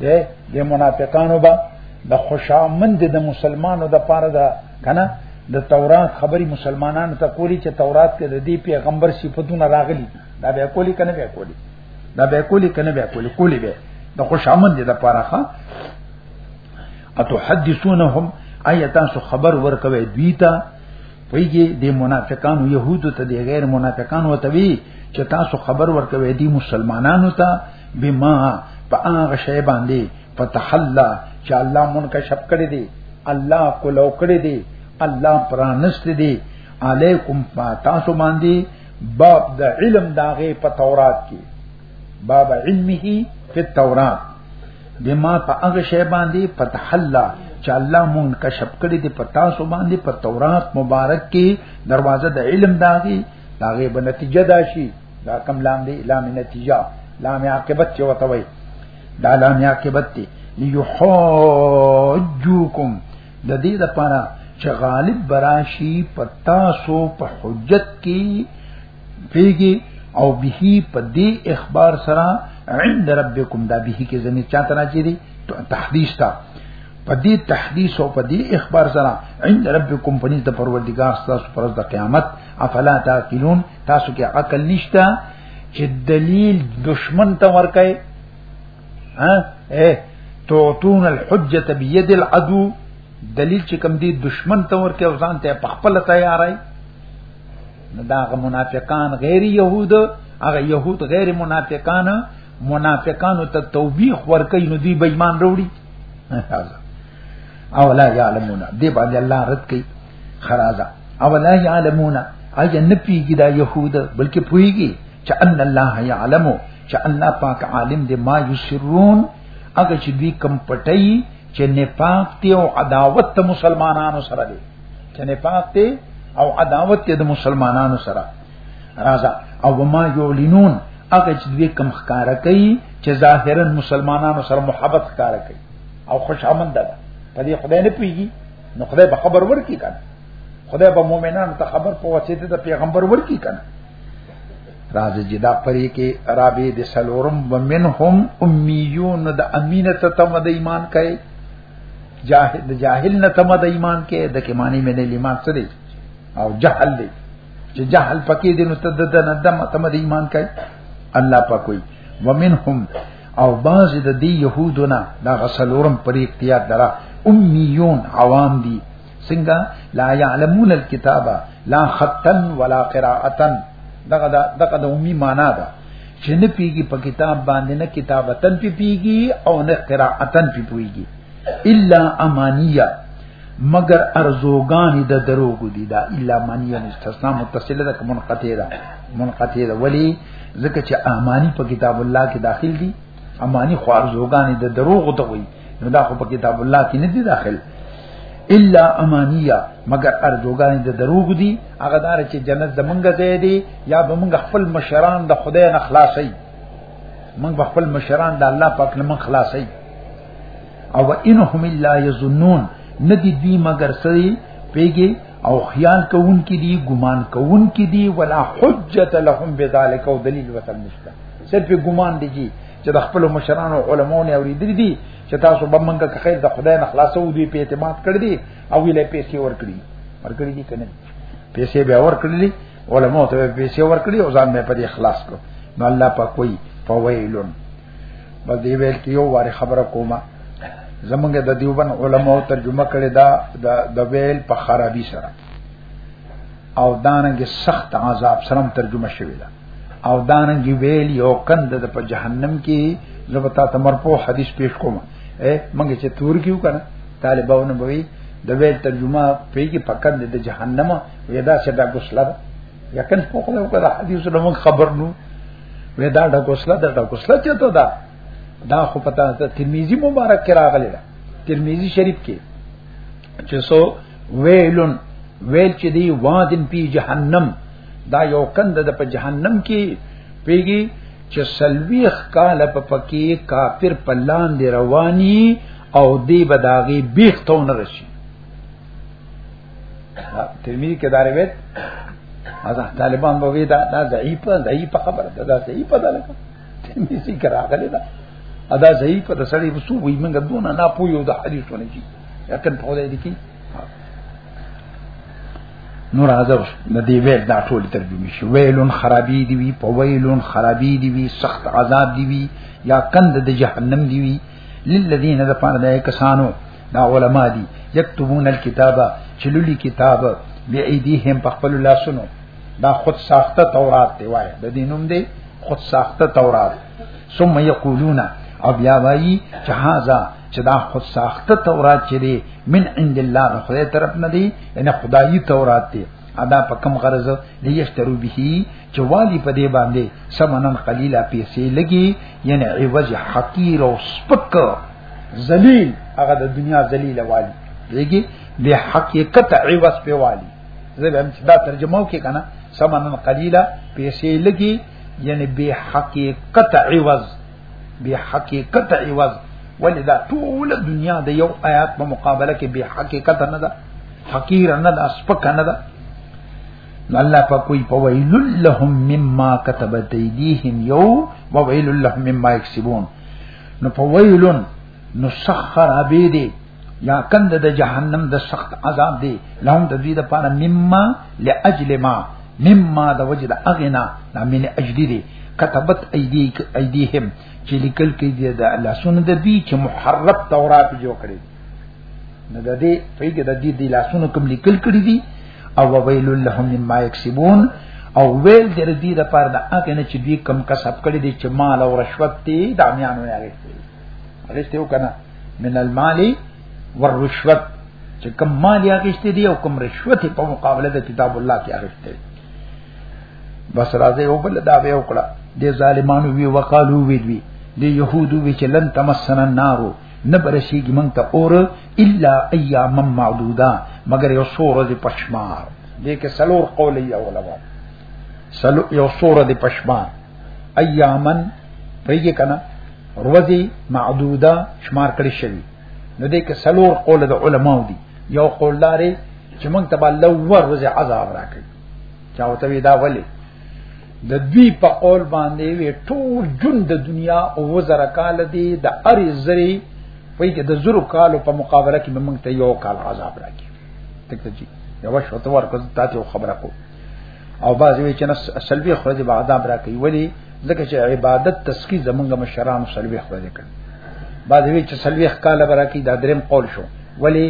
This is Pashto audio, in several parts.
ده د منافقانو با د خوشامند د مسلمانو د پاره ده کنه د تورات خبري مسلمانانو ته کولی چې تورات کې د دې پیغمبر صفاتونه راغلي دا به کولی کنه به کولی دا به کولی کنه به کولی کولی به د خوشامند د پاره ښا اتحدثونهم ايتاسو خبر ورکوي دوی ته ویږي د منافقانو يهودو ته د غیر منافقانو ته وی چې تاسو خبر ورکوي دي مسلمانانو ته بما په هغه شی باندې فتح الله چې الله مونږه شپ کړی دی الله کولو کړی دی الله پرانست دی علیکم تاسو باندې باب د علم داغه په تورات کې باب علمه په تورات بما په هغه شی باندې فتح الله چې الله مون کشف کړی دی په تاسو باندې په تورات مبارک کې دروازه د علم داغي داغه به نتیجه دا شي دا کم لام دی لام نتیجه لام عاقبت چې وته وي دا لام عاقبت دی ليحجوکم د دې لپاره چې غالب براشي پتا سو په حجت کې پیږي او به په دې اخبار سره عند ربکم دا به کې زمي چاته راځي دي تحدیث تا په دې تحدیث او په دې اخبار سره عند ربکم پنځ د پروردگار تاسو پر د قیامت افلا تاقلون تاسو کې عقل نشته چې دلیل دشمن ته ورکای ها اے توتون الحجه بيد العدو دلیل چې کم دی دشمن ته ورکه او ځان ته په خپل تیارای دا منافقان غیر يهود هغه يهود غیر منافقان منافقانو ته توبیخ ورکړي نو دی بېمان وروړي او لا يعلمون دی باندې الله رد کوي خرازه او لا يعلمون ایا نه پیږي دا يهود بلکې پويږي چې ان الله يعلم چې الله پاک عالم دی ما یسرون هغه چې دوی کم پټي چې نفاق ته او عداوت ته مسلمانانو سره دی چې نفاق ته او عداوت ته د مسلمانانو سره راځه او ما یولینون هغه چې دوی کم ښکارا کوي چې ظاهرا مسلمانانو سره محبت ښکارا کوي او خوشامند ده په دې خدای نه پیږي نو خدای به خبر ورکی کنه خدای به مؤمنانو ته خبر په واسطه د پیغمبر ورکی کنه راځي چې دا پرې کې عربي د سلورم ومنهم امیون د امینه ته تم د ایمان کوي جاهل جاهل نه تم د ایمان کې د کې معنی مې نه ایمان څه دی او جهل دی چې جهل پکې دې نو تد د نه دم تم د ایمان کوي الله پاک کوي ومنهم او باز د دې يهودونه دا غسلورم پرې اختیار درا امیون عوام دي څنګه لا يعلمون الكتاب لا خطا ولا قراءه دغه دغه د عمومي معنا ده چې نه پیږي په کتاب باندې نه کتابتن پی پیږي او نه قراءتن پی پیږي الا امانیه مگر ارزوګان د دروغ دي دا الا امانیه مستثنا متصله ده منقطع ده منقطع ده ولی ځکه چې امانی په کتاب الله کې داخل دي امانی خو ارزوګان د دروغ ته وایي نو دا خو په کتاب الله کې نه دي داخل الا امانیه مگر ارزوګان د دروغ دي هغه دار چې جنت د منګه ځای دی یا به منګه خپل مشران د خدای نه خلاصي منګ به خپل مشران د الله پاک نه من خلاصي او انهم الا یظنون ندی دی مگر سری پیګي او خیال کوون کې دي ګمان کوون کې دي ولا حجت لهم بذالک او دلیل وتل نشته صرف ګمان دي چې د خپل مشرانو علماو نه اوریدل دي چې تاسو به منګه که خیر د خدای نه خلاصو دی په اعتماد کړ دي او ویلې پیسې ورکړي ورکړي دي کنه پیسې به ورکړي علماء ته پیسې ورکړي او ځان به په دې خلاص کو نو الله پاک کوئی فویلن بس دی ویل کې یو واره خبره کومه زمونږ د دیوبن علماو ترجمه کړي دا د ویل په خرابي سره او دانګه سخت عذاب سره ترجمه شوی ده او دانګ ویل یو کند د په جهنم کې زبتا تمرپو حدیث پیش کوم اے منګه چې تور کیو کنه طالبانو بوي د ویل ترجمه پیږي پکند د جهنم ودا چې دا غسله ده یقین په خپل وکړه حدیث نو موږ خبر نو ودا د غسله ده د غسله چې ته دا دا خو پتا ته ترمذی مبارک کرا غلی ده ترمذی شریف کې چې سو ویلن ویل چې دی وادن پی جهنم دا یو کند د په جهنم کې پیږي چې سلويخ کال په پکی کافر پلان دی رواني او دی بداغي بیختون رشي ترمذی کې دا روایت ازه طالبان به وی دا دا ضعیفه ضعیفه خبره ده دا ضعیفه ده لکه ترمذی کې راغلی ده ادا ضعیفه د سړی وسو وی منګه دونه نه پویو د حدیثونه کی یقین په دې کې نور عذاب د دې ویل دا ټول ترجمه شي ویلون خرابې دی وی په ویلون خرابې دی وی سخت عذاب دی وی یا کند د جهنم دی وی للذین د پاره د کسانو دا علما دي یكتبون الكتابه چلولي کتاب بی ایدیهم په خپل لاسونو دا خود ساخته تورات دی وای د دې نوم دی خود ساخته تورات ثم یقولون او بیا وایي چې هاذا چې دا خود ساخته تورات چي من عند الله خدای طرف نه دی ان خدایي تورات دی ادا په کم غرض لیشترو به چې والی په دې باندې سمنن قلیلا پیسې لګي یعنی عوض حقیر او سپک ذلیل هغه د دنیا ذلیل والی دیږي به حقیقت عوض په والی زه به دا ترجمه وکي کنه سمنن قلیلا پیسې لګي یعنی به حقیقت عوض به حقیقت عوض ولدا ټول دنیا د یو آیات په مقابله کې به حقیقت نه ده حقیر نه ده سپک نه ده الله په کوئی په ویل لهم مما كتبت ايديهم یو و ویل لهم مما يكسبون نو په ویلن نو سخر عبیدی یا کند د جهنم د سخت عذاب دی لهم د دوی د پاره مما لاجل ما مما د وجه د اغنا د من اجل دی كتبت ايدي ايديهم چې لیکل کې دي د الله سن د دې چې محرف تورات جوړ کړي نه د دې فیګه د دې د الله سن کوم لیکل کړي دي او ویل لهم مما یکسبون او ویل د دې د پاره د هغه نه چې دوی کم کسب کړي دي چې مال او رشوت دي د امیانو یې اغستې وکړه من المال والرشوت چې کوم مال یې اخیسته دی او کوم رشوت په مقابله د کتاب الله کې اخیسته بس راځي او بل دا به وکړه د ظالمانو وی وقالو وی دی د يهودو وی چې لن تمسنا النار نه برسیږي مونږ ته اور الا ایام معدوده مگر یو سور د پښمار دې کې سلور قول یې علماء سلو یو سور د پښمار ایامن پریږي کنه روزي معدوده شمار کړی شوی نو دې کې سلور قول د علماو دي یو قول لري چې مونږ ته بل لور روزي عذاب راکړي چا وته وی دا ولی د دوی په قول باندې وی ټول جون د دنیا او وزره کال دی د اری زری په کې د زرو کالو په مقابله کې مونږ ته یو کال عذاب راکړي تک ته جی یو شوتور کو ته خبره کو او بعض وی چې نه سلبي خو دې بعد امر کوي ولی ځکه چې عبادت تسکی زمونږ مشرانو سلبي خو دې کړ بعض وی چې سلبي کاله برا کې دا دریم قول شو ولی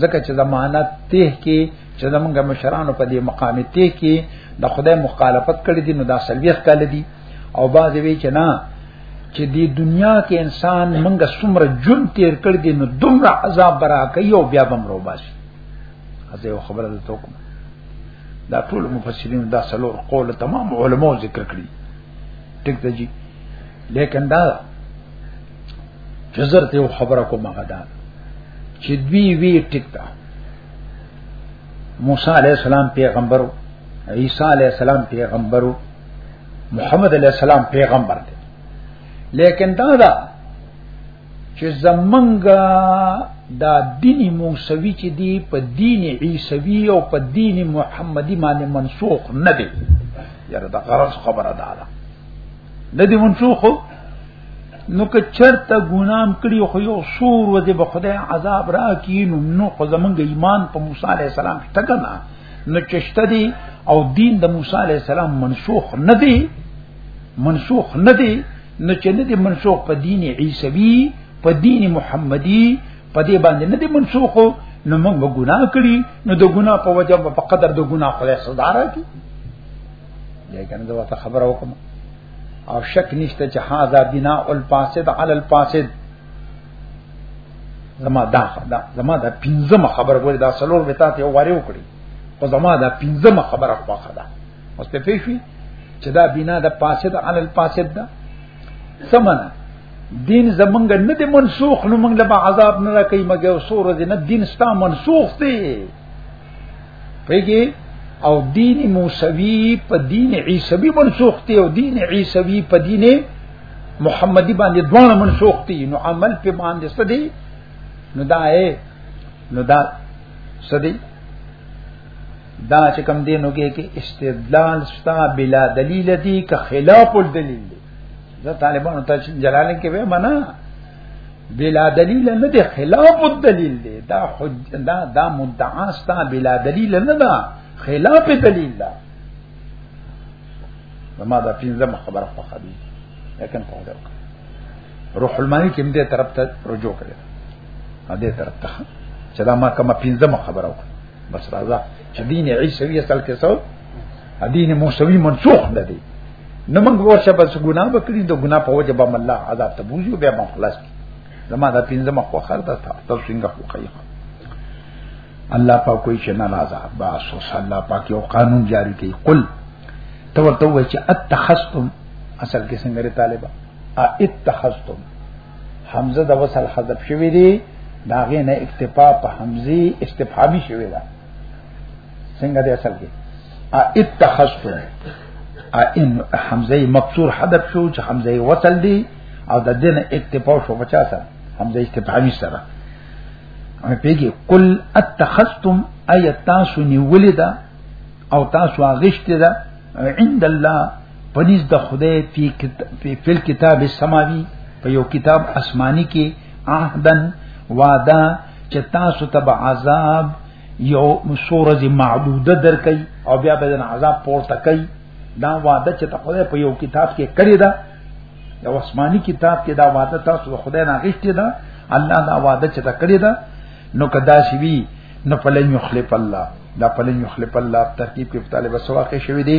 ځکه چې زمانہ ته کې چې زمونږ مشرانو په دې مقام ته کې د خدای مخالفت کړې دي نو دا سلبي کاله دي او بعض وی چې نه چې دی دنیا کې انسان منګه سمره جون تیر کړ دي نو دومره عذاب برا کوي او بیا بم روباسي اته یو خبره ده توکم دا ټول مفسرین دا سلور قول تمام علماء ذکر کړی ټیک ده جی لیکن دا جزر ته یو خبره کوم هغه ده چې دوی وی ټیک ده موسی علی السلام پیغمبر عیسی علی السلام پیغمبر محمد علی السلام پیغمبر دی لیکن دا دا چې زمنګ دا دین موسوی چې دی په دین عیسوی او په دین محمدی باندې منسوخ نه دی یاره دا غرض خبره ده دا نه دی منسوخ نو که چرته ګنام کړی خو یو سور و دې به خدای عذاب را کینو نو خو زمنګ ایمان په موسی علی السلام ټکنه نو چشته دی او دین د موسی علی السلام منسوخ نه دی منسوخ نه دي نو چې نه دي منسوخ په دین عیسوی په دین محمدي په دې باندې نه دي منسوخ نو موږ به ګناه کړی نو د ګناه په وجه په قدر د ګناه خدای سزا راکړي لیکن دا ته خبره وکم او شک نشته چې هاذا بنا الفاسد علی الفاسد زما دا دا زما دا پنځمه خبره ګوره دا سلور وتا ته واره وکړي او زما دا پنځمه خبره خواخه ده مستفی شي چې دا بنا د پاسد علی الفاسد ده سمنا دین زمونږ نه دی منسوخ نو موږ له عذاب نه راکې مګر سور دې نه دین ستا منسوخ دی پیږي او دین موسوی په دین عیسوی منسوخ دی او دین عیسوی په دین محمدی باندې دوه منسوخ دی نو عمل په باندې ستدي نو دا اے نو دا ستدي دا چې کم دی نو کې استدلال ستا بلا دلیل دی که خلاف الدلیل دی زه طالبانو ته جلال کې به منا بلا دلیل نه دی خلاف الدلیل دی دا حج دا دا مدعا ستا بلا دلیل نه دا خلاف دلیل دا ما دا پینځم خبره په خبي لیکن په دا روح المانی کې دې طرف ته رجوع کړی دې طرف ته چې دا ما کومه پینځم خبره وکړه بس راځه چې دین عیسوی اصل کې څو دین موسوی منسوخ نه دی نو موږ ورشه بس ګناه وکړي د ګناه په وجه به الله عذاب ته بوزو به ما خلاص کی زما دا پینځمه خو خر ده تاسو څنګه خو کوي الله پاک کوئی چې نه عذاب با سو الله پاک یو قانون جاری کوي قل تو ورته وای چې اتخذتم اصل کې څنګه طالبہ اتخذتم حمزه د وصل حذف شوی دی دا غي نه اکتفا په حمزه استفهامي شوی دا څنګه دی اصل کې ا اتخذت ا ان حمزه مکسور حذف شو چې حمزه وصل دی او د دین اکتفا شو بچا سره حمزه استفهامي سره ا پیګي قل اتخذتم ايتاسو نیولدا او تاسو اغشت ده عند الله پنځ د خدای په کتاب سماوي په یو کتاب آسماني کې عهدن وعده چې تاسو ته به عذاب یو سورج معدوده درکې او بیا به د عذاب پورته کوي دا وعده چې ته خدای په یو کتاب کې کړی دا یو آسماني کتاب کې دا وعده تاسو ته خدای نه غشتي دا الله دا وعده چې ته کړی دا نو کدا شي وی نو فلن یخلف الله دا فلن یخلف الله ترتیب کې طالب سواقه شوی دی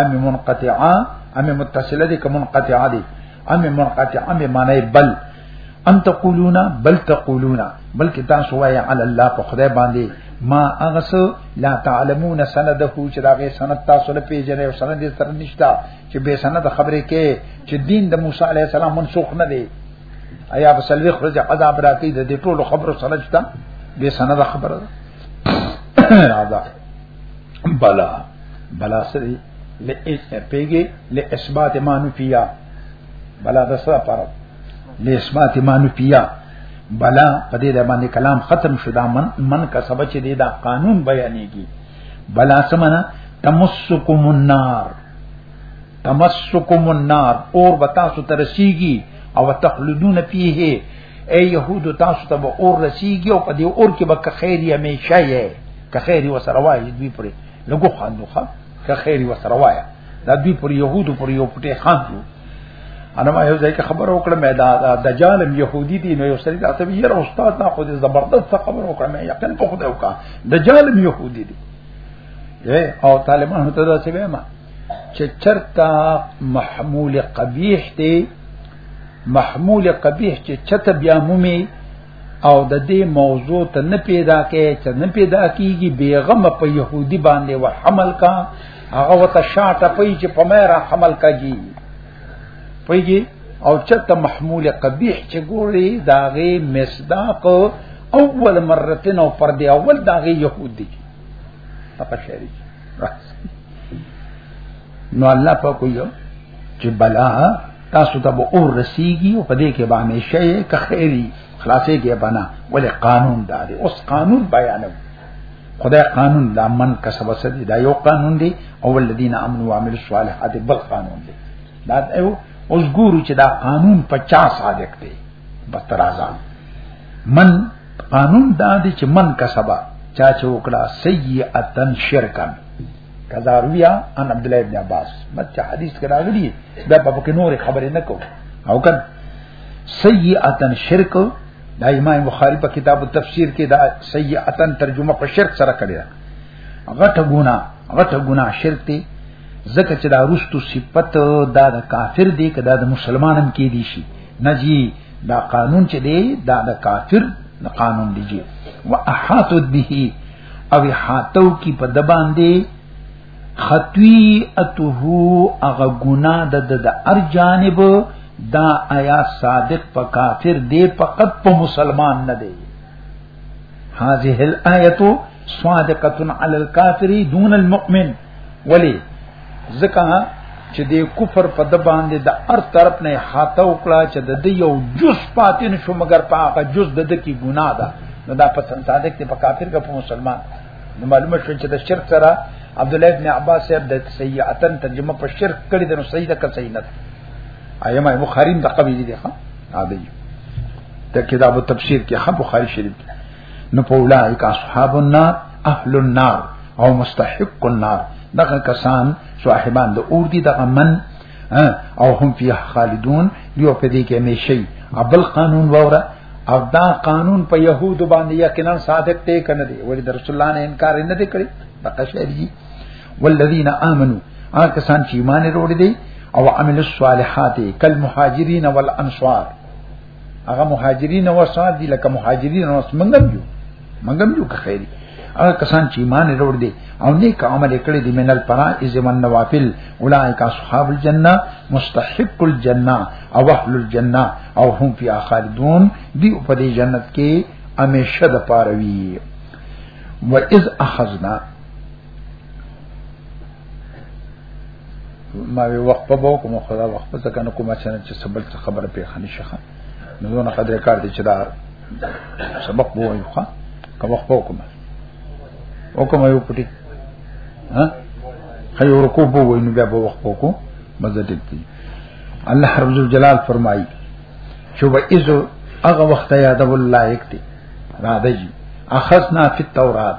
ام منقطعه ام متصله دي کوم منقطعه دي ام منقطعه ام معنی بل ام تقولون بل تقولون بلکې تاسو وایي علی الله په خدای باندې ما اغس لا تعلمون سنده چې داغه سند تاسو له پیژنې او سند یې سره نشتا چې به سند خبرې کې چې دین د موسی علی السلام منسوخ نه دی ایا په سلوي خرج عذاب راکې د دې ټولو خبرو سره شته به سند خبره ده راځه بلا بلا سری لئیس پیگی لئیسبات مانو پیا بلا دسرا پارا لئیسبات مانو پیا بلا په دې باندې کلام ختم شو دا من من کا سبب چې دې دا قانون بیانېږي بلا سمنا تمسکم النار تمسکم النار اور بتا سو ترسیږي او تخلدون فيه اي يهود تاسو ته اور رسیږي او په دې اور کې به خیر همیشه یې که خیر و سره وای دوی پرې لګو خاندو ښا که خیر و سره وای دا دوی پر يهودو پر یو پټه خاندو انا ما یو ځای کې خبر وکړم مې دا دجال يهودي دي نو یو سړي راته وی یره استاد ما خو دې زبردست خبر وکړم مې یقین په خدای وکړه دجال يهودي دي او طالبان ته دا څه وایم چې چرتا محمول قبیح دی محمول قبیح چې چته بیا مومي او د دې موضوع ته نه پیدا کې چې نه پیدا کیږي بیغم په يهودي باندې و حمل کا هغه وته شاته پي چې په مې را حمل کاږي پيږي او چته محمول قبیح چې ګوري داغه مصداق اول مرتين او پر دی اول داغه يهودي هغه شری نو الله په کویو چې بلا تاسو ته به اور رسیږي او په دې کې به همیشه یې که خیری خلاصې کې بنا ولې قانون دا دی اوس قانون بیانو خدای قانون دا من کسب سدي دا یو قانون دی او الذين امنوا وعملوا الصالحات بل قانون دی دا یو اوس ګورو چې دا قانون 50 صادق دی بترازان من قانون دا دی چې من کسبا چا چې وکړه سیئه تن شرکن کذارویا ان عبد الله ابن عباس مت حدیث کرا غلی دا په کې نور خبرې نه کو او کن سیئاتن شرک دا امام بخاری په کتاب التفسیر کې دا سیئاتن ترجمه په شرک سره کړی دا غټه ګنا غټه ګنا شرک دی زکه چې دا رستو صفت دا د کافر دی کدا د مسلمانم کې دی شي نه جی دا قانون چې دی دا د کافر د قانون دی جی واحاطت به او حاتو کی په د باندې خطوی اته هغه ګنا د د ار جانب دا آیا صادق په کافر دی فقط په مسلمان نه دی هذه الايه صادقه علی الكافر دون المؤمن ولی ځکه چې د کفر په د باندې د هر طرف نه حاته وکړه چې د دې یو جز پاتې نشو مګر په هغه جز د دې کې ګناه ده نو دا په صادق ته په کافر کا په مسلمان نو معلومه شو چې د شرک سره عبد الله ابن عباس صاحب د سیئاتن ترجمه په شرک کړی د نو سیده کا صحیح نه ایمه بخاری د قبیله دی ها عادی ته کتاب التفسیر کې هم بخاری شریف نو په اولائک اصحاب النار اهل النار او مستحق النار دغه کسان صاحبان د اور دي دغه من او هم فی خالدون یو په دې کې همیشي ابل قانون وره او دا قانون په يهود باندې یقینا صادق ته کنه دی ولی د رسول الله نه انکار نه دی کړی د قشری والذین آمنو هغه کسان چې ایمان وروړي دي او عمل الصالحات کل مهاجرین والانصار هغه مهاجرین او سعد دي لکه مهاجرین او منګم جو منګم جو که خیری هغه کسان چې ایمان لرور دي او نیک عمل کړي دي منل پرا از من نوافل اولئک اصحاب الجنه مستحق الجنه او اهل الجنه او هم فی خالدون دی په دې جنت کې همیشه د پاره وی و اذ اخذنا ما وی وخت په بو کوم خدا وخت په ځکه نو کومه چنه چې سبل څه خبره په خني شخه نو نه قدر کار دي چې دا سبق بو یو ښه کوم وخت په کومه او کومه یو پټي ها خیر رکوع بو وای نو بیا په وخت په کو مزه دي الله رب جلال فرمایي چې و ایزو هغه وخت یادول لایق دي را دی اخذنا فی التورات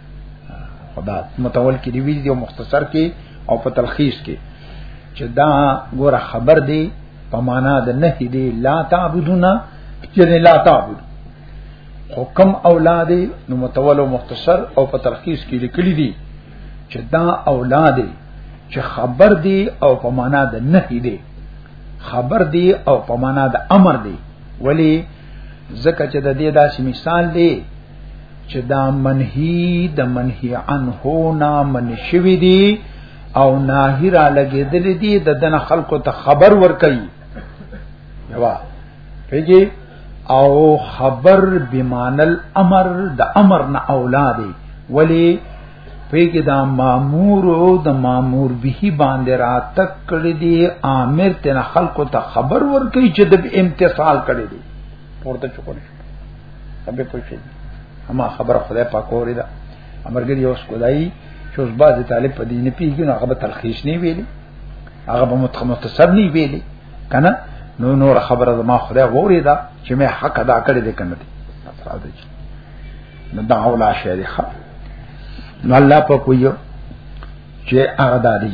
خدا متول کې دی ویل دی مختصر کې او په تلخیص کې چې دا ګوره خبر دی په معنا د نه دی لا تعبدون چې لا تعبد حکم اولاد نو متول او مختصر او په تلخیص کې لیکلي دي چې دا اولاد چې خبر دی او په معنا د نه دی خبر دی او په معنا د امر دی ولی زکه چې د دې داسې مثال دی چې دا منهی د منهی عنه نه من شوی دی او ناهی را لګېدل دي د دنه خلکو ته خبر ورکړي یوا پیږي او خبر بمانل امر د امر نه اولاد ولی پیږي دا مامور او د مامور به باندې را تک کړی دي امر ته خلکو ته خبر ورکړي چې د امتصال کړی دي پورته چکو هم به پوښتې اما خبره خدای پاک اوري دا امرګری یو سکولای چې اوس بعد طالب په دې نه پیږي نو هغه به تلخیص نه ویلي هغه به متخمتصر نه ویلي کنه نو نور خبره ما خدای ووري دا چې مې حق ادا کړی دی کنه دی نو دا اولا شریخه نو الله په کویو چې هغه دادی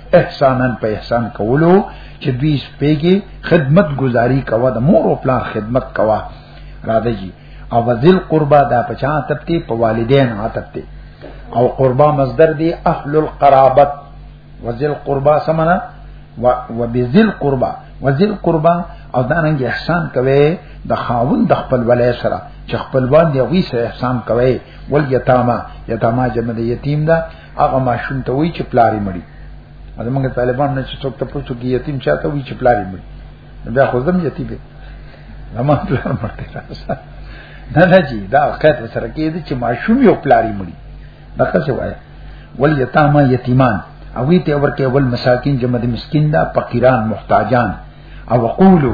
احسانن په احسان کولو چې دوی سپېږي خدمت گزاري کوا د مور او پلار خدمت کوا راځي جی او ذل قربا دا پچا تپتی په والدین عتپتی او قربا مصدر دی اهل القرابت وذل قربا سمنا وبذل قربا وذل قربا او دانګ احسان کوي د خاون د خپل ولای سره چې خپلوان دی غوي سره احسان کوي ول یتاما یتاما جمع د یتیم ده هغه ماشوم ته وی چې پلاری مړی زمونږ طالبان نه چې څوک ته پوښتنه کوي یتیم چاته وی چې پلاری مړی بیا خو زم یتیم دی زما پلار مرته راځه نه نه جی دا حقیقت سره کې دي چې ماشوم یو پلاری مړی دا څه وایي ول یتاما یتیمان او وی ته ورکه ول مساکین جمع د مسکین دا فقیران محتاجان او وقولو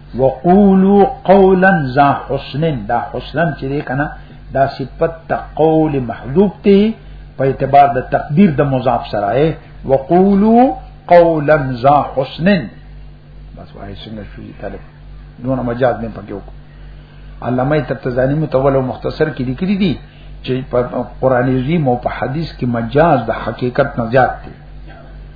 وقولوا قولا ذا حسن دا حسن چې دی کنه دا صفت ته قول محذوب دی په اعتبار د تقدیر د مضاف سره اے وقولوا قولا ذا حسن بس وای څنګه شو طالب دون مجاز مې پکې وکړ علامه تبتزانی متول او مختصر کې لیکلي دي چې په قران عظیم او په حدیث کې مجاز د حقیقت نه زیات دی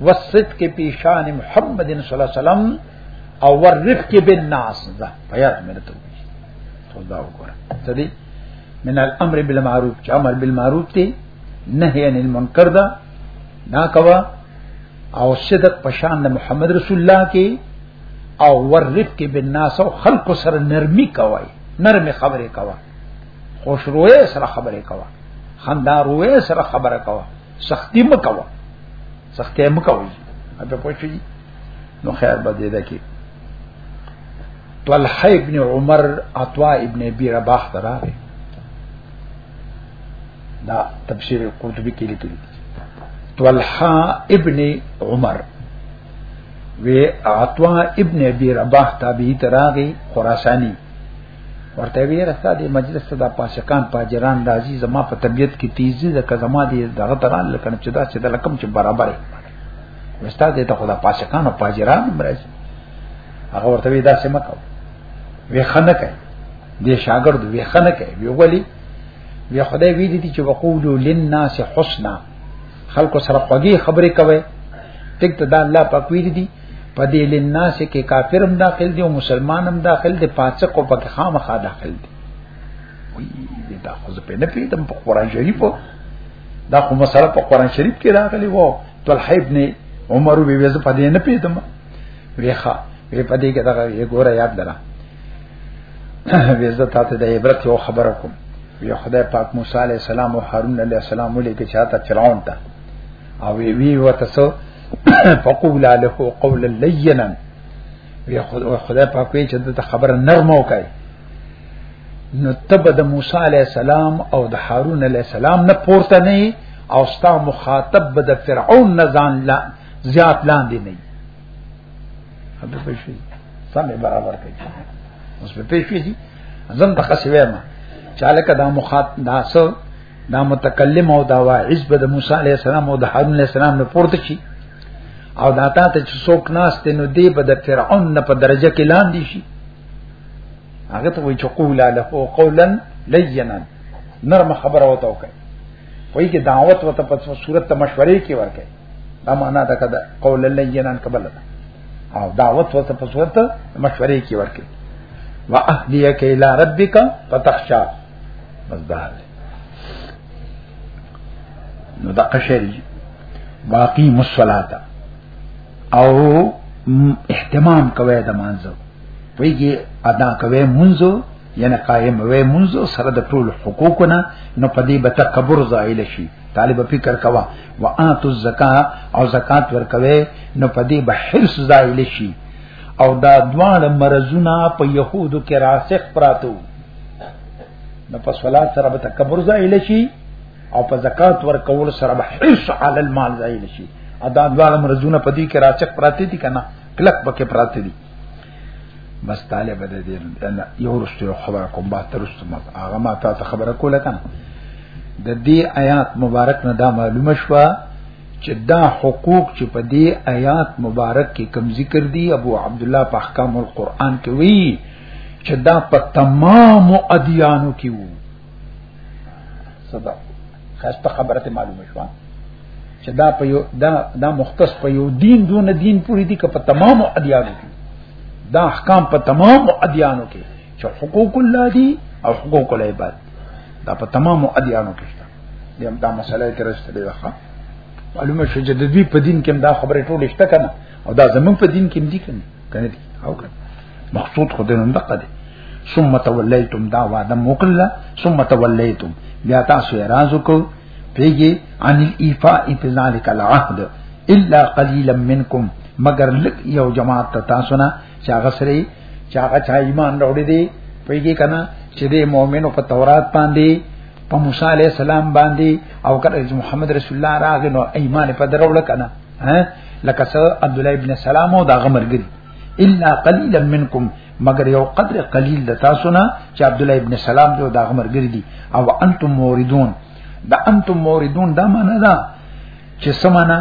والصدق فی شان محمد صلی الله علیه وسلم او ورفق بالناس دا پیات مې ته وی ته دا وګوره ته دې من الامر بالمعروف چې امر بالمعروف دی نهی عن المنکر دا نا کوا او صدق پشان د محمد رسول الله کې او ورفق بالناس او خلق سره نرمي کوي نرم خبرې کوي خوش روې سره خبرې کوي خندار روې سره خبره کوي سختی مکوه سختې مکوي اته پوښي نو خیر به دې دکی طلحه ابن عمر عطا ابن ابي رباح تراوي دا تفسیر قرطبي کې لیکلي طلحه ابن عمر وی عطا ابن ابي رباح تابعی تراغي خراساني ورته وی رستا دی مجلس ته د پاسکان پاجران راځي زما په طبیعت کې تیزی د کزما دی دغه تران لکن چې دا چې د لکم چې برابر وستا دی ته خدا پاسکان او پاجران مرزي هغه ورته وی دا سم کو وی خنه کوي د شاګرد وی خنه کوي وی ولی وی خدای وی دي چې وقولو للناس حسنا خلکو سره خوږی خبرې کوي ټیک ته دا الله پاک وی دي په دې لناس کې کافر هم داخل دي او مسلمان هم داخل دي پاتڅ کو پکې خامخا داخل دي وی دا خو زه په نه پیدم په قران شریف دا خو مسله په قران شریف کې راغلی وو طلحه ابن عمر وی وزه په دې نه پیدم ویخه وی په دې کې دا یې ګوره یاد درا وزه تاسو د عبرت یو خبره کوم وی خدای پاک موسی علی السلام او هارون علی السلام ولې کې چاته فرعون ته او وی وی وتسو فقول له قول لینا وی خدای په کوی چې د خبره نرمه وکړي نو تب د موسی علی السلام او د هارون علی السلام نه پورته نه او ستا مخاطب به د فرعون نه ځان لا زیات لاندې نه هغه په شي سم برابر کوي اوس په پیښې دي ځم د خسوي ما چاله کدا مخاطب داسو دا متکلم او دا واعظ به د موسی علی السلام او د هارون علی السلام نه پورته شي او دا تا ته چې څوک ناس ته نو دی به د فرعون نه په درجه کې لاندې شي هغه ته وایي چې قول له قولا لینا نرم خبره وته وکړي وایي چې دعوت وته په صورت ته مشورې کې ورکړي دا معنا دا کده قول لینا قبل ده او دعوت وته په صورت مشورې کې ورکړي واهدیک الی ربک فتخشا بس دا دی نو دا قشر باقی مصلاتا او اهتمام کوي د مانځو ویږي ادا کوي منځو یعنی قائم وې منځو سره د ټول حقوقنا نو پدی به تکبر زائل شي طالب فکر کوا واتو الزکا او زکات ورکوي نو پدی به حرص زائل شي او دا دوه مرزونه په يهودو کې راسخ پراتو نو په صلات سره به تکبر زائل شي او په زکات ور کول سره به حرص علی المال زائل شي ادا دواله مرزونه پدی کې راچک پراته دي کنه کلک پکې پراته دي بس طالب د دې نه یو رسته خبر کوم با ترسته ما هغه ما ته خبره کوله کنه د دې آیات مبارک نه دا معلومه شوه چې دا حقوق چې په دې آیات مبارک کې کم ذکر دي ابو عبد الله په احکام القرآن کې وی چې دا په تمام ادیانو کې وو صدا خاصه خبره ته معلومه شوه چې دا په یو دا دا مختص په یو دین دون دین پوری دي که په تمام ادیانو کې دا احکام په تمام ادیانو کې چې حقوق الله دي او حقوق العباد دا په تمام ادیانو کې شته دا مسله کې راځي دی ښه معلومه شو چې د دوی په دین کې دا خبره ټول شته کنه او دا زمون په دین کې دي کنه کنه دي او کنه مقصود خو دې نن دقه دي ثم تولیتم دا وعده موکله ثم تولیتم بیا تاسو راز کو پیږي عن الایفاء فی ذلک العهد الا قليلا منکم مگر لک یو جماعت ته تاسو نه چا غسرې چا غا ایمان وروړي دي پیږي کنه چې دې مؤمنو په تورات باندې په موسی علی السلام باندې او کله چې محمد رسول الله راغی نو ایمان په درو لکنه ها لکه سره عبد الله ابن سلام او دا غمرګری الا قليلا منكم مگر یو قدر قلیل د تاسو نه چې عبد الله ابن سلام جو دا عمر ګرځي او انتم موردون دا انتم موردون دا معنا دا چې سمانا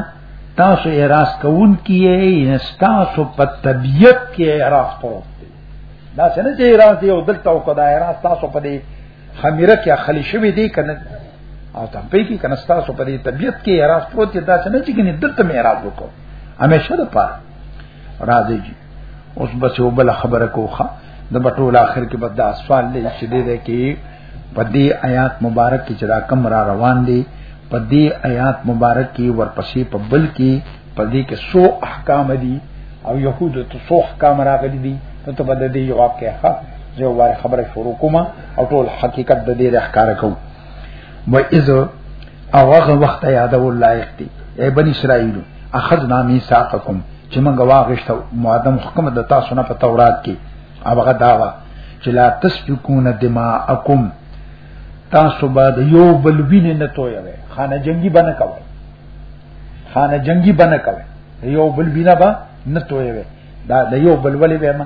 تاسو یې راس کوون کیه تاسو په طبیعت کې راس پروت دی دا څنګه چې راس دی او دلته او کدا راس تاسو په دې خمیره کې خلی شوی دی کنه او تم په کې کنه تاسو په دې طبیعت کې راس پروت دی دا څنګه چې کنه دلته مې راس وکړ همیشه د پاره را دی جی اوس بس یو بل خبره کوخه د بټول اخر کې بد اسوال لې چې دې ده کې په دې آیات مبارک کې چې دا کم را روان دي په دې آیات مبارک کې ورپسې په بل کې په دې کې سو احکام دي او يهود ته سو احکام راغلي دي نو ته بد دې جواب کې ښه زه واره خبره شروع کوم او ټول حقیقت د دې ښکار کوم و اذ او هغه وخت یادول لایق دی ای بنی اسرائیل اخذنا میثاقکم چې موږ واغښتو مؤدم حکم د تاسو نه په تورات کې او هغه داوا چې لا تسفکون دماءکم تاسو بعد یو بل وینې نه تویوي خانه جنگي بنه کوي خانه جنگي بنه کوي یو بل وینه با نه تویوي دا د یو بل ولې به ما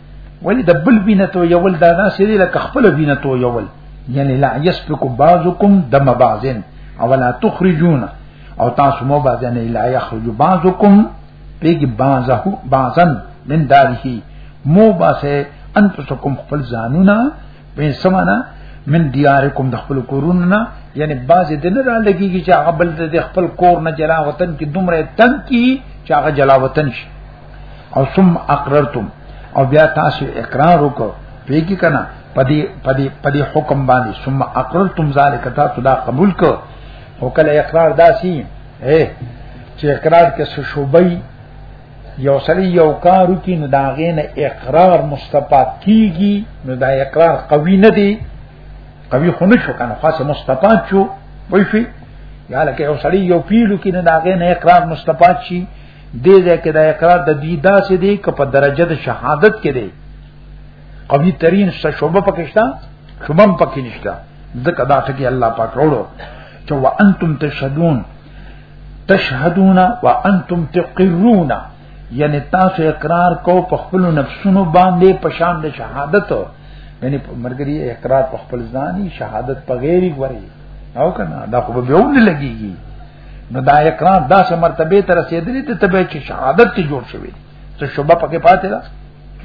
ولی د بل وینه تو یول دا نه سری لکه خپل وینه تو یول یعنی لا یسبق بعضکم دم بعضن او لا تخرجون او تاسو مو بعضن لا یخرج بعضکم پیګ بعضه بعضن من داره مو باسه انفسکم خپل ځانونه په سمانا من دیارکم د خپل کورونو نه یعنی باز دې نه را لګیږي چې هغه بل د خپل کور نه جلا وطن کې دومره تنگ کی چې هغه جلا وطن شي او ثم اقررتم او بیا تاسو اقرار وکړو پیګی کنا پدی پدی پدی حکم باندې ثم اقررتم ذالک تاسو دا قبول کو او کله اقرار داسی اے چې اقرار کې څه شوبې یو سړی یو کار وکړي نو دا غینه اقرار مستفاد کیږي نو دا اقرار قوی نه دی قوی خو نه شو کنه خاصه مستفاد شو وای شي یا لکه یو سړی یو پیلو کې نه دا غینه اقرار مستفاد شي دې ځکه دا اقرار د دې داسې دی چې په درجه د شهادت کې دی قوی ترين شوبه پکښتا شوبم پکې نشتا ځکه دا ټکی الله پاک وروړو چې وانتم تشهدون تشهدون وانتم تقرون یعنی تاسو اقرار کو په خپل نفسونو باندې په شان د شهادت یعنی مرګري اقرار په خپل ځاني شهادت په غیري غوري او کنه دا خو به ونه لګيږي نو دا اقرار داسې مرتبه ته رسیدلی ته تبه چې شهادت ته جوړ شوی څه شوبه پکې پاتې ده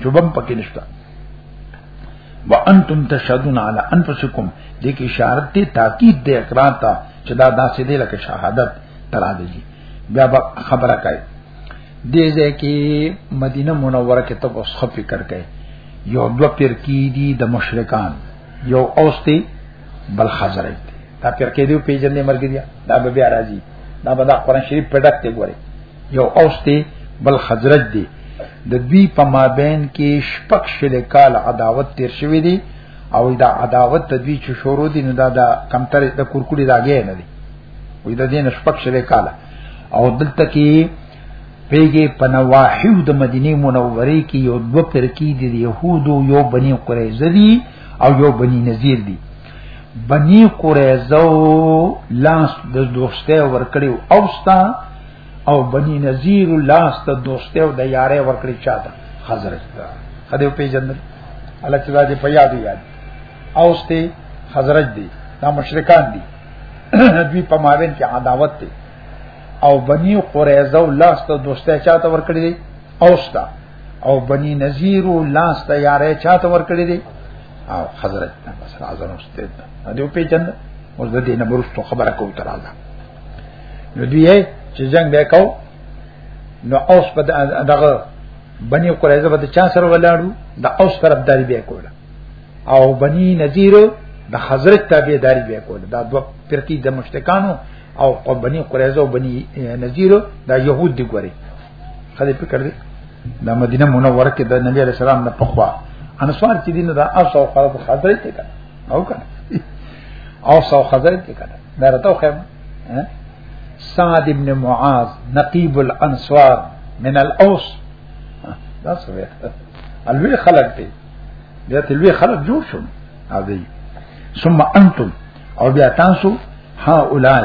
شوبه پکې نشته وانتم تشهدون علی انفسکم دې کې اشاره ته تاکید دې اقرار ته چې دا داسې دی لکه شهادت ترا دی بیا خبره کوي دې ځکه مدینه منوره کې ته اوس خفي کړ کوي یو دو پیر کی دي د مشرکان یو اوستی بل خزرج دی دا پر کې دی پیژنې مرګ دی دا به بیا راځي دا به دا قران شریف په ډک دی ګوره یو اوس دی بل خزرج دی د دوی په مابین کې شپږ شل کال عداوت تیر شوی دی او دا عداوت د دوی چې شروع دي نو دا د کمتر د کورکړي راګې نه دي وې د دین شپږ شل کال او دلته کې پیګه پنواحیو د مدینه منورې کې یو دوه پرکی دي يهودو یو بنی قریظه دي او یو بنی نذیر دی بنی قریظه لاس د دوسته ورکړیو او ستا او بنی نذیر لاس د دوسته او د یارې ورکړی چاته حضرت خدای په جنت الله تعالی دې په یاد یاد او سته حضرت دی دا مشرکان دي دوی په مابین کې عداوت دي او بنی قریظه لاس د دوسته چاته ورکړی دی او ستا او بنی نذیر لاس تیارې چاته ور کړی دی او حضرت نبس اعظم استاد دیو پیجن او د دې نمبرستو خبره کوي تر الله نو دی چې جنگ به کو نو اوس په دغه بنی قریظه به چا سره ولاړو د اوس طرفداري به کوله او بنی نذیر د حضرت تابعداري به کوله دا دوه پرتی د مشتکانو او بنی قریظه او بنی نذیر دا يهود دی ګوري خدای فکر دی د مدینه منوره کې د نبی علی سلام نه پخوا انصار چې دین دا اوس او خلق خضر ته کړه او کړه او سو خضر ته کړه دا راته خو سعد ابن معاذ نقيب الانصار من الاوس دا څه وی الوی خلق دی بیا تلوی خلق جوړ شو او دی ثم انتم او بیا تاسو هؤلاء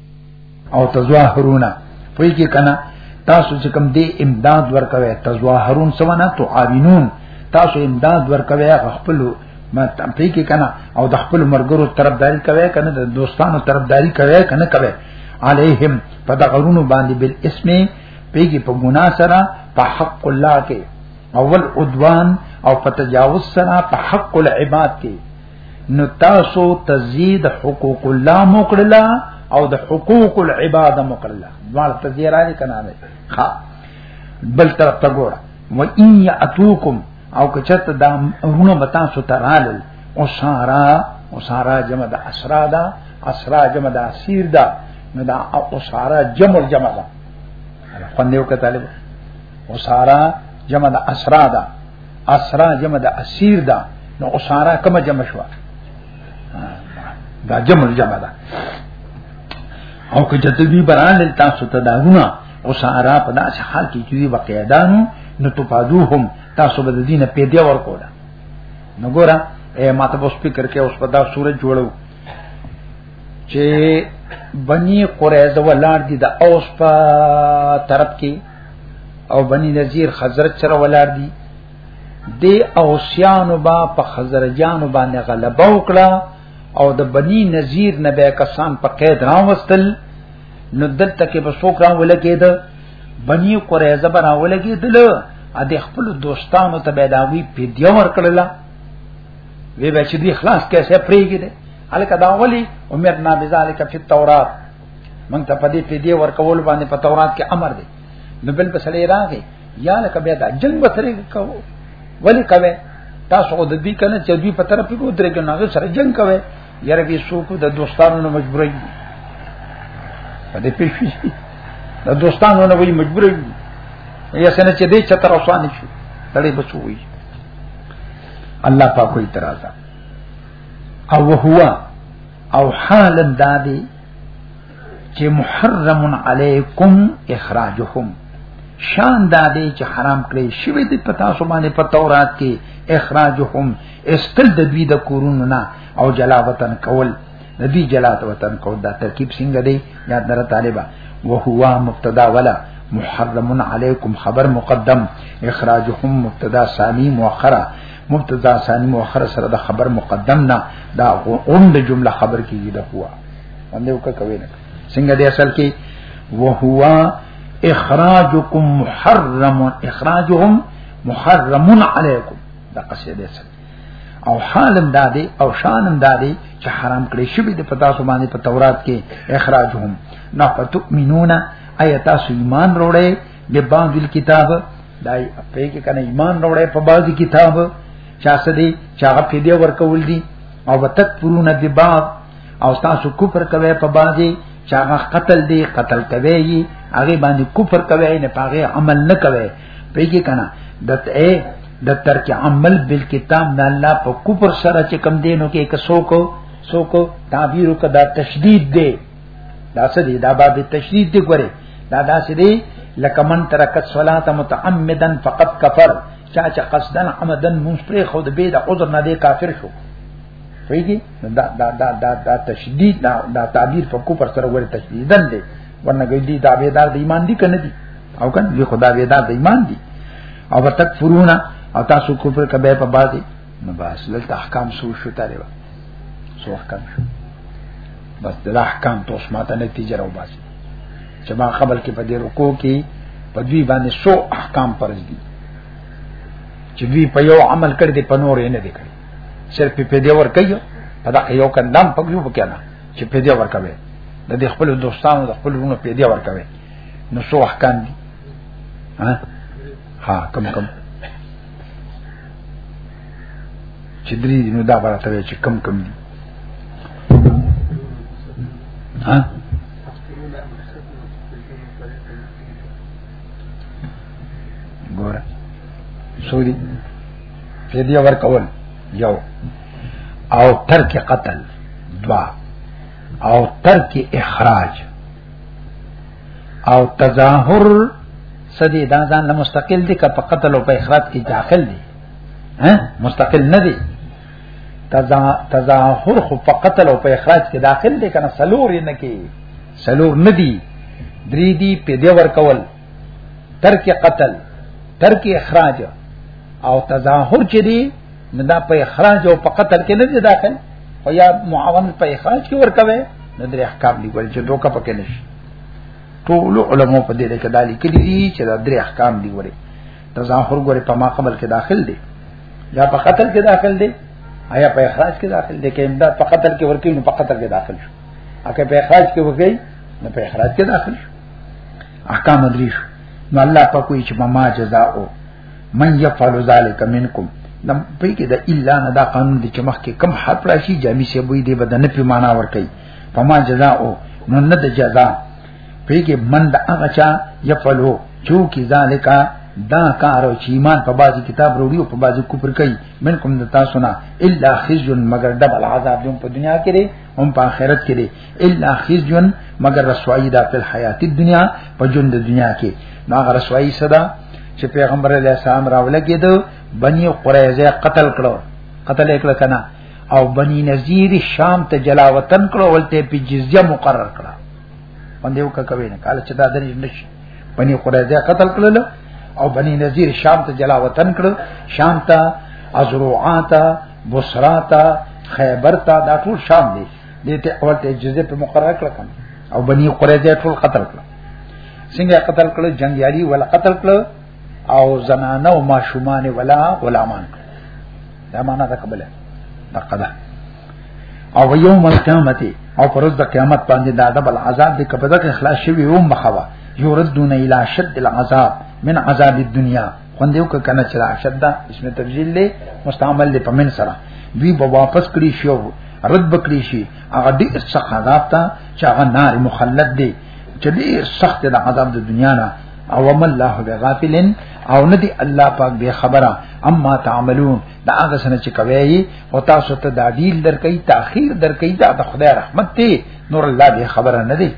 او تظاهرون پوی کې کنا تاسو چې کوم دی امداد ورکوي تظاهرون سمانه تو عاونون تاسو امداد ورکوي خپل ما تمپی کې کنا او د خپل مرګرو طرفداري کوي کنه د دوستانو طرفداري کوي کنه کوي علیهم فدغرون باندې بل اسم پیږي په ګنا سره په حق الله کې اول عدوان او په تجاوز سره په حق العباد کې نو تاسو تزيد حقوق الله مکړلا او د حقوق العباد مکړلا مال تزيرا دي کنه نه ها بل طرف ته ګوره و ان ياتوکم او کچت دا رونه بتا سو ترال او سارا او سارا جمع د اسرا دا اسرا جمع د اسیر دا نو دا او سارا جمع جمع دا خوندې وکړه طالب او سارا جمع د اسرا دا اسرا جمع د اسیر دا نو اسارا کومه جمع شو دا جمع جمع دا او که جدوی بران تاسو ته داونه اسارا په داسې حال کې چې وقیدانو نو تو پادوهم تاسو به د دینه پیدا ورکوله نو ګوره اے ماته اوس فکر کې اوس په دا صورت جوړو چې بني قریظه ولار دي د اوس په طرف کې او بنی نذیر خزرج سره ولار دي د اوسیانو با په خزرجانو باندې غلبه وکړه او د بنی نذیر نه به کسان په قید راوستل نو دلته کې به څوک راول کېد بنی قریظه به راول کېدل ا د خپل دوستانو ته به داوی پیډیا ورکړل وی به چې دی خلاص کیسه پریګی دی الکه دا ولی عمر نا بذالک فی التورات مونږ ته پدې پیډي ورکول باندې په تورات کې امر دی نو بل په سړی راغی یا لکه بیا دا جنگ به سره کو ولی کوي تاسو د دې کنه چې دوی په طرف کې ودرې کنه هغه سره جنگ کوي یاره به څوک د دوستانو نه مجبورای په دې پیښې د دوستانو نه وی مجبورای یا سنه چې دې چتر اوسان شي تړي بچو وي الله پاک کوئی ترازا او هو او حال دادی چې محرم علیکم اخراجهم شان دادی چې حرام کړی شوی دی په تاسو باندې په تورات کې اخراجهم استل د دوی د کورونو نه او جلا وطن کول ندی جلا وطن کول دا ترکیب څنګه دی یاد در طالبہ وهو مبتدا ولا محرم علیکم خبر مقدم اخراجهم مبتدا ثانی مؤخره مبتدا ثانی مؤخر سره د خبر مقدم نه دا غوند جمله خبر کیږي د هوا باندې وکړه کوي نه څنګه دی اصل کې وهو اخراجکم محرم اخراجهم محرم علیکم دا قصیده اصل او حالم دادی او شانم دادی چې حرام کړی شوی د پتا سو باندې په تورات کې اخراجهم نه فتؤمنون ایت تاسو ایمان وروړي به بعض الكتاب دای په کې کنه ایمان راوړې په بعض کتاب چا سدي چا په دې ورکول دي او وتکفرون ببعض او تاسو کفر کوي په بعضي چا قتل دي قتل کوي هغه باندې کفر کوي نه پاغه عمل نه کوي په کې کنه د ته د ترک عمل بالکتاب نه الله په کفر سره چې کم دینو کې کسو کو سو کو تعبیر کدا تشدید دی دا څه دی دا باب تشدید دی ګوره دا دا څه دی لکه من ترک الصلاه متعمدا فقط کفر چا چې قصدا عمدا مشپری خو د به د عذر نه دی کافر شو فیږي دا دا دا دا دا تشدید دا, دا تعبیر فقو پر سره ور تشدیدن دی ورنه ګیدی دا به دار د ایمان دی کنه دی او کنه دی خدا به دار د ایمان دی او تک فرونا او تاسو کوپر کبه په بازي نو بس دلته احکام سو شو طالب سو احکام شو بس د احکام ته اوس ماته نتیجه راو باسي چې ما قبل کې په دې رکو کې په دوی باندې سو احکام پرځ دي چې دوی په یو عمل کړی دی په نور یې نه دی کړی صرف په دې ور کوي په دا یو کندام په یو کې نه چې په دې ور کوي د دې خپل دوستانو د خپل ورونو په دې ور کوي نو سو احکام دي ها ها کم کم چې درې دي نو دا به راته وایي چې کم کم دي ها ګوره سوري په دې ور کول یو او ترک قتل دوا او ترک اخراج او تظاهر سدي دا ځان له مستقل دي که په قتل او په اخراج کې داخل دي ها مستقل نه دي تظاهر خو په قتل او په اخراج کې داخل دي کنه سلور نه کې سلور نه دي درې دي په دې ور کول ترک قتل ترک اخراج او تظاهر چې دي نه دا په اخراج او په قتل کې نه دي داخل خو یا معاون په اخراج کې ورکوي نه درې احکام دي ول چې دوکه پکې نشي ټول علماء په دې کې دالي کې دي چې دا درې احکام دي وره تظاهر ګوره په ما قبل کې داخل دي یا په قتل کې داخل دي آیا په اخراج کې داخل دي کې امداد په قتل کې ورکی نو په قتل کې داخل شو اګه په اخراج کې وګي نو په اخراج کې داخل شو احکام درې شو نو الله په کوئی چې ما جزاء من يفعل ذلك منكم نم په کې د الا نه دا قانون د چمخ کې کم حرف راشي جامي شه وي دی بدن په معنا ور کوي فما جزاء نو نه د جزاء په کې من د هغه چا يفعلو چوکي ذالک دا کار او چې ایمان په بازي کتاب وروړي او په بازي کوپر کوي من کوم د تاسو نه الا خزي مگر دبل عذاب دې په دنیا کې لري هم په آخرت کې لري الا خزي مگر رسوایی دا په حیات دنیا په ژوند دنیا کې نو هغه رسوایی صدا چې پیغمبر علی السلام راولګید بنی قریظه قتل کړو قتل یې کړ کنه او بنی نذیر شام ته جلا وطن کړو ولته په جزیه مقرر کړه باندې وکړه کوي نه کال چې دا د نشي بنی قریظه قتل کړل او بنی نذیر شام ته جلا وطن کړو شام ته ازروعات بصرا ته خیبر ته دا ټول شام دی دته اول ته جزیه په مقرر کړ او بنی قریظه ټول قتل کړ څنګه قتل کړو جنگیالي ولا قتل کړو او زنانه او ماشومان ولا غلامان دا معنا ده قبل دا قضا او یوم القیامت او پرز د قیامت باندې دا د بل عذاب د کبدغه اخلاص شوی و مخوا یوردون الی شد العذاب من عذاب الدنیا خوند یو کنه چې اشد اسم تبذیل له مستعمل له پمن سره دوی به واپس کړی شو رد بکړی شي هغه ډیر سخت عذاب ته چې هغه نار مخلد دی چې ډیر سخت د عذاب د دنیا نه او ام الله بغافلن او ندی الله پاک به خبره اما تعملون دا هغه سنه چې کوي او تاسو ته دا ډیل درکې تاخير درکې دا د خدای رحمت دی نور الله به خبره نه دی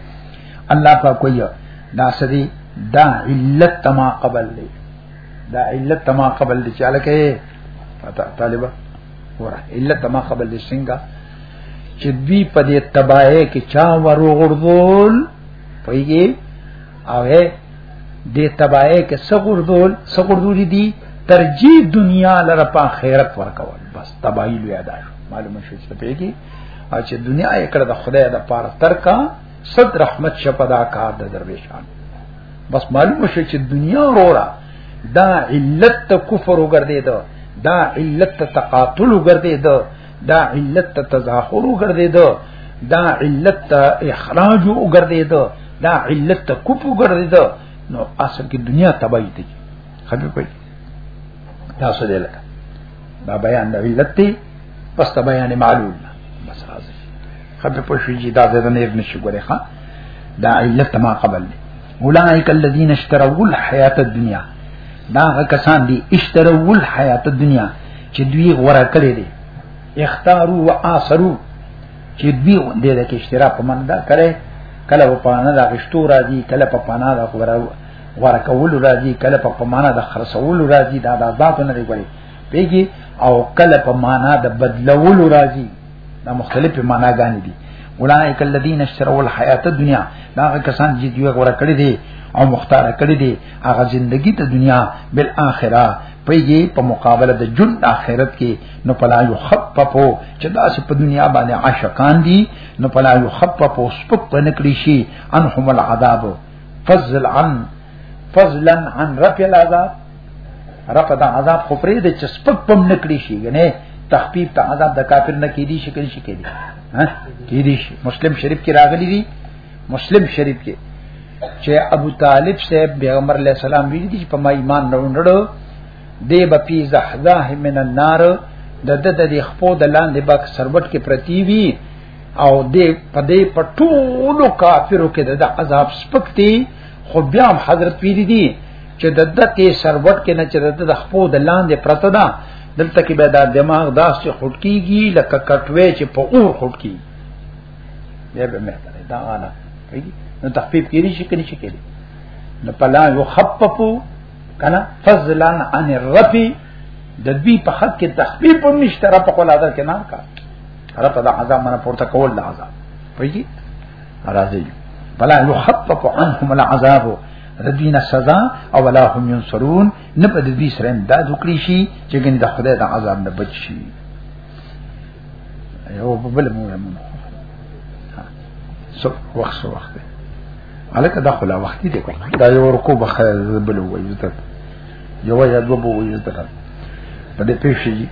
الله پاک کوي دا سدي دا علت تما قبل دی دا علت تما قبل دی چې الکه طالبہ ور الا کما قبل دې څنګه چې دوی په دې تباہه کې چا ورو غردول پېږي او هه دې تباہه کې سغردول سغردول دي ترجیح دنیا لره په خیرت ورکول بس تباہی لوی ادا معلومه شو چې پېږي او چې دنیا یې کړه د خدای د پاره ترکا صد رحمت شپدا کار د درویشان بس معلومه شو چې دنیا رورا دا علت ته کفر وګرځي دا دا علت ته تقاتل وګرځي دا دا علت ته تزاخر وګرځي دا دا علت ته اخراج وګرځي دا دا علت ته کوپ وګرځي دا نو اصل کې دنیا تباہی دي خبر پي دا څه دی لکه دا بیان د علت دی پس بیان معلوم بس راځي خبر په شوی دا د نه ابن شي ګوره ښا دا علت ما قبل دی اولائک الذین اشتروا الحیات الدنیا دا کسان دي اشتروا الحیات الدنیا چې دوی غوړه کړی دي اختارو و آثرو چې دوی دې د اشترا په من دا کړي کله په پانا د غشتو راځي کله په پانا د غوړه غوړه کول راځي کله په پانا د خرڅول راځي دا د ذات نه دی ګوري پیږي او کله په معنا د بدلولو راځي دا مختلفه معناګانې دي اولئک الذین اشتروا الحیات الدنیا دا کسان چې دوی غوړه کړی دي او مختار کړی دي هغه ژوندۍ ته دنیا بل اخره پیږي په مقابله د جن اخرت کې نو پلا یو خففو چې دا چې په دنیا باندې عاشقان دي نو پلا یو خففو سپک پنکړي شي انهم العذاب فضل عن فضلا عن رفع العذاب رب دا عذاب خو پرې د چسپک پم نکړي شي یعنی تخفیف ته عذاب د کافر نه کیدی شي کړي شي کیدی ها کیدی شي مسلم شریف کې راغلي دي مسلم شریف کې چې ابو طالب صاحب پیغمبر علی السلام ویل دي په ما ایمان نه وړو دی به پی زحزاه من النار د د د خپو د لاندې بک سربټ کې پرتی وی او دې په دې په ټولو کافرو کې د عذاب سپکتی خو بیا حضرت ویل دي چې د دقې سروټ کې نه چې د خپو د لاندې پرته ده دلته کې به دا دماغ داس چې خټ کیږي لکه کټوي چې په اور خټ کی بیا به مې دا غانا نو تخفیف کېږي چې کړي چې کړي نو پلا یو خپپو کنه فضلا عن الرفي د دې په حق کې تخفیف هم نشته را په کولاده کې نه کا را په دا عذاب منه پورته کول دا عذاب پېږي راځي بلا یو خپپو عنهم العذاب ردین سزا او ولا هم ينصرون نه په دې سره امداد وکړي شي چې ګنې د خدای د عذاب نه بچ شي یو په بل مو هم سو وخت سو وخت الکه دا خلا وخت دی کوم دا یو ورکو بخیر بل وایي ته یو یا دوه بو وایي ته په دې پیښې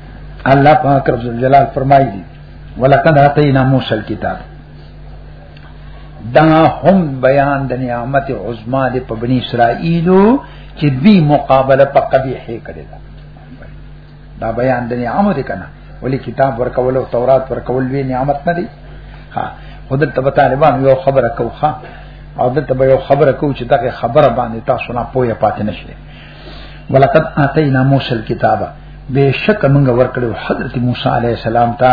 الله پاک رب جلال فرمایي ولقد اتینا موسی الكتاب دا هم بیان د نعمت عظما د په بنی اسرائیلو چې دوی مقابله په قبیح کړی دا دا بیان د نعمت کنه ولی کتاب ورکول او تورات ورکول وی نعمت نه دی ها خدای ته طالبان یو خبره کوخه او دلته به یو خبره کو چې دغه خبره باندې تاسو نه پوهه پاتې نشئ ولقد اتینا موسی الكتاب بشک موږ ورکړو حضرت موسی علی السلام ته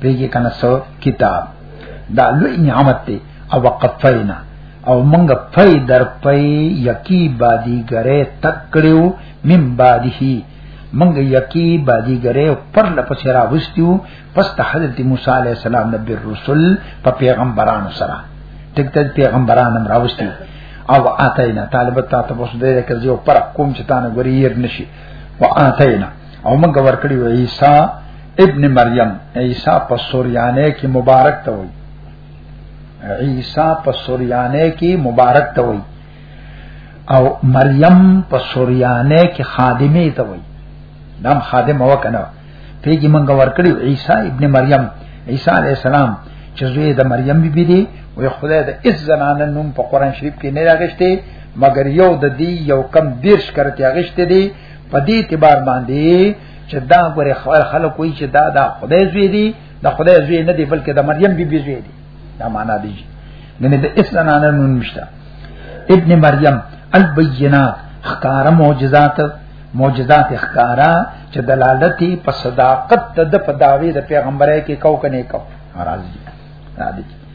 پیږي کنه سو کتاب دا لوی نعمت دی او وقفینا او مونږ پي در پي یقی بادی ګره تکړو من بعده مونږ یقی بادی ګره پر لپس را وستیو پس ته حضرت موسی علی السلام نبی رسول په پیغمبرانو سره ټیک ته پیغمبرانو راوستیو او اتینا طالب ته تاسو دې کې یو پر کوم چې تانه ګری ير نشي واتینا او موږ ورکړی و عیسی ابن مریم عیسی په سوریانه کې مبارک ته وای عیسی په سوریانه کې مبارک ته وای او مریم په سوریانه کې خادمه ته وای نام خادم هو کنه پیګی موږ ورکړی عیسی ابن مریم عیسی علی السلام چې زوی د مریم بی بی دی وی خدای د اس زنانه نوم په قران شریف کې نه راغشته مګر یو د دی یو کم دیرش کرتی غشته دی په دې اعتبار باندې چې دا غره خلک وایي چې دا دا خدای زوی دی دا خدای زوی نه دی بلکې د مریم بیبي زوی دی دا معنا دی نه د اسلام نه نون مشته ابن مریم البینات خکار معجزات معجزات خکارا چې دلالت په صداقت د په داوی د پیغمبري کې کو کني کو راضي راضي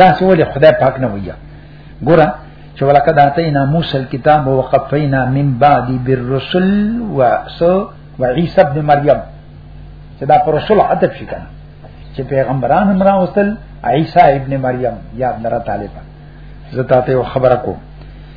دا څه ولې خدای پاک نه وایي ګوره چې ولکه دا ته نه موسی الكتاب وقفینا من بعد بالرسل و سو و عیسی ابن مریم چې دا پر رسول عطف شي کنه چې پیغمبران هم راوستل عیسی ابن مریم یاد لره طالب زه تاسو خبره کوم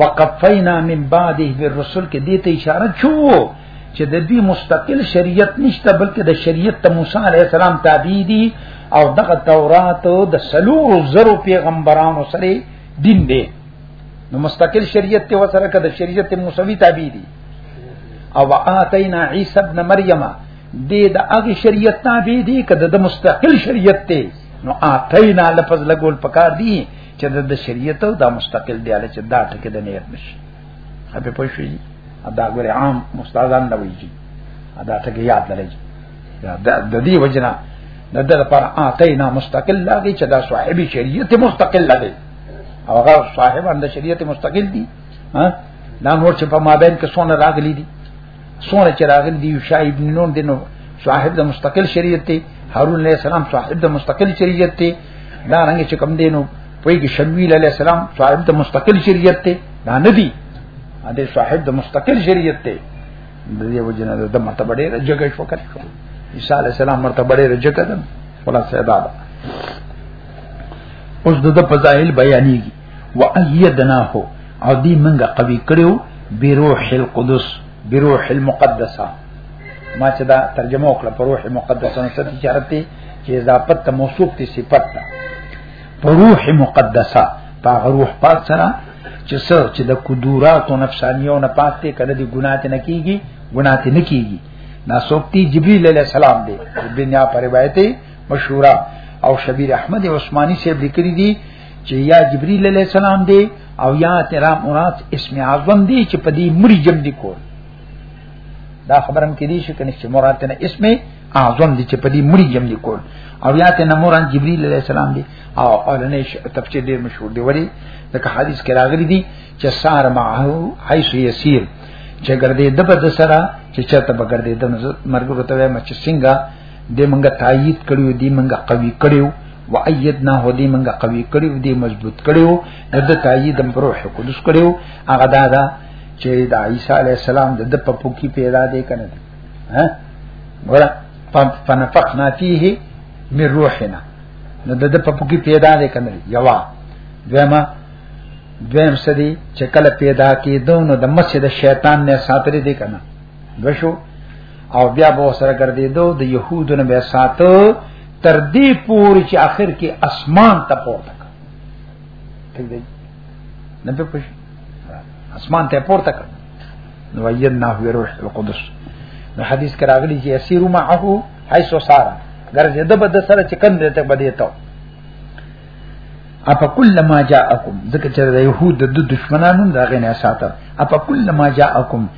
وقفینا من بعده بالرسل کې دې ته اشاره چو چې د دې مستقل شریعت نشته بلکې د شریعت ته موسی علی السلام تابع دي او دغه تورات د سلور زرو پیغمبرانو سره دین دی نو مستقل شریعت ته وسره کده شریعت موسوی تابع دي او اتینا عیسی ابن مریم دې د هغه شریعت تابع دي کده د مستقل شریعت ته نو اتینا لفظ لګول پکار دي چې د شریعت او د مستقل دی چې دا ټکه د نیت نشي هغه په شي دا ګوره عام مستادان نه ویږي دا ټکه یاد لري د دې وجنه د دې لپاره اتینا مستقل لاږي چې دا صاحب شریعت مستقل لګي او هغه صاحب اند شریعت مستقل دي ها دا نور چې په مابین کې سونه راغلي دي سونه چې راغلي دی شاهد نون دی نو صاحب د مستقل شریعت دی هارون علیہ السلام صاحب د مستقل شریعت دی دا رنګ چې کم دی نو پوی کې شمویل علیہ السلام صاحب د مستقل شریعت دی دا نه دی دا صاحب د مستقل شریعت دی د دې وجنه د مرتبه ډیره جګه شو کړی عیسی علیہ السلام مرتبه ډیره جګه ده ولا سیدا ده اوس د فضائل بیانېږي وأيدناه او دی منګه قوی کړو بروح القدس بروح المقدسه ما چې دا ترجمه وکړه په روح مقدسه نو څه اشارت دی چې اضافت ته موصوف دي صفت ده په روح مقدسه په روح پاک سره چې څه چې د قدرات او نفسانیو نه پاک ته کړه دي ګناه ته نه کیږي ګناه ته نه کیږي ناسوکتی جبرئیل علیہ السلام دی دنیا پر روایت مشهوره او شبیر احمد عثماني صاحب لیکلي دي چې یا جبرئیل علیہ السلام دی او یا تیرا مراد اسم اعظم دی چې په دې مری جمع دی کول دا خبرم کې دي چې کنه چې مراد نه اسم اعظم دي چې په دې مړي جمع دي کول او یا ته نه مراد جبريل عليه السلام دي او اولنې تفسیر ډېر مشهور دی وړي لکه حدیث کې راغلي دي چې سار معه حيث يسير چې ګرځي د بد سره چې چاته بغردې د مرګ ورته مچ څنګه دې منګه تایید کړیو دې منګه قوی کړیو و ایدنا هو دې منګه قوی کړیو دې مضبوط کړیو د تایید د روح قدس کړیو هغه دا دا چې د عیسی علی السلام د د پپو کې پیدا دی کنه ها ګور فنفخنا فيه من روحنا نو د د پپو کې پیدا دی کنه یوا دیمه دویم سدی چې کله پیدا کیدو نو د مسجد شیطان نه ساتري دی کنه بشو او بیا به سره ګرځیدو د يهودو نه به ساتو تر دې پورې چې اخر کې اسمان ته پورته کړ ٹھیک دی نه په پښ اسمان ته پورته کړ نو وینا هو روح القدس نو حدیث کرا غلی چې اسیرو معه حيث صار ګرځې د بد سره چې کم دې ته بده ته اپا کل ما جاءکم ځکه چې د يهود د دشمنانو دا غنه ساته اپا کل ما جاءکم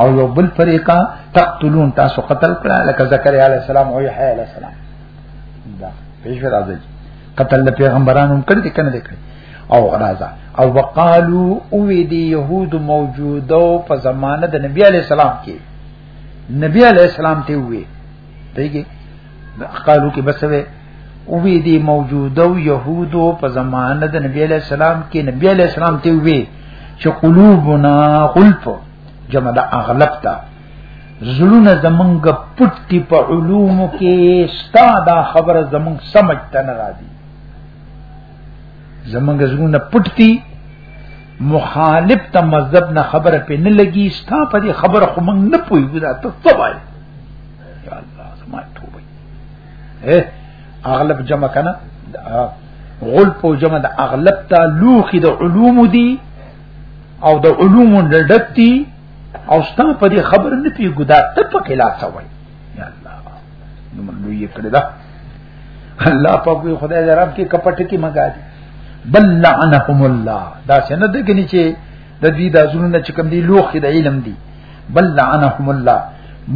او یو بل فریقا تقتلون تاسو قتل کړه لکه زکریا علی السلام او یحیی علی السلام دا پیش راځي قتل د پیغمبرانو کړی دي کنه لیکي او راځه او وقالو او دی يهود موجوده په زمانه د نبی علی السلام کې نبی علی السلام ته وی دیږي قالو کې بسوي او دی موجوده يهود په زمانه د نبی علی السلام کې نبی علی السلام ته وی چې قلوبنا غلف جمع د اغلب ته زړونه زمونږ پټ دي په علوم کې ستا دا خبره زمونږ سمجھ ته نه راځي زمونږ زړونه پټ دي مخالف ته مذهب نه خبره په نه لګي ستا په دې خبره خو مونږ نه پوهیږو دا ته څه وایې یا الله سما توبه اے اغلب جمع کنه غلب او جمع د اغلب ته لوخي د علوم دي او د علوم ډډک دي او ستا په دې خبر نه پی ګدا ته په خلاف وای یا الله نو موږ یې کړی دا الله په کوئی خدای دې رب کې کپټ کې مګا دي بل لعنهم الله دا څنګه د کني چې د دې د زړونو چې کوم دی لوخ د علم دی بل لعنهم الله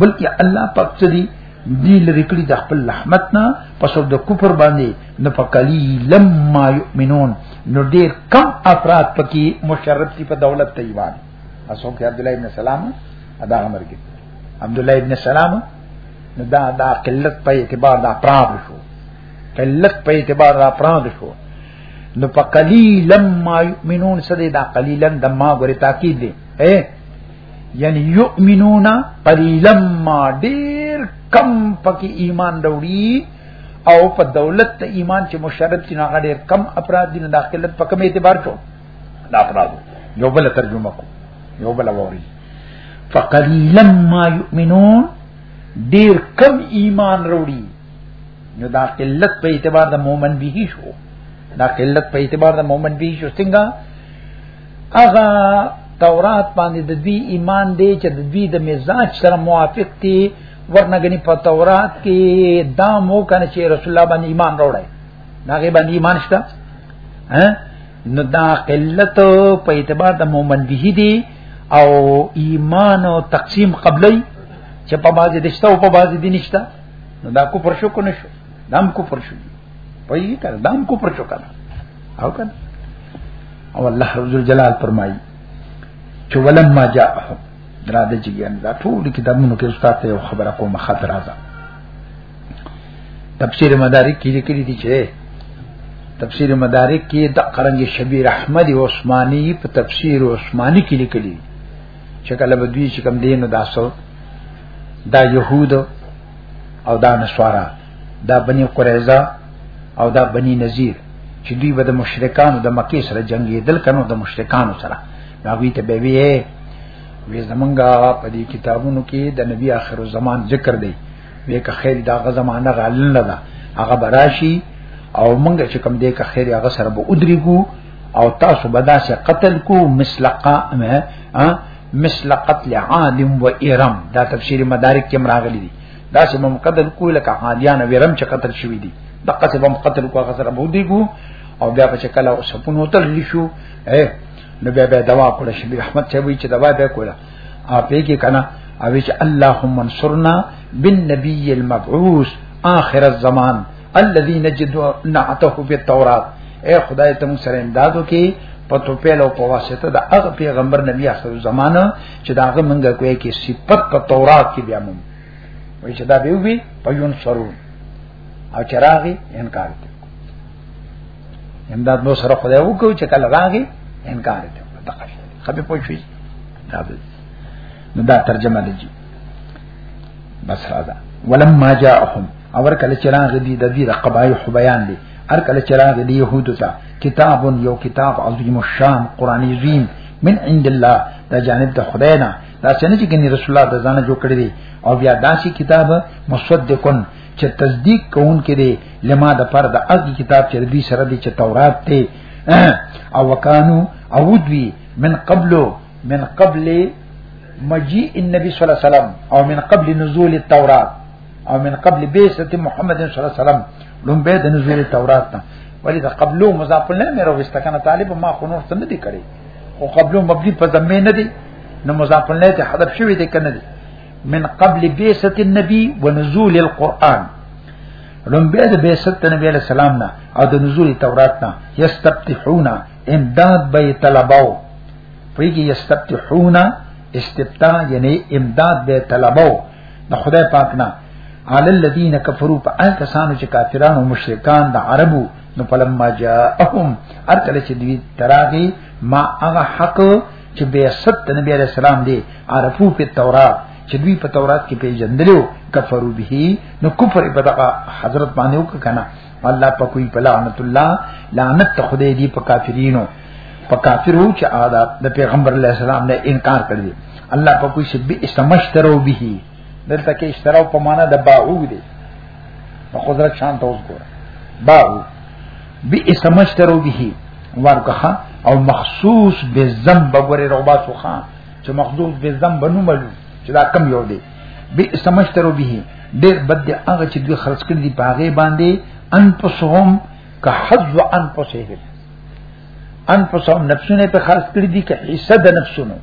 بلکې الله پاک څه دی دی لری کړی د خپل رحمت نه پس د کفر باندې نه پکلی لما یؤمنون نو ډیر کم افراد پکې مشرف سی په دولت ته ایمان اسو کې عبد الله ابن سلام ادا امر کې عبد الله ابن سلام نو دا دا قلت په اعتبار دا پراب شو قلت په اعتبار دا پراب شو نو په قلیلم ما یؤمنون سده دا قلیلن د ما غره تاکید دی اے یعنی یؤمنون قلیلا ما ډیر کم پکې ایمان وروړي او په دولت ته ایمان چې مشرب چې نه غډیر کم افراد دي داخله په کوم اعتبار شو دا افراد یو بل ترجمه کو یو بل ووري فقلیلا ما یؤمنون ډیر کم ایمان وروړي نو دا قلت په اعتبار د مؤمن به شو دا قلت په اعتبار د مؤمن به شو څنګه هغه تورات باندې د دوی ایمان دی چې د دوی د مزاج سره موافق دی ورنګنی په تورات کې دا مو کنه چې رسول الله باندې ایمان راوړی هغه باندې ایمان شته ها نو دا قلت په اعتبار د مومن به دي او ایمان او تقسیم قبلی چې په بازي دشته او په بازي دي نشته نو دا کو پر شو کو نشو دام کو پر شو وایي کړه دام کو پر چوکا او کنه او الله عز جلال فرمایي چې ولما جاءهم درا د جګیان دا ټول کتابونو کې استاد ته خبره کوم خاطر راځه تفسیر مدارک کې لیکلي دي چې تفسیر مدارک کې د قرنګ شبیر احمد عثماني په تفسیر عثماني کې لیکلي چې کله به دوی چې کم دین داسو دا يهود او دا نصارا دا بنی قریظه او دا بنی نذیر چې دوی به د مشرکانو د مکه سره جنگي دل کنو د مشرکانو سره هغه ته به وی وی زمونږه په دې کتابونو کې د نبی آخر زمان ذکر دی وی که خیر دا غ زمانہ غالن نه ده هغه براشي او مونږ چې کوم دې که خیر هغه سره به ودرېګو او تاسو به داسې قتل کو مسلقه مثل قتل عاد و ارم دا تفسیر مدارک کې مراغلي دي دا چې مم قتل کوی لکه عادیان ویرم چې قتل شوی دي دغه څه بم قتل کوه غسر بو دی کو او بیا په چکل او سپون هوتل لشو اے نو بیا بیا دوا کوله شي احمد چې وی چې دوا به کوله اپې کې کنه او چې اللهم انصرنا بالنبي المبعوث اخر الزمان الذي نجد نعته في التوراة اے خدای ته موږ سره امدادو کې پتو پیلو په واسطه د هغه پیغمبر نبی اخر زمانہ چې داغه منګه کوي کې صفت په تورات کې بیا مونږ وای چې دا به وي په یون سرو او چراغي انکار کوي امداد نو سره خدای وکړو چې کله راغی انکار کوي خبي پوښي دا به نو دا ترجمه لږی بس راځه ولما جاءهم اور کله چې راغلی د دې د قبایح بیان دي هر کله چې راغی د يهودو ته کتاب یو کتاب عظیم الشان قران عظیم من عند الله دا جانب د خدای نه دا څنګه چې ګنې رسول الله د ځانه جوړ کړی دی او بیا داسې کتاب مصدقن چې تصدیق کوون کې دی لما د پر د هغه کتاب چې دوی سره دی چې تورات ته او وکانو او دوی من قبل من قبل مجيء النبي صلى الله عليه وسلم او من قبل نزول التورات او من قبل بیسه محمد صلی الله علیه وسلم لوم به د نزول تورات نه ولی دا قبلو مضاف له مې راوست کنه طالب ما خو نور څه نه دی کړی او قبلو مبني په ذمه نه دی نو مضاف له ته حذف شوی دی کنه دی من قبل بیسه النبی ونزول القرآن لوم به د بیسه نبی علیہ السلام نه او د نزول تورات نه یستفتحونا امداد به طلباو فیږي یستفتحونا استفتاح یعنی امداد به طلباو د خدای پاک نه علی الذین کفروا فان کسانو چې کافرانو مشرکان د عربو نو فلما جاءهم ارکل چې دوی تراغي ما هغه حق چې به ست نبی علیہ السلام دی عرفو په تورات چې دوی په تورات کې پیژندلو کفرو به نو کفر په دغه حضرت باندې وکړه الله په کوئی په لعنت الله لعنت ته خدای دی په کافرینو په کافرو چې عادت د پیغمبر علی السلام نه انکار کړی الله په کوئی شبي استمشترو به دلته کې اشتراو په معنا د باعو دی په قدرت شان ته اوس ګور باعو بي استمشترو به ورکه او مخصوص به ذنب غره رغبا سوخه چې مخصوص به ذنب نو ملو چې دا کم یو دی به سمشترو به ډېر بد دی هغه چې دوی خرج کړی دی په هغه باندې ان پسهم که حظ ان پسهم ان پسهم نفسونه په خرج کړی دی که حصہ د نفسونو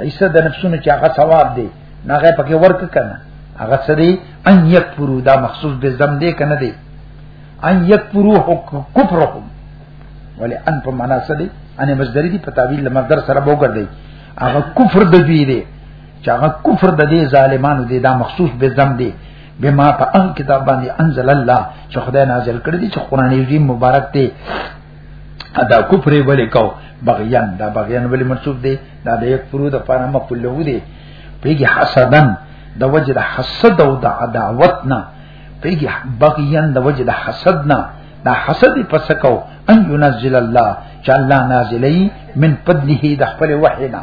حصہ د نفسونو چې هغه ثواب دی نه هغه پکې ورک کنه هغه سری ان یکفرو دا مخصوص به زم دی کنه دی ان یکفرو کفرهم ولی ان په معنا سره دی ان مصدر دی په تعویل لمدر سره بوګر دی هغه کفر د دوی دی چې هغه کفر د دې ظالمانو دی دا مخصوص به ذم دی بما په ان کتاب باندې انزل الله چې خدای نازل کړی دی چې قران عظیم مبارک دی ادا کفر ولې کو بغیان دا بغیان ولې منسوب دی دا د یک فرو د پاره مقبول له دی پیږي حسدن د وجه د حسد او د عداوت نه پیږي بغیان د وجه د حسد نه دا حسد پس کو ان ينزل الله چې الله نازلې من فضله د خپل وحینا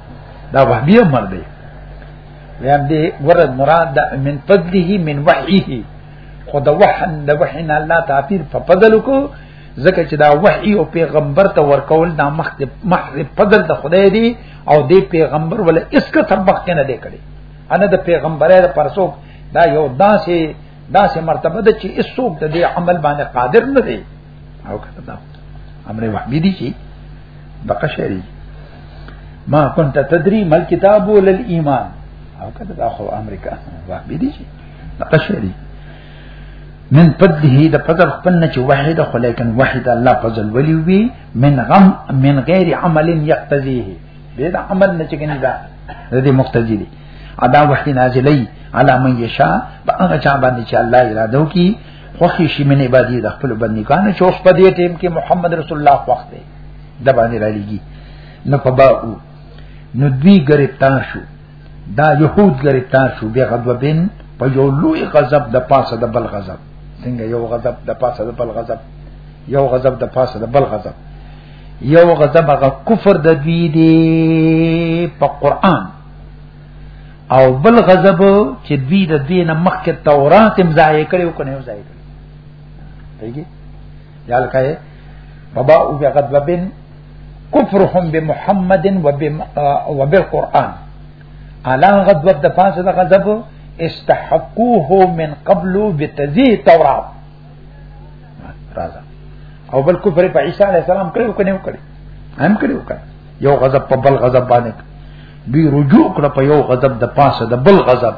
دا وهبي امر دی ویان دی ورد مراد دا من فضله من وحیه خود وحن دا وحن الله تعفیر په فضل کو زکه چې دا وحی او پیغمبر ته ورکول دا مخ محض فضل د خدای دی او دی پیغمبر ول اسکه سبق نه دی کړی انا د پیغمبره د پرسوک دا یو داسې داسې مرتبه ده چې هیڅوک د دې عمل باندې قادر نه دی او کته دا امر وحبی دي چې بقا شری ما كنت تدري ما الكتاب ولا الايمان او کته دا خو امریکا وحبی دي چې بقا شری من فضله د فضل خپل نه چې واحد خو لیکن واحد الله فضل ولي وي من غم من غیر عمل يقتضيه به دا عمل نه چې کني دا د دې مقتضي دي ادا وحي نازلې على من يشاء په هغه چا باندې چې الله اراده وکي خوخي شي من عبادي د خپل بندګانو چې اوس په دې ټیم کې محمد رسول الله خوښ دی د باندې را لګي نو په باو نو دوی گرفتار شو دا يهود گرفتار شو بیا غضبن په یو لوی غضب د پاسه د بل غضب څنګه یو غضب د پاسه د بل غضب یو غضب د پاسه د بل غضب یو غضب هغه کفر د دوی دی په قران او بل غضب چې دوی د دین مخکې تورات هم ځای کړي او کنه ځای کړي دیږي یال کای بابا او بیا غضبن کفرهم بمحمد وبالقران الان غضب د پاسه د غضب استحقوه من قبل بتذی تورات راځه او بل کفر په عیسی علی السلام کړو کنه وکړي هم کړو کنه یو غضب په بل غضب باندې دوی رجوع کړ په یو غضب د پاسه د بل غضب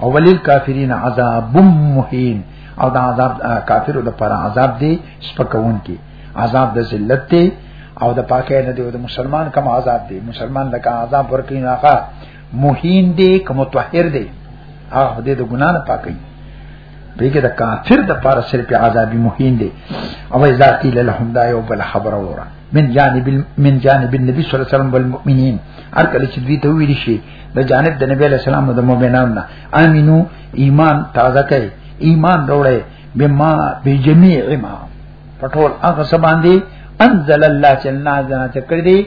او ولل کافرین عذاب مهین او دا عذاب کافرو د پر عذاب دی سپکون کی عذاب د ذلت دی او د پاکه نه دی او د مسلمان کم عذاب دی مسلمان لکه عذاب ورکین هغه مهین دی کوم طاهر دی هغه دې د ګنا نه پاکي بیګه د کافر د پر صرف عذاب مهین دی او ذاتی لهم دا یو بل خبر وره من جانب من جانب النبي صلی الله علیه وسلم والمؤمنین هر کله چې دوی ته ویل شي د جانب د نبی علیہ السلام او د مؤمنانو نه امینو ایمان تازه کړي ایمان وروړي بما بجميع ما پټول هغه سبان دي انزل الله چې الله جنا چې کړی دي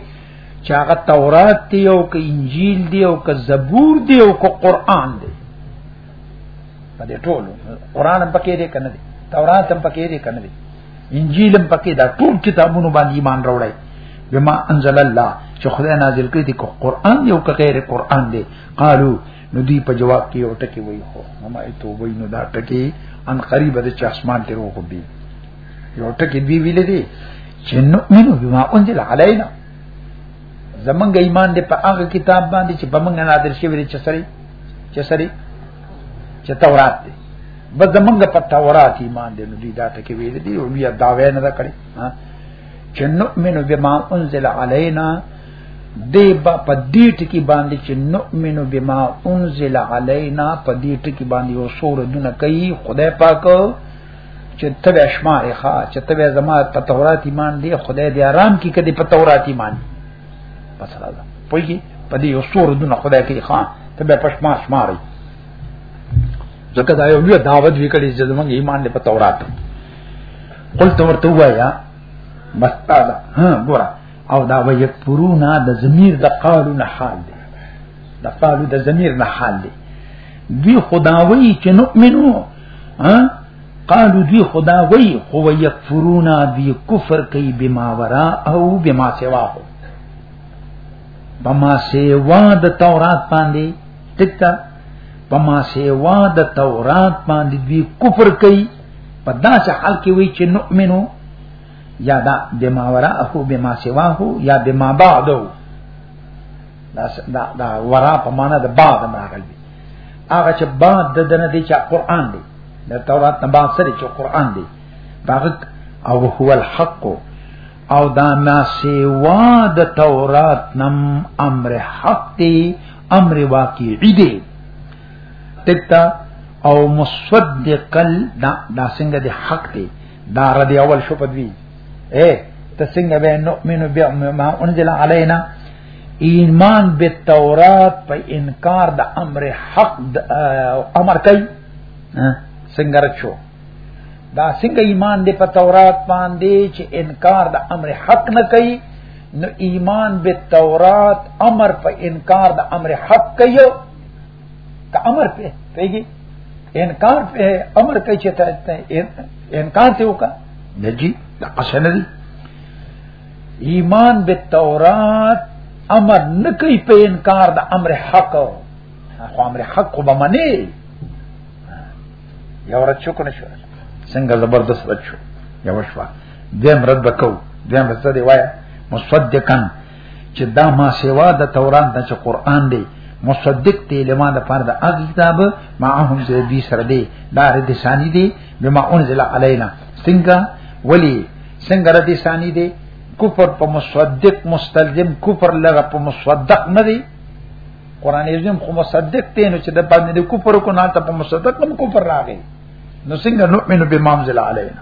چې هغه تورات دی او که انجیل دی او که زبور دی او که قران دی په دې ټولو قران هم پکې دی کنه دی تورات هم پکې دی کنه دی انجیل هم پکې دا ټول کتابونو باندې ایمان راوړی بما انزل الله چې خدای نازل کړی دی قرآن یو که غیر قرآن دی قالو نو دی په جواب کې یو ټکی وای خو ما ته وای نو دا ټکی ان قریب د چاسمان ته روغ دی یو ټکی دی ویل دی چې نو مینو بما انزل علینا زمونږ ایمان دی په هغه کتاب باندې چې په موږ نازل شوی دی چې سری چې سری چې تورات دی بس زمونږ په تورات ایمان دی نو دی دا ټکی ویل دی او بیا دا ویل نه کړی چې نؤمن بما انزل علينا دی با په دې ټکی باندې چې نؤمن بما انزل علينا په دې ټکی باندې یو سور دونه کوي خدای پاک چې تبع شماره ښا چې تبع زما په تورات ایمان دی خدای دې آرام کې کدي په تورات ایمان دی بس را ده پویږي په دې یو سور دونه خدای کې خان ته به پښما شماري ځکه دا یو لوی دعوت وکړي چې زمونږ ایمان دې په تورات قل ته ورته وایا بس تا دا ها ګوره او دا وی پرونا د ضمیر د قالو نه حال دی د قالو د ضمیر نه حال دی دوی خداوی چې نؤمنو ها قالو دی خدا وی خو یکفرونا دی کفر کوي بما ورا او بما سوا هو بما سوا د تورات باندې تکتا بما سوا د تورات باندې دی کفر کوي په داسې حال کې وی چې نؤمنو یا دا بما ورا او بما سوا هو یا بما بعدو دا دا ورا په معنا د بعد راغلی هغه چې بعد د دنه دی چې قران دی د تورات نه بعد سره چې قران دی هغه او هو الحق او دا ما سیوا د تورات نم امر حق دی امر واقعی دی تکتا او مصدقل دا, دا څنګه د حق دی دا رد اول شو پدوی اے تسنگ بے نؤمن بما انزل علینا ایمان بالتورات په انکار د امر حق د امر کوي څنګه رچو دا څنګه ایمان دی په تورات باندې چې انکار د امر حق نه کوي نو ایمان بالتورات امر په انکار د امر حق کوي کا امر په پیږي انکار په امر کوي چې ته انکار ته وکا نجی د قسن دی ایمان به تورات امر نکي په انکار د امر حق خو امر حق به منی یو رات شو کنه شو څنګه زبردست رات شو یو شو دیم رد بکو دیم رد دی وایا مصدقا چې دا ما سیوا د تورات نه چې قران دی مصدق دی لما د پاره د هغه کتاب معهم چې دې سره دی دا رد ثانی دی بما انزل علینا څنګه ولی څنګه رد ثانی دی کفر په مصدق مستلزم کفر لغه په مصدق نه دی قران عظیم خو مصدق دی نو چې د باندې د کفر کو نه ته په مصدق هم کفر راغی نو څنګه نؤمن بما انزل علینا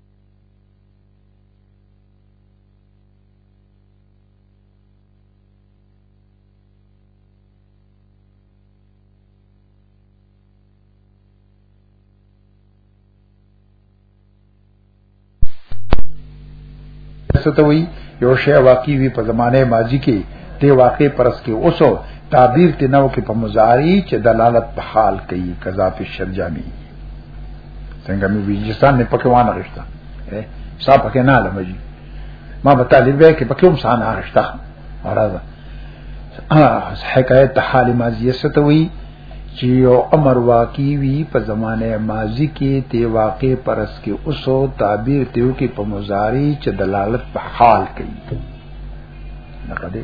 ستوي یو شی واقعي وي په زمانه ماضي کې ته واقع پرس کې اوسو تعبیر تنو کې په مضارع چې دلالت په حال کوي قضا په شرجامي څنګه مې بلوچستان نه پکې وانه غشتا صاحب پکې نه علم جی ما په طالب کې پکې هم سان غشتا راځه حکایت حال ماضیه ستوي چې یو امر واقعي وي په زمانه ماضی کې تی واقع پرس کې اوسو تعبیر تیو کې په مضارع چې دلالت په حال کوي لکه دې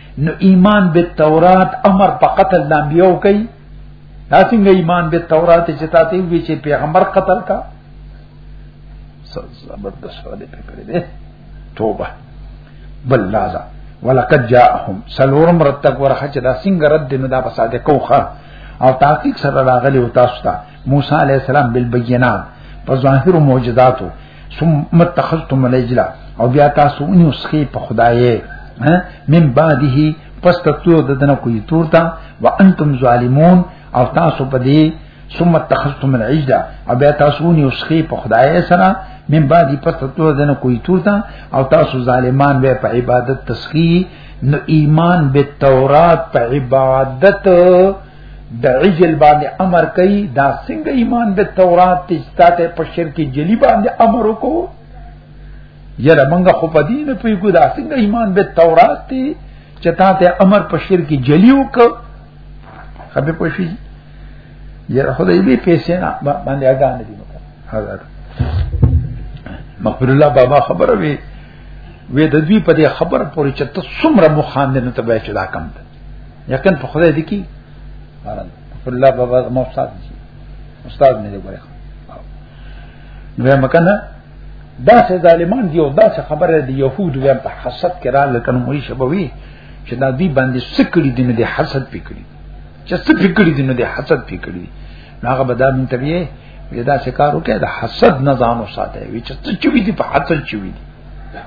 نو ایمان به تورات امر په قتل د انبیو کوي دا څنګه ایمان به تورات چې تاسو وی چې پیغمبر قتل کا زبردست ولې پکړې ده توبه بل لازم ولقد جاءهم سلورم رتق ورخه چې دا څنګه رد دینو دا بساده کوخه او تحقیق سره راغلی او تاسو ته موسی علی السلام بالبينات په ظاهر معجزاتو ثم اتخذتم العجل او بیا تاسو ونیو سخی په خدای من بعده پس تطلو ددنه کوی تور تا وانتم ظالمون او تاسو په دې ثم اتخذتم العجل او بیا تاسو ونیو سخی په خدای سره من بعدی پس تطلو ددنه کوی تور تا او تاسو ظالمان به په عبادت تسخی نو ایمان به تورات په عبادت د عجل باندې امر کوي دا څنګه ایمان به تورات ته ستاته په شرک جلی باندې امر وکړو یره منګه خو په دین په کو دا څنګه ایمان به تورات ته چې تا ته امر په شرک جلی وکړو خبي پوښي یره خدای دې پیسې نه باندې ادا نه دي حضرت مغفر الله بابا خبره وی وې د دوی په دې خبره پورې چې ته څومره مخاندنه ته به چدا کم ده یقین په خدای دی کی باران الله بابا مو استاد دی استاد مې دی ګوره نو مکنه دا سه ظالمان دی او دا سه خبره دی يهود ویم په حسد کې را لکه نو مې شبوي چې دا دی باندې سکړي دی نه دی حسد پکړي چې څه پکړي دی نه دی حسد پکړي هغه به دا مونږ ته وی دا سه کار وکړه د حسد نه ځان وساته وی چې څه چوي دی په حسد چوي دی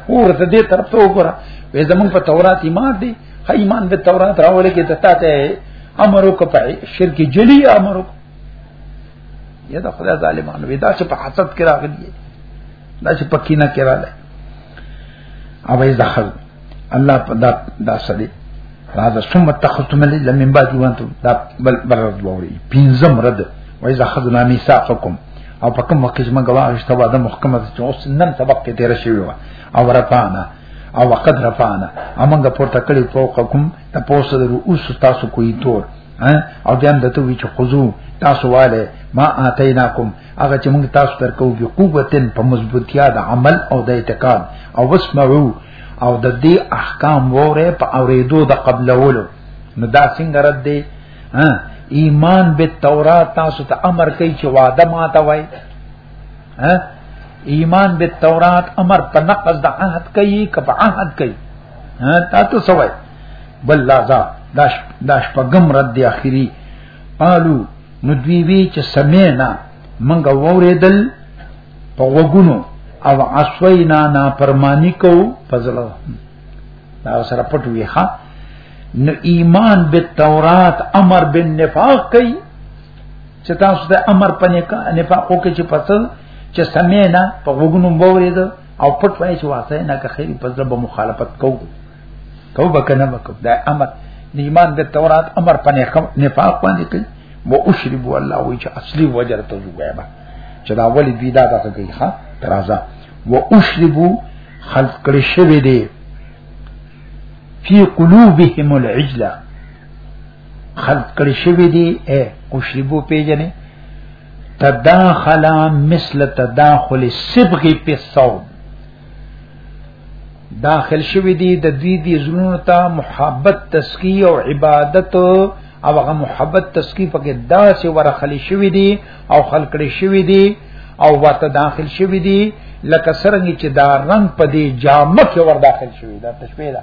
ورته دې طرف ته وګوره وې زمون په تورات ایمان دی ایمان د تورات راوړل کې دتا ته امر وکړ په شرک جلی امر وکړ یا دا خدای ظالمانو ودا چې په حسد کې راغلی دا چې پکې نه کې راغلی او ایز دخل الله په دا دا سړي راځه ثم تخصم لله من بعد وانتم دا بل بل رد ووري پینځم رد وای ځا خذنا میثاقکم او په کوم وخت چې موږ واغشته واده محکمه چې اوس نن سبق کې تیر شوی و او رفعنا او وقد رفعنا امنګ پورته کړی فوقکم د پوسه د رؤوس تاسو کوی تور او بیا د توی چې خذو تاسو والے ما اتیناکم هغه چې موږ تاسو درکو به قوتن په مضبوطیا د عمل او د اعتقاد او واسمعوا او د دې احکام وره په اوریدو د قبلولو نو دا څنګه رد دی ایمان به تورات تاسو ته امر کوي چې وعده ماته وای ها ایمان به تورات امر په نقض د عهد کوي کپ عهد کوي ها تاسو سوای بل لازا داش داش په غم رد دی اخیری قالو نو دوی وی چې سمینا منګ ووریدل په وګونو او عصوینا نا پرمانی کو فضل دا سره پټوي ها نو ایمان به تورات امر بالنفاق کوي چې تاسو ته امر پنه کا نه په او کې چې پته چې سمې نه په وګونو بورید او پټ وای چې واسه نه که خیر په ځبه مخالفت کو کو بکنه وکړه دا امر ایمان د تورات امر پنه کم نفاق باندې کوي مو اشرب الله وی چې اصلي وجر ته جوړه چې دا اولی دوی دا تاسو کوي ها ترازا و اشرب خلق کړي شوی دی فی قلوبهم العجله خلق کړی شوی دی اے اشربو پیجنې تداخل مثل تداخل سبغ په صوم داخل شوی دی د دوی دی زلون ته محبت تسکی او عبادت او هغه محبت تسکی پکې داسې ورخل شوی دی او خلق کړی شوی دی او ورته داخل شوی دی لکه سرنګ چې دا رنگ په دې جامه کې ور داخل شوی دا تشبیه ده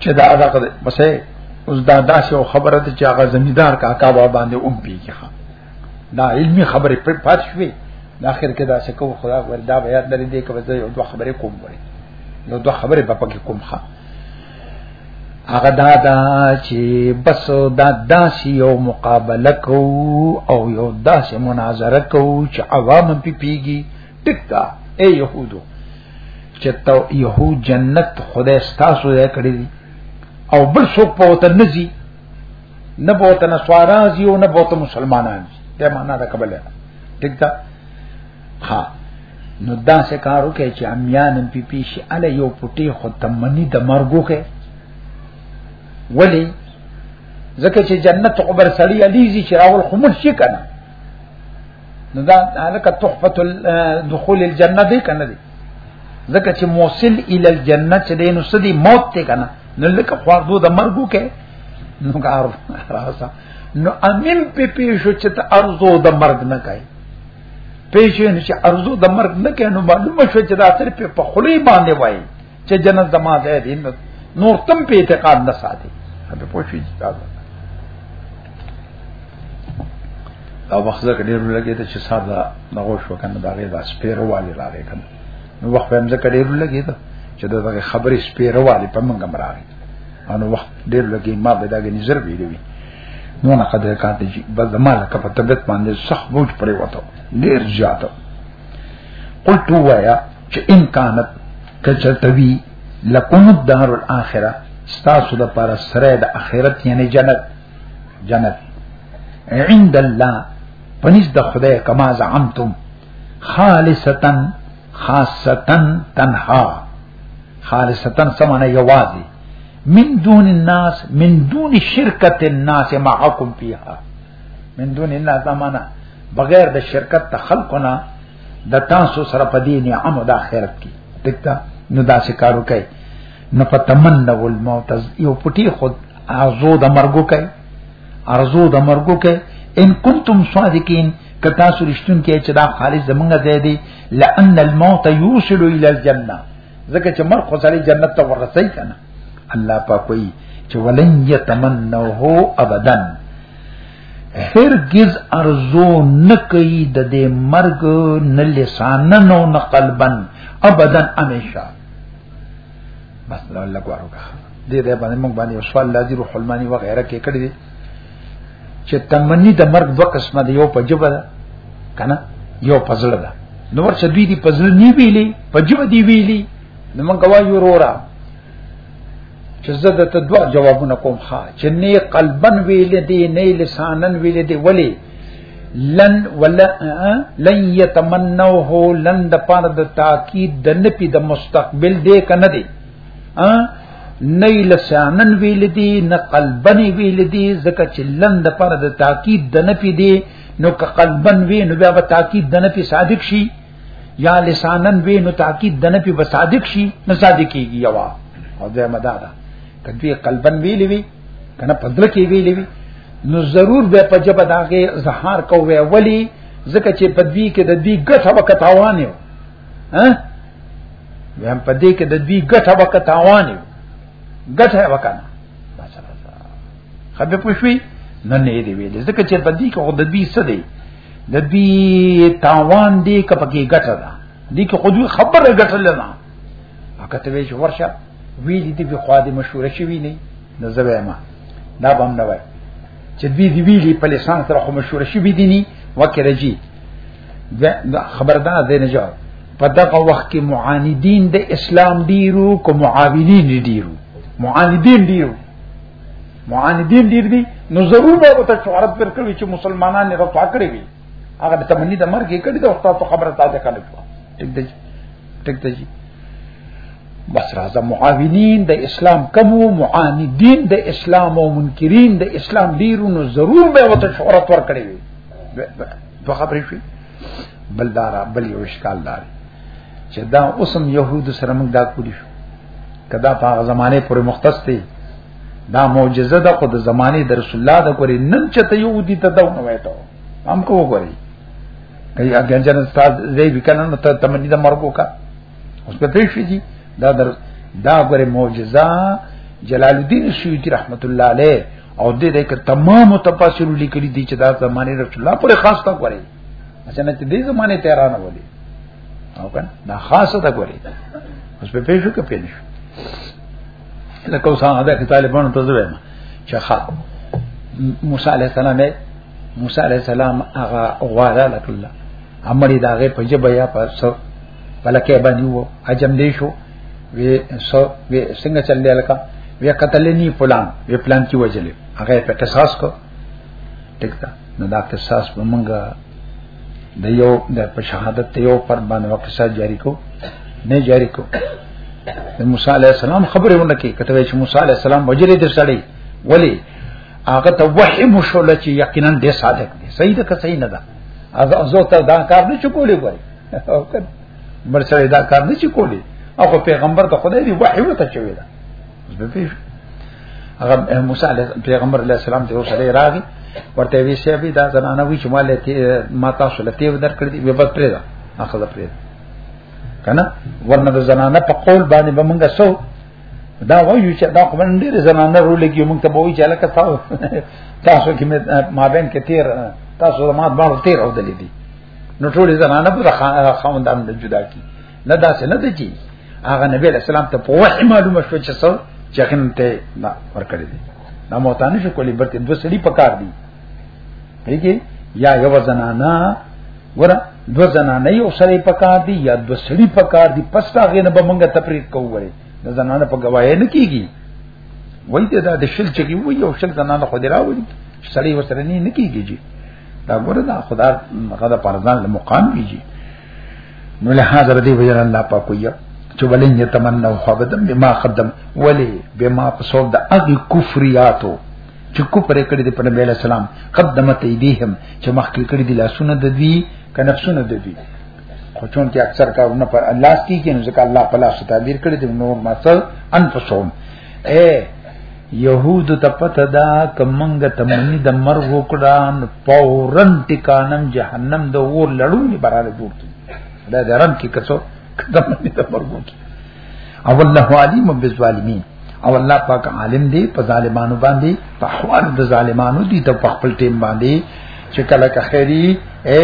چې دا هغه ده بس اوس دا داسې او خبره ده چې هغه زمیدار کا کا باندې اوم پیږي دا علمي خبره په پات شوې د اخر کې دا څه کو خدا ور دا بیا درې دې کې وځي او دوه خبرې کوم وړي نو دوه خبرې په پکې کوم ښه هغه دا دا چې بس دا داسې یو مقابله کو او یو داسې مناظره کو چې عوام پی پیږي ټیک دا اے يهودو چې تو يهود جنت خدای ستاسو یې کړی دي او بل څوک په وته نزي نه په وته نسوارا زی او نه په وته مسلمانان دي دا معنا ده قبل ټیک دا ها نو دا څه کارو کې چې امیان پی پی شي اله یو پټي خو تمنی د مرګو کې ولی ځکه چې جنت قبر سړی علیزي چې راول خمر شي کنه نو دا لکه تحفه دخول الجنه دی کنه دی ځکه چې موصل ال الجنه چې دی نو سدي موت ته کنه نو لکه خواردو د مرګو کې نو کار راځه نو امین په پیښو چې ته ارزو د مرګ نه کوي پیښې نو چې ارزو د مرګ نه کوي نو معلومه شو چې دا تر په خلی باندې وایي چې جنت زما ده دین نور تم په اعتقاد نه ساتي په پوښتنه چې تاسو دا وخت زکه ډیر لګی ته چې صاحب دا نغوش وکنه دا غي دا سپیرو والی راغی کنه نو وخت هم زکه ډیر لګی ته چې دا دغه خبرې سپیرو والی په منګم راغی انو وخت ډیر لګی ما به دا غي نظر ویلوي نو نه قدر کاته چې بل زمانه کپه طبيعت باندې سخت بوج پرې وته ډیر زیاته قلت وایا چې ان کانت کچرتوی لکم الدار الاخره ستاسو د پر سره د اخرت یعنی جنت جنت عند الله پنځ د خدای کما زعمتم خالصتا خاصتا تنها خالصتا سمانه یوازي من دون الناس من دون شرکت الناس معكم فيها من دون الله زمانہ بغیر د شرکت ته خلقنا د تاسو سره په دې نعم او د آخرت کې دکتا نو دا شکار وکي نو فتمنو الموت یو پټي خود ارزو د مرګو کوي ارزو د مرګو کوي ان کنتم صادقین کتا سرشتون کې چې دا خالص زمونږ دی لئن الموت یوصل الى الجنه ځکه چې مرګ خو سړی جنت ته ورسي کنه الله پاک وایي چې ولن یتمنه ابدا هرگز ارزو نکئی د دې مرګ نه لسان نو نه قلبن ابدا همیشه بس الله غواړو دې دې باندې موږ باندې سوال لازم روح المانی وغیرہ کې کړی چې تمنی د مرګ دوه قسمه دی یو په جبه ده کنه یو په زړه ده نو ورڅ دوی دی په زړه نی ویلي په جبه دی ویلي نو مونږ وایو وروره چې زه د ته دوه جوابونه کوم ښا چې نه قلبن ویل دي نه لسانن ویل دي ولی لن ولا لن يتمنوه لن د پاره د تاکید د نپی د مستقبل دی کنه دی ا نه لسانن ویل دي نه قلبن ویل دي ځکه چې لن د پر د تاکید د نه پی دي نو که قلبن وی نو بیا به تاکید د نه پی صادق شي یا لسانن وی نو تاکید د نه پی به صادق شي نو صادق کیږي یوا او دا مدارا کدی قلبن ویل وی کنه پدل کې ویل وی نو ضرور به په جبه داغه اظهار کوي ولی ځکه چې بدوی کې د دې ګټه وکټاوانه ها ویم په دې کې د دوی ګټه وکړه تاوان یو ګټه وکړه مثلا خبر پوښوي نه نه دی ویل ځکه چې په دې کې خو د دوی څه دی د دوی تاوان دی که پکې ګټه ده دې کې خو دوی خبره ګټه لنه هغه ته وی چې ورشه وی دې په خوا دې مشوره شوی نه نه زوی ما دا بم نه وای چې دوی دی ویلي په لسان سره خو مشوره شوی دي نه وکړه جی دا خبردار دی نه جواب په دغه وخت کې معاندین د اسلام ډیرو کو معاونین ډیرو معاندین ډیرو معاندین ډیر دي نو ضرور به ته شهرت پر کړی چې مسلمانان نه رفع کړی وي هغه د تمنی د مرګ کړي د استاد په خبره تازه کړی ټیک دی ټیک دی بس راځه معاونین د اسلام کم او معاندین د اسلام او منکرین د اسلام ډیرو نو ضرور به ته شهرت ور کړی وي په خبرې شي بل دارا بل یو اشکال دار چې دا اوسم يهود سره موږ دا کولی شو کدا په هغه زمانه پورې مختص دی دا معجزه ده خو د زمانه د رسول الله د کوری نن چې ته يهودي ته دا ونه وایته هم کو وګوري کای اګه جن استاد زې وکنه نو ته تمنی د مرګو کا اوس په پیښ دي دا در دا غره معجزه جلال الدین سیوطی رحمت الله علیه او دې دې کې تمام تفاسیر لیکلي دي چې دا زمانه رسول الله پر خاص تا کوي اسنه چې دې زمانه تهران ولي او کنه دا خاصه تا کوي اوس په پیښو کې پیښ لکه اوس هغه د طالبانو ته زویم چې ښا موسی علی السلام موسی علی السلام هغه غواړه لکه الله امر دا غي په جبه یا په سر بلکې باندې وو اجم دې شو وی سو وی څنګه چل دی لکه وی قتلنی فلان وی پلان کی وجلې هغه په قصاص کو ټیک ده نو دا قصاص په منګه د یو د په شهادت ته یو پر باندې وقصه جاری کو نه جاری کو د موسی علی السلام خبره ونه کی کته چې موسی علی السلام وجلې د سړی ولی هغه ته وحی مشول چې یقینا د صادق دی صحیح ده که صحیح نه ده از ازو ته دا کار نه چکولې وای بل سره دا کار نه چي کولی او پیغمبر ته خدای دی وحی وته چوي دا هغه موسی علی پیغمبر علی السلام ته وسره راغی ورته وی شه به دا زنانه وی چې مال ته ما تاسو لته ودر کړی دی وبد پرې دا اخذ پرې کنه ورنه د زنانه په قول باندې به مونږه سو دا وایو چې دا کوم ډېر زنانه رول کې مونږ ته وایي چې لکه تاسو تاسو کې ما بین کې تیر تاسو ما باندې تیر او دلی دي نو ټول زنانه په خاوندانو نه جدا کی نه داسې نه دی چې هغه نبی علیہ السلام ته په وحی معلومه شو چې څو چې خنته نه ورکړی دی نو مهتانه شو کولی برته دو سړي پکار دی پیږي یا یو زنانا ور دو زنانه یو سړی پکار دی یا دو سړي پکار دی پس دا غنه به مونږه تفریق کوو د زنانه په گواهی نه کیږي وای ته دا د شل چګي وای یو شل زنانه خو دی راوړي سړی وسره نه کیږي دا ګوره دا خدا هغه د پرځان له مقام کیږي نو له حاضر دی وجر الله پاک ویا چې ولین یتمنو حبدم بما قدم ولی بما پسوب د اغه کفریاتو چې کفر کړی دی په نبی له سلام قدمت ایدیهم چې مخکې کړی دی لاسونه د دوی کنفسونه د دوی خو چون کې اکثر کارونه پر الله سکی کې نو ځکه الله په لاس تعبیر کړی دی نور ماته انفسهم اے يهود ته پته دا کمنګ تمنی د مرګ وکړان فورن ټکانم جهنم د اور لړونی براله جوړ کی دا درم کی کسو قدم نه د مرګ کی او الله علیم بالظالمین او الله پاک عالم دی په ظالمانو باندې په احوال د ظالمانو دی ته په خپل ټیم باندې چې کله که خیری اے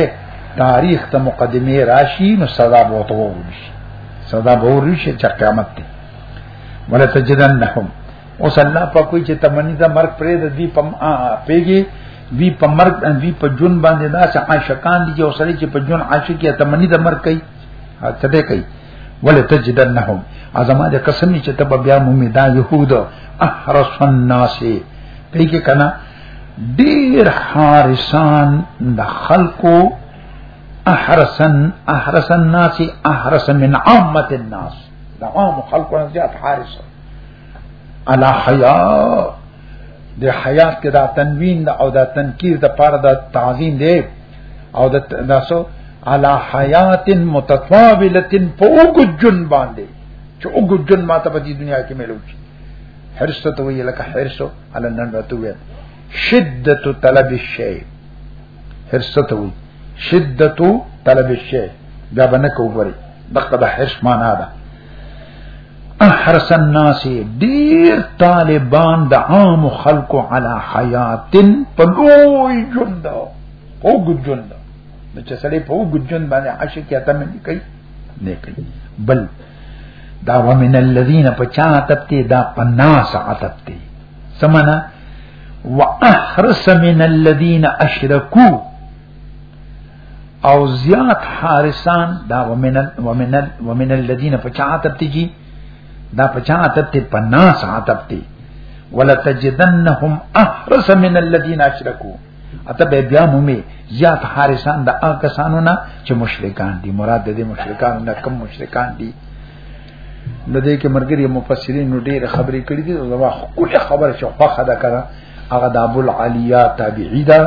تاریخ ته مقدمه راشي نو سزا به وته ورشي سزا به ورشي چې قیامت دی ولا تجدنهم اوس الله په کوئی چې تمنی دا مرګ پرې د دې پم پیږي وی په مرګ ان وی په جون باندې دا چې عاشقان دي او سړي چې په جون عاشق یا تمنی دا مرګ کوي ته دې کوي ولا تجدنهم ازما د قسم چې تب بیا مومي دا يهود احرس الناس پیږي کنا ډیر حارسان د خلکو احرسن احرسن الناس احرس من عامه الناس دا عام خلکو نه زیات حارس الا حیا د حیات کې دا تنوین او دا تنکیر د پاره د تعظیم دی او د داسو علا حیات متطابلت فوق جن باندې چې وګ جن ماته په دې دنیا کې ملو شي حرس ته وی لکه حرس علی نن راته وی شدت طلب الشی حرس ته وی شدت طلب الشی دا باندې کوبري دغه د حرس معنا ده احرس الناس ډیر طالبان د عام خلکو علی حیات په لوی ژوند او ګډ ژوند نو چې سړی په ګډ ژوند باندې عاشق یا تم نه کوي نه کوي بل دا ومن الذين پچاتبتی دا پناس عتبتی سمنا واحرس من الذين اشركوا او زیات حارسان دا ومن ومن ومن الذين فچاتب تیجی دا پچاتب تی پناس عتب تی ولتجدنهم احرس من الذين اشركوا اته به بیا مومي زیات حارسان د هغه کسانو نه چې مشرکان دي مراد د دې مشرکان نه کم مشرکان دي نو دې کې مرګري مفسرین نو ډېر خبرې کړې دي زما خپل خبره شو فخه ده کړه هغه د ابو العالیه تابعی ده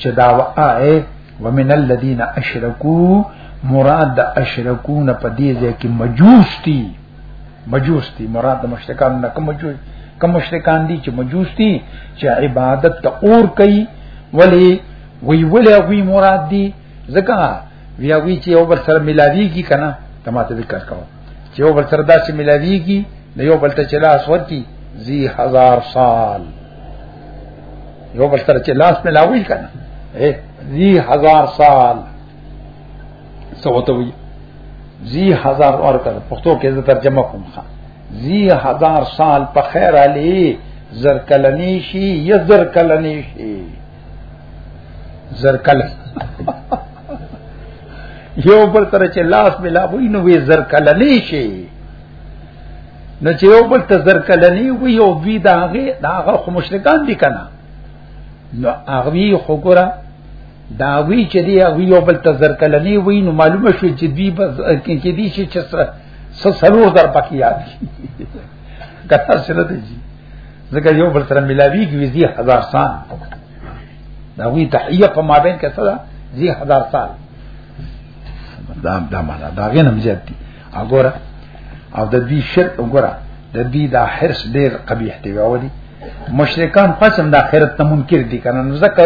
چې دا وای ومن الذين اشركوا مراد اشركون په دې ځای کې مجوس دي مجوس دي مراد د مشرکان نه کوم مجوس کوم مشرکان دي چې مجوس دي چې عبادت ته اور کوي ولی وی ولی وی مراد دي ځکه بیا وی چې یو بل سره ملاوی کی کنه تماته ذکر کاوه چې یو بل سره داسې ملاوی کی نو یو بل ته چلا اسود کی زی هزار سال یو بل سره چې لاس ملاوي کنه اے زی هزار سال سوتوي زی هزار اور کړ پښتو کې زه ترجمه کوم ښا زی هزار سال په خیر علی زر کلنی شي یا زر کلنی شي زر کل یو پر تر چې لاس ملا وې نو وی زر کلنی شي نو چې یو بل تذر کلنی وی او وی داغه داغه خو مشرکان دي کنه نو هغه خو ګره دا وی چې دی هغه یو بل تذر کلنی وی نو معلومه شو چې دی بس کې دی چې څه سرور در پکې یاد کته سره دی ځکه یو بل سره ملاوی کې وی هزار سان دا وی تحیه په مابین کې سره زی هزار سال دا دا معنا دا غنم زیات دي وګوره او د دې شرک وګوره د دې د حرس ډېر قبیح دی وړي مشرکان پسم د آخرت ته منکر دي کنه نو ځکه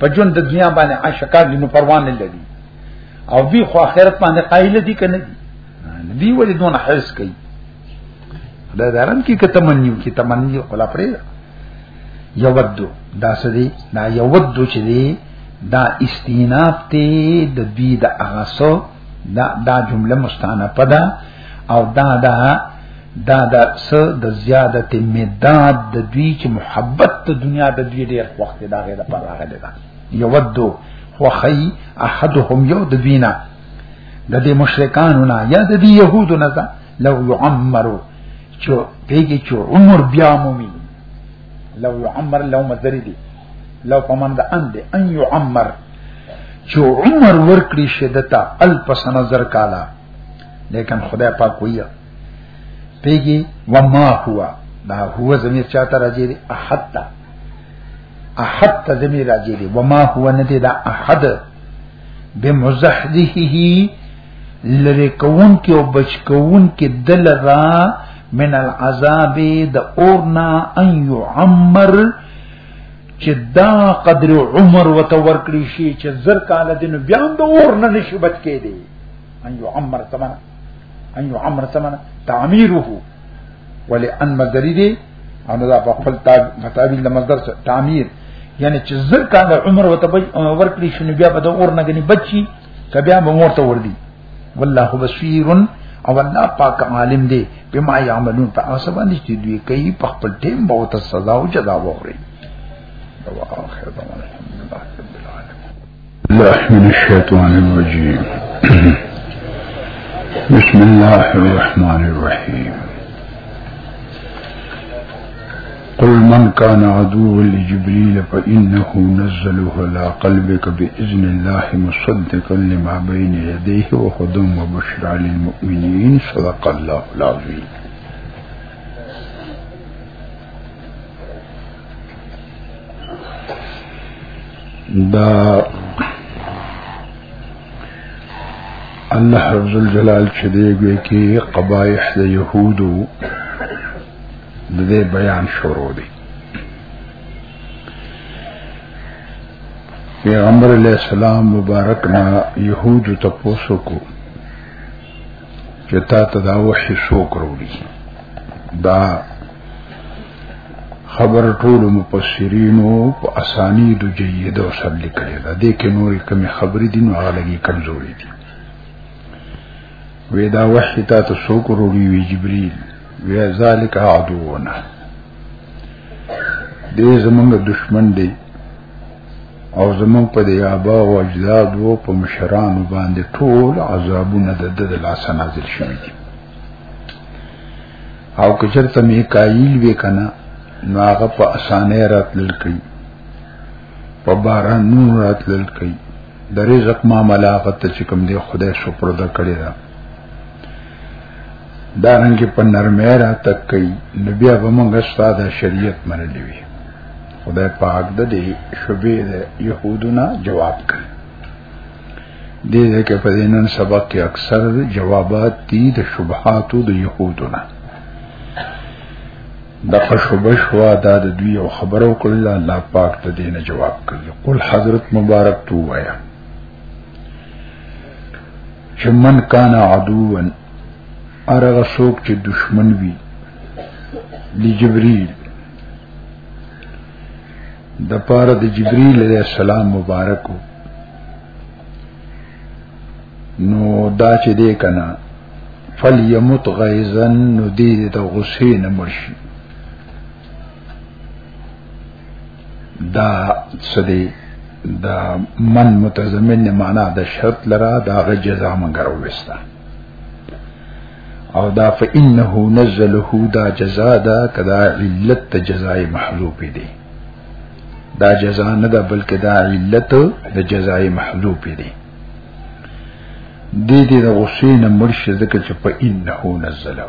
په جون د دنیا باندې عاشقان دي نو پروا نه لري او دی خو آخرت باندې قایل دي کنه دی ولې دون حرس کوي دا دارن کې کتمنیو کې تمنیو خلا پرې یودو دا سدي دا یودو چې دی دا استیناف ته د دې د اغاسو دا دا جمله مستانه پدا او دا دا دا دا س د زیادت مداد د دوی چې محبت د دنیا د دوی ډیر وخت دا غیر پر راغلی دا یودو خوخی احدهم یو د دوینا د دې مشرکانو نه یا د دې يهودو نه لو يعمرو چې پیږي چې عمر بیا مومي لو يعمر لو مزری دی لو پمن د ان دی ان يعمر چې عمر ورکړي شدتا الف سنه زر کالا لیکن خدای پاک ویا پیږي وما هوا دا هو زمير چاته راځي دی احد تا احد ته زمير راځي دی وما هو نه دی دا احد بمزحزحه لری کون کې او بچ کون کې دل را من العذاب د اورنا ان يعمر چې دا قدر عمر وته ورکړي شي چې زر کال دین بیا د اورنا نشي بچ کې دي ان يعمر تمنا ان يعمر تمنا تعميره ولئن مدري دي او دا په خپل تعبیر د مصدر تعمیر یعنی چې زر کال عمر وته ورکړي شنو بیا به د اور نه غني بچي کبه مور ته وردی والله بصیر او الله پاک عالم دی بما یعملون په هغه څه باندې چې دوی کوي په خپل ټیم به او ته سزا او جزا ووري او اخر دعوانا الله من الشيطان الرجيم بسم الله الرحمن الرحيم قل من كان عدوا لجبريل فإنه نزله على قلبك بإذن الله مصدقا لما بين يديه وهدى وبشرى للمؤمنين صدق الله العظيم دا الله رب الجلال چې دیږي کې قبایح د يهودو د دې بیان شروع دی پیغمبر علیہ السلام مبارک نا یهود ته پوسو کو چې تا ته دا وحی شو کروړي دا خبر ټول مفسرینو په اسانید جیده او سب لیکل دا د کې نور کوم خبرې دي نو هغه لګي کمزوري دي وې دا وحی تا ته شو کروړي وی جبريل وی ذالک عدونا دې زمونږ دشمن دی او زمونږ په دې آبا او اجداد وو په مشرانو باندې ټول عذابونه د د لاس نازل شوی دي او کچرته میکائیل وکنه نو هغه په اسانه راتلل کوي په بارانونو راتلل کوي د رزق معاملات ته چې کوم دی خدای شو پرده کړی دا دارنګ په نرمه را تک کوي نبي هغه موږ استاد شریعت منلې وي خدای پاک د دې شوبې د يهودونه جواب کوي دې ځکه په دې نن سبق کې اکثر جوابات دي د شبهاتو د يهودونه د خشوبه شوا دا د دوی او خبرو کړل الله پاک ته دې نه جواب کوي قل حضرت مبارک تو وایا چې من کان عدو ارغه سوک چې دشمن وی دی جبريل د پاره د جبريل عليه السلام مبارکو نو دا چې دې کنا فليمت غيظا نو دې د غصې نه مرشي دا سدي دا من متضمن معنا د شرط لرا دا غ جزاء منګرو وستا او دا فإنه نزله دا جزاء دا کدا علت ته جزاء محذوف دي دا جزاء نه ده بلکې دا علت د جزاء محذوف دي دې دې د غصې نه مرشه ذکر چې په انه نزله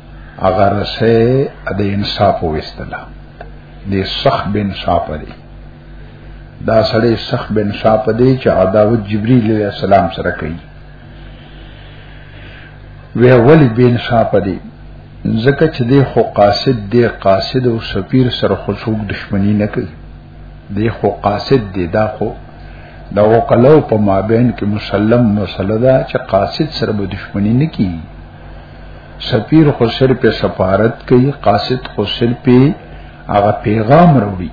هغه رسې د انصاف وستله د صح بن صاف دی دا سړی صح بن صاف دی چې عداوت جبرئیل علیہ السلام سره کوي وی ولی بن صاف دی ځکه چې دی خو قاصد دی قاصد او سفیر سره خو څوک دښمنی نه کوي دی خو قاصد دی دا خو دا وکلو په مابین کې مسلم مسله ده چې قاصد سره به دښمنی نه کوي سفیر خو سر په سفارت کوي قاصد خو سر په هغه پیغام وروړي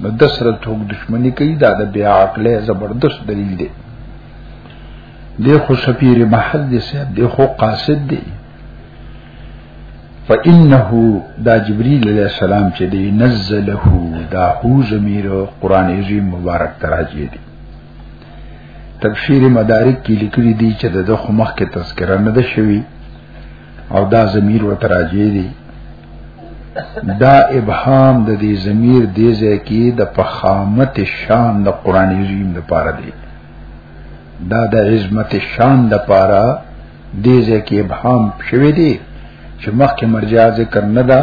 نو د سره ټوک دښمنی کوي دا د بیا عقله زبردست دلیل دی دی خو سفیر محل دی صاحب دی خو قاصد دی فإنه دا جبريل عليه السلام چې دی نزله دا هو زمير قران عظیم مبارک تراجه دی تفسیر مدارک کې لیکلي دي چې د دغه مخ کې تذکرہ نه ده شوی او دا ضمیر و تراجی دی دا ابهام د دې ضمیر دی ځکه د فخامت شان د قران عظیم لپاره دی دا د عظمت شان لپاره دی ځکه ابهام شوی دی چې مخکې مرجع ذکر نه ده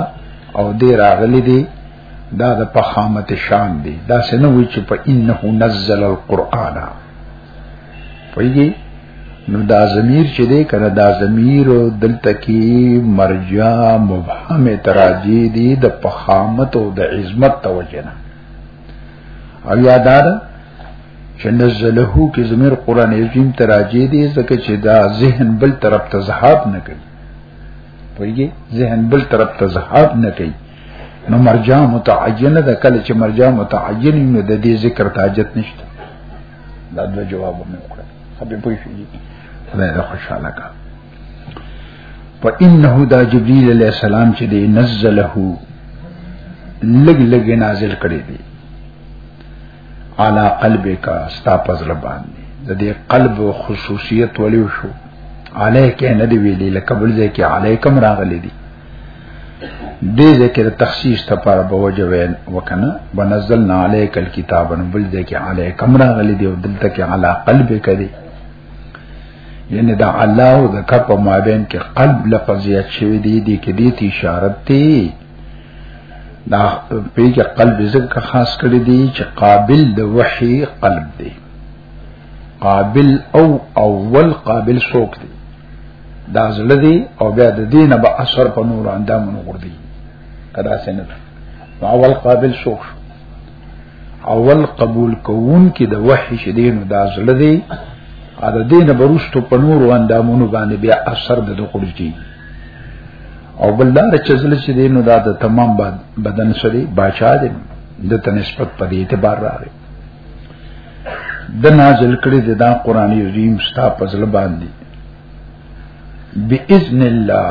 او دې راغلي دي دا د پخامت شان دی دا سنه وی چې په انه نزل القرآن پویږي نو دا ضمیر چې دی کنه دا ضمیر دلته کې مرجع مبهم تراجی دی د پخامت او د عظمت توجنه او یادار چې نزله کې ضمیر قران عظیم تراجی دی ځکه چې دا ذهن بل طرف ته ذهاب نه کوي پویږي ذهن بل طرف ته ذهاب نه کوي نو مرجع متعینه ده کله چې مرجع متعین نو د دې ذکر ته حاجت نشته دا د جواب مې وکړ خبرې پوي شي خدای دې خوشاله کا فإنه دا جبريل عليه السلام چې دې نزله لګ لګ نازل کړي دي على قلبك استا پزړه باندې د دې قلب خصوصیت ولې شو عليك نه دی ویلي لکه بل ځای کې عليکم راغلي دي دې ذکر تخصیص ته پر بوجه وین وکنه بنزلنا علیک الكتاب بل دې کې علیک امر غلی دی دلته کې علی قلب کړي یعنی دا الله او د کپ مابین کې قلب لفظ یا شوی دی دې کې دې تی اشاره تی دا پیګه قلب زکه خاص کړی دی چې قابل د وحی قلب دی قابل او اول قابل سوک دی دا زړه دی او بیا د دینه به اثر په نور اندامونو غردي کدا سنت اول قابل شوخ اول قبول کوون کې د وحی شدین دا زړه دی ا د دینه بروستو په نور اندامونو باندې بیا اثر د غردي او بلدار چې زله چې دینو دا د تمام بدن سره بچا دي د تنسبت په دې اعتبار راغی د نازل کړي د دا قران کریم ستا پزل باندې باذن الله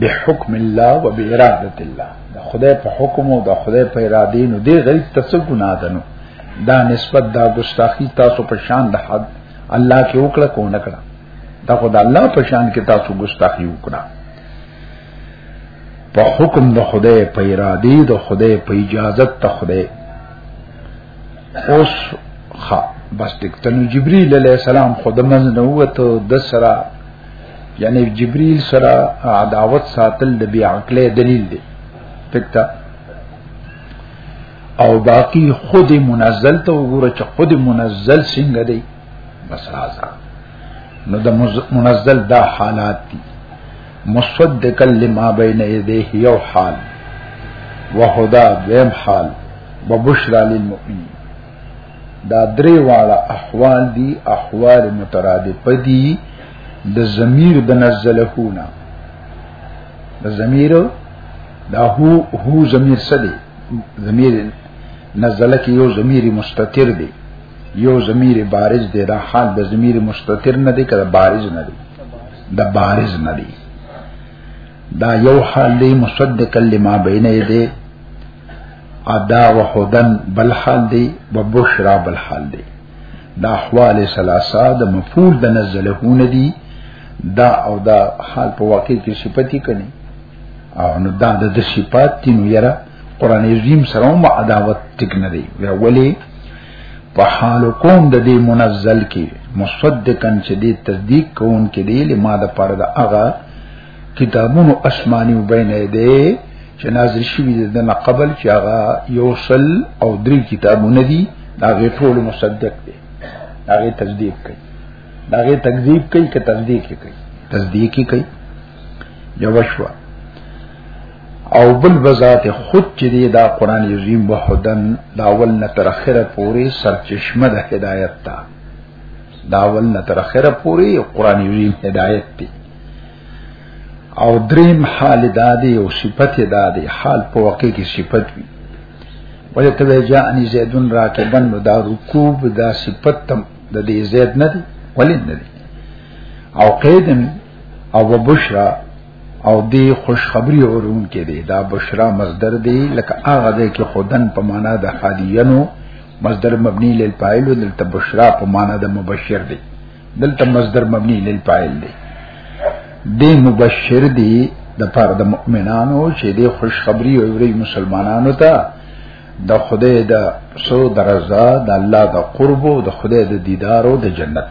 بحکم الله وباراده الله د خدای په حکم او د خدای په اراده نو دی غیر تاسو ګنا ده نو دا نسبت دا ګستاخی تاسو په شان د حد الله کې وکړه کو نه کړه دا خدای الله په شان کې تاسو ګستاخی وکړه په حکم د خدای په اراده د خدای په اجازه ته خدای اوس خا بس دکتنو جبريل عليه السلام خود من نوته د سرا یعنی جبريل سرا عداوت ساتل د بیا عقله دلیل دی پکتا او باقی خود منزل ته وګوره چې خود منزل څنګه دی بس راځه نو د منزل دا حالات دي مصدقا لما بين يديه یو حال وهدا دیم حال وبشرا للمؤمنین دا درې واړه احوال دي احوال مترادفه دي د ضمیر د نزلهونه د ضمیر دا هو هو ضمیر څه دی ضمیر نزله کې یو ضمیر مستتر دی یو ضمیر بارز دی دا حال د ضمیر مستتر نه دی کله بارز نه دی د بارز نه دی دا یو حال دی مصدق لما بین یده ادا وحدن بل حال دی وبشرا بل حال دی دا احوال ثلاثه د مفعول د نزلهونه دي دا او دا حال په واقع کې صفتی کړي او نو دا د صفات تینو یره قران عظیم سره هم عداوت ټک نه دی ولی په حال کوم د دې منزل کې مصدقن چې دې تصدیق کوون کې دې لما د پر د اغا کتابونو اسماني وبینه دې چې نازل شوی د نه قبل چې هغه یوصل او درې کتابونه دي دا غي ټول مصدق دي دا غي تصدیق کوي دا غي تکذیب کوي که تصدیق کوي تصدیق کوي یوشوا او بل بذات خود چې دا قران عظیم وحدن دا اول نه تر اخره پوری سرچشمه د هدایت تا دا اول نه تر اخره پوری قران عظیم هدایت دی او دریم حال دادی او صفت دادی حال په واقع کې صفت وی وجه ته جاء ان زیدون راکبن نو دا رکوب دا صفت تم د دې زید نه دی ولې نه دی او قیدن او بشرا او دی خوشخبری اورون کې دی دا بشرا مصدر دی لکه هغه دی کې خودن په معنا د خالینو مصدر مبنی للفاعل او دلته بشرا په معنا د مبشر دی دلته مصدر مبنی للفاعل دی دی مبشر دی د پر د مؤمنانو چې دی خوشخبری اوري مسلمانانو ته د خدای د سو درزا د الله د قرب او د خدای د دیدار او د جنت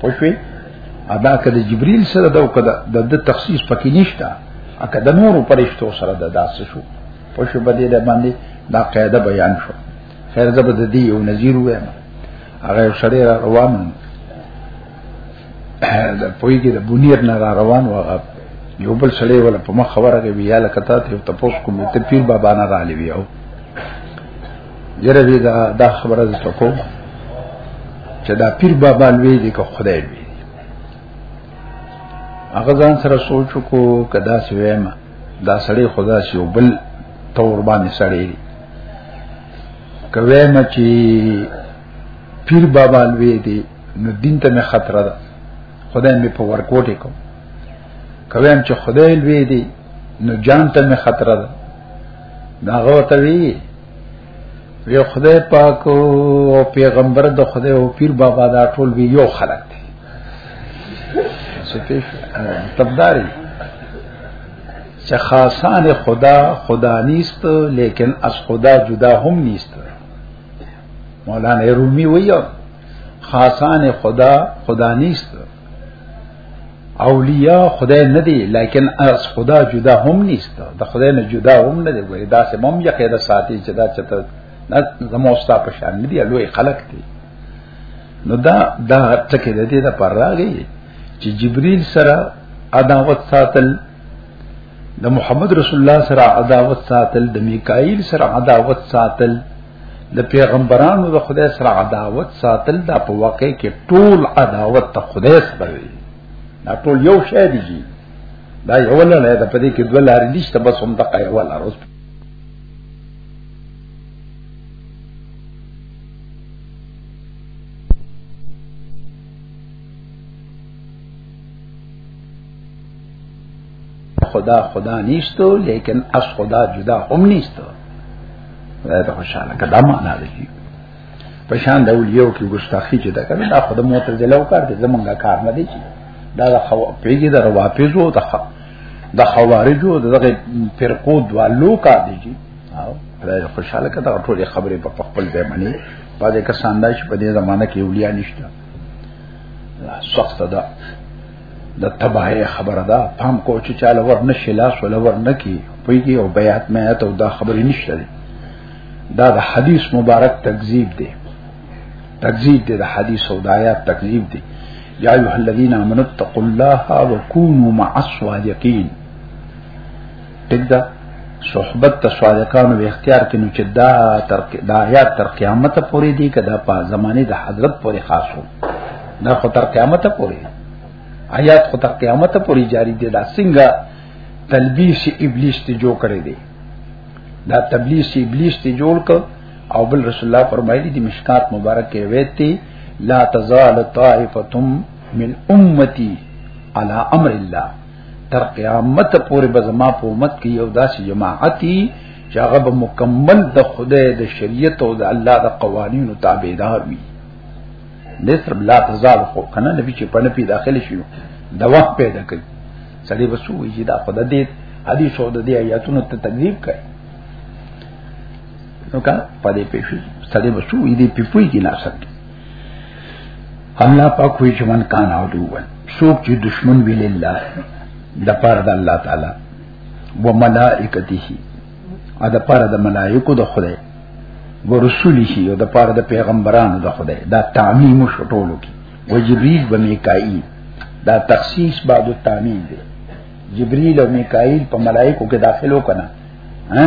پښوی ادا کده جبريل سره دا کده د د تخصیص پکې نشته اګه د نور پرشتو سره دا داس شو پښو بده ده باندې دا قاعده بیان شو خیر زبد دی یو نذیر وایم هغه سره روان د پویګه د بنیر نه را روان وغه یو بل سړی ولا په مخ خبره کوي یا لکتا ته تاسو کوم ته پیر بابا نه را لوي او یره دې دا دا خبره زه کوم چې دا پیر بابا لوی دی که خدای لوی دی هغه ځان سره سوچ کو کدا سویم دا سړی خدا سی او بل تور باندې سړی دی کوي مې چې پیر بابا لوی دی نو دین ته مې خطر ده خدای مې په ورکوټه کوم کوي چې خدای لوی دی نو جان ته مې خطر ده ناغو توی وی خدای پاک او پیغمبر د خدای او پیر بابا دا ټول وی یو خلق دی سپیش تبداری چې خاصان خدا خدا نیست لیکن از خدا جدا هم نیست مولانا رومی وی خاصان خدا خدا نیست اولیاء خدای نه دی لیکن از خدا جدا هم نیست د خدای نه جدا هم نه دی وای دا سه مم یقه د ساتي چې دا چته نه زموستا په شان نه دی لوی خلق دی نو دا دا ټکه د دې د پر راغی چې جبريل سره عداوت ساتل د محمد رسول الله سره عداوت ساتل د میکائیل سره عداوت ساتل د پیغمبرانو د خدای سره عداوت ساتل دا په واقع کې ټول عداوت ته خدای سره وي دا ټول یو شی دی دا یو لړۍ ده په دې کې دوه لارې نشته بس هم دغه یو لار اوس خدا خدا نیستو لیکن از خدا جدا هم نیستو دا ته خوشاله کدا معنا دی په شان د اولیو کې ګستاخی چې دا کنه دا خود معتزله او کار دي زمونږه کار نه دی دا د خو پیګي د روافضو د د خوارجو دغه فرقو دوالو کار دی چې او دا خوشاله کدا ټول خبرې په خپل ځای باندې پاتې کسان دا چې په دې زمانہ کې اولیا نشته سخت ده د تباہی خبره ده پام کو چې چاله ور نشي لاس ولا ور نکی پیږي او بیات مې ته دا خبرې نشته دا د حدیث مبارک تکذیب دی تکذیب دی د حدیث او د آیات تکذیب دی یا ایه الذین آمنوا اتقوا الله وکونوا مع الصادقین پدې صحبت ته صادقانو به اختیار کینو چې دا تر دا یا تر قیامت پورې دی کدا په زمانه د حضرت پورې خاصو نه خو تر قیامت پورې آیات خو تر قیامت پورې جاری دي دا څنګه تلبیس ابلیس ته جوړ کړی دی دا تبلیس ابلیس ته جوړ ک او بل رسول الله فرمایلی دی مشکات مبارک کې روایت دی لا تزال طائفه من امتی على امر الله تر قیامت پورې به زما په امت کې یو داسې جماعتي چې هغه به مکمل د خدای د شریعت او د الله د قوانینو تابعدار وي نصر لا تزال خو کنه نبی چې په نپی داخل شي د وخت پیدا کوي سړي بسو یي دا خدای دې حدیث او د دې آیاتونو ته تکذیب کوي نو کا پدې پېښې سړي بسو یي دې په پوي کې نه سکي الله پاک وی چې من کان عدوان څوک چې دشمن وی لله د پاره د الله تعالی و ملائکته ا د پاره د ملائکو د خدای و رسوله او د پاره د پیغمبرانو د خدای دا تعمیم شټولو کی و جبرئیل و میکائیل دا تخصیص بعد التعمیم دی جبرئیل او میکائیل په ملائکو کې داخلو کنا ها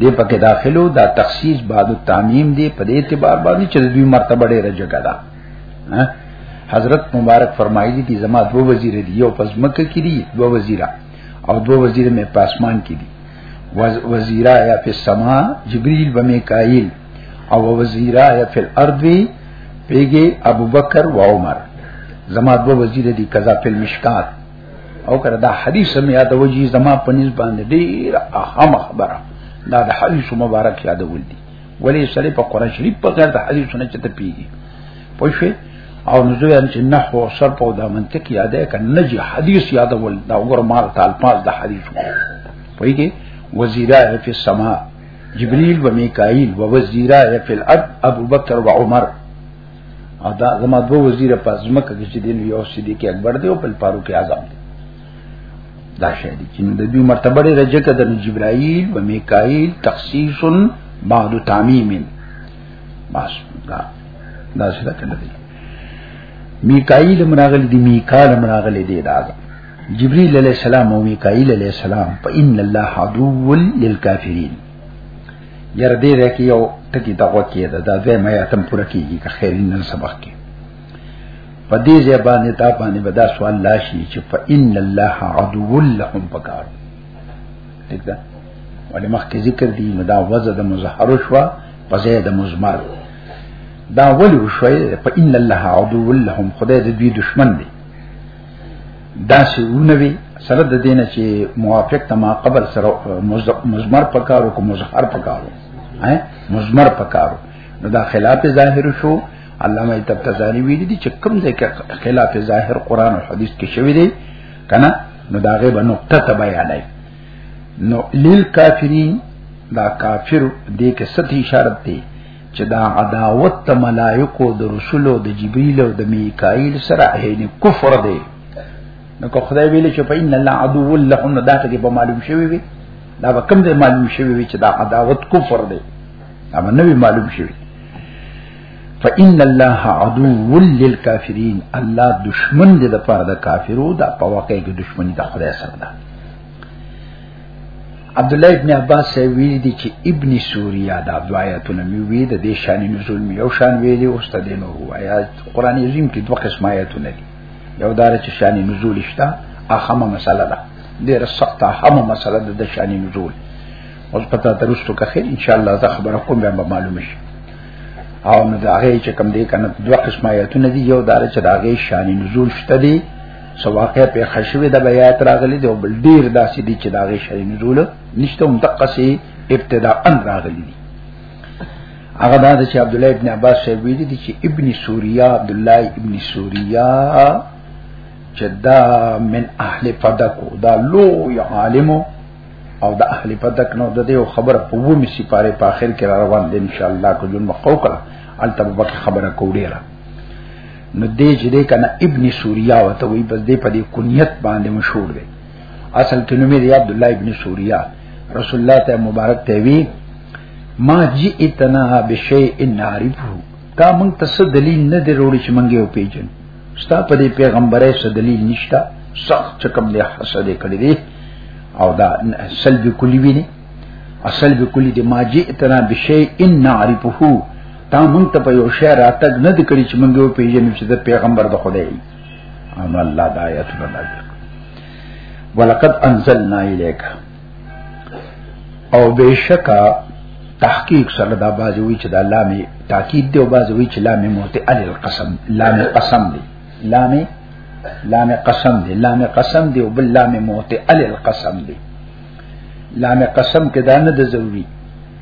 دې پکې داخلو دا تخصیص بعد التعمیم دی په دې اعتبار باندې چې دوی مرتبه ډېره جګه ده حضرت مبارک فرمایلی دي زما دو وزیر دي یو پس مکه کې دي دو وزیرا او دو وزیر مې پاسمان کې دي وزیرا یا په سما جبريل و میکائیل او وزیرا یا په الارض پیګه ابوبکر و عمر زما دو وزیر دي قضا په مشکات او کړه دا حدیث مې یاد وږي زما په نس باندې ډیر اهم خبره دا د حدیث مبارک یاد ولدي ولی سړی په قران شریف په غیر د حدیث نه چته پیږي پوښې او نو زه چې نه هو سر په دا منطق یادې ک نه جی حدیث یاد ول دا وګور مال تعال پاس د حدیث پوېږي وزیرا فی السما جبريل وميكائيل ووزيرا في الأرض أبو بكر وعمر او دا زما دوه وزیر په ځمکه کې چې دین یو صدیق اکبر دی او بل فاروق اعظم دی دا شی دی چې د دوی مرتبه لري رجکه د جبرائیل و میکائیل تخصیص بعد تعمیم بس دا دا څه ده کنه دی میکائیل مناغل دی میکال مناغل دی دا جبرئیل علیہ السلام او میکائیل علیہ السلام فإن الله عدو للکافرین یار دې ده کې یو ټکی دا وکی ده دا دوی مې اتم پوره کیږي که خیر نن سبق کې په دې ځای باندې تا باندې به دا سوال لاشي چې فإن الله عدو لهم پکار ٹھیک ده ولې مخکې ذکر دی نو دا وزه د مظهر شو په ځای د مزمر دا ولې شوې فإن الله عدو لهم خدای دې دوی دشمن دی داسې ونوي سره د دینه چې موافق تما قبل سره مزمر پکارو کو مزهر پکارو ها مزمر پکارو نو دا خلاف ظاهر شو علامه تبتزانی ویل دي چې کوم ځای کې خلاف ظاهر قران او حدیث کې شوی دی کنه نو دا غي به نقطه ته بیانای نو لیل کافرین دا کافر دې کې ست اشاره دی چې دا عداوت ته ملائکو د رسولو د جبريل او د میکائیل سره عین کفر دی نو که خدای ویل چې په ان الله عدو لهم دا ته به معلوم شوی وي دا به کوم ځای معلوم شوی وي چې دا عداوت کفر دی اما نه وی معلوم شوی فإن الله عدو للكافرين الله دشمن دې د پاره د کافرو دا په واقع کې دشمنی د خدای سره ده عبد الله ابن عباس سي ویل دي چې ابن سوریا دا دعایتونه می وی د دې شان نزول می یو شان ویلي او ست دینو وایا قران عظیم کې دوه قسم آیاتونه دي یو دار چې شان نزول شته اخمه مسله ده ډیره سخته اخمه مسله ده د شان نزول اوس پتا درستو که خیر ان شاء الله زه خبره کوم به معلوم شي او نو دا غي چې کم دی کنه دوه قسم آیاتونه دي یو دار چې دا غي شان نزول شته دي سواقه په خشوی د بیات راغلی دی او بل ډیر داسې دي چې داغه شری نزول نشته هم تقسی ابتداء ان راغلی دی هغه دا چې عبد الله ابن عباس صاحب ویلي دي چې ابن سوریا عبد الله ابن سوریا چې دا من اهل فدکو دا لو عالم او دا اهل فدک نو د دې خبره په ومه سي پاره په اخر کې روان دي ان شاء الله کو جون مخو کړه البته خبره کوډیره نو دې چې دې کنه ابن سوریا وته وي بس دې په دې کنیت باندې مشهور دی اصل کې نوم یې عبد الله ابن سوریا رسول الله ته مبارک ته وی ما جئتنا بشیء نعرفه تا مونږ ته څه دلیل نه دی وروړي چې مونږ یو پیژن ستا په دې پیغمبره څه دلیل نشته سخت چکم دې حسد کړی دی او دا سلب کلی ویني اصل بکلی دی ما جئتنا بشیء نعرفه تا مونږ ته په یو شی راتګ نه دی کړی چې مونږ یو پیژنو چې د پیغمبر د خدای ان الله د آیاتونو نازل ولقد انزلنا الیک او بشکا تحقیق سره دا باز وی چې دا لامي تاکید دی او باز وی چې لامي موت ال القسم لامي قسم دی لامي لامي قسم دی لامي قسم دی او بل لامي موت ال القسم دی لامي قسم کې دا نه د ضروری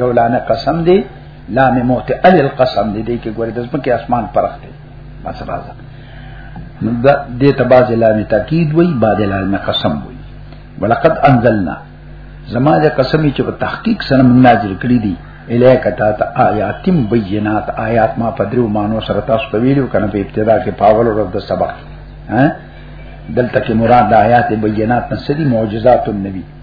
یو لانه قسم دی لام موت ال القسم دی دی کې ګورې د ځمکې اسمان پرخ دی بس راځه نو دا دې تباز لام تاکید وای بعد لام قسم وای ولقد انزلنا زما د قسم چې په تحقیق سره نازل کړی دی الیک تا تا آیاتم بینات آیات ما پدریو مانو سره تاسو ته ویلو کنه په ابتدا کې پاول ورو د سبق ها دلته کې مراد آیات بینات نسدي معجزات النبی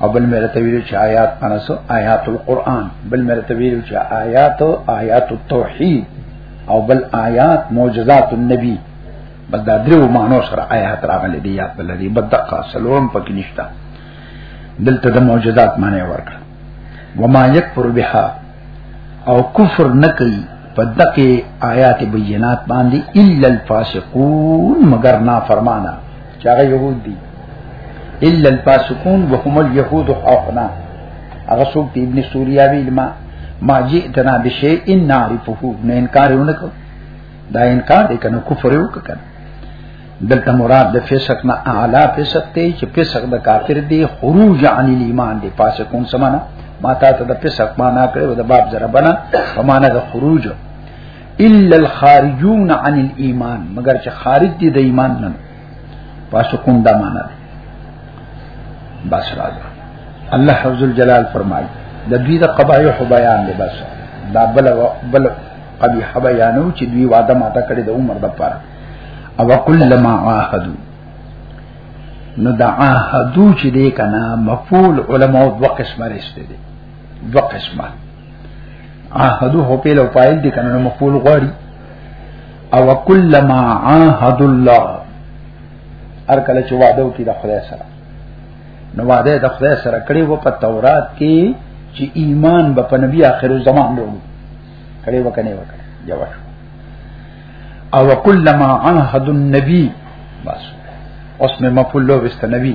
او بل مې تفسیر چې آیات انسو آیات القرآن بل مې تفسیر چې آیات او آیات التوحید او بل آیات معجزات النبی بس دا درو مانو سره آیات راغلي دي یاد بل دي بدقه سلوم پکې نشتا دلته د معجزات معنی ورکړه وما یکفر بها او کفر نکي په دقه آیات بینات باندې الا الفاسقون مگر نافرمانه چې هغه يهود دي الا الفاسقون وهم اليهود حقنا هغه څوک دی ابن سوریا ویل ما ما جئتنا بشیء ان نعرفه نه انکار ونکړ دا انکار دی کنه کفر یو کنه دلته مراد د فسق نه اعلی فسق دی چې فسق د کافر دی خروج عن الايمان دی فاسقون سمانا ما تا ته د فسق معنا کړو د باب ضربنا په معنا د خروج الا الخارجون عن الايمان مگر چې خارج دي د ایمان نه پاسو کوم دا معنا ده بس راځه الله حفظ الجلال فرمایي د دوی د قبایح بیان دی بس دا بل بل قبیح بیانو چې دوی وعده ماته کړی د عمر د پاره او کلمہ عاهدو نو دا عاهدو چې دی کنه مفعول علماء دوه قسمه رسته دي دو قسمه عهدو هو پیل او پایل دي کنه مفعول غواړي او کلما عهد الله هر کله چې وعده وکړي د خدای سره نو وعده د خدای سره کړی وو په تورات کې چې ایمان به په نبی آخر زمان وروړي کړي وکنه وکړي جواب او کلما عهد النبی بس اوس مې مفعول لو وست نبی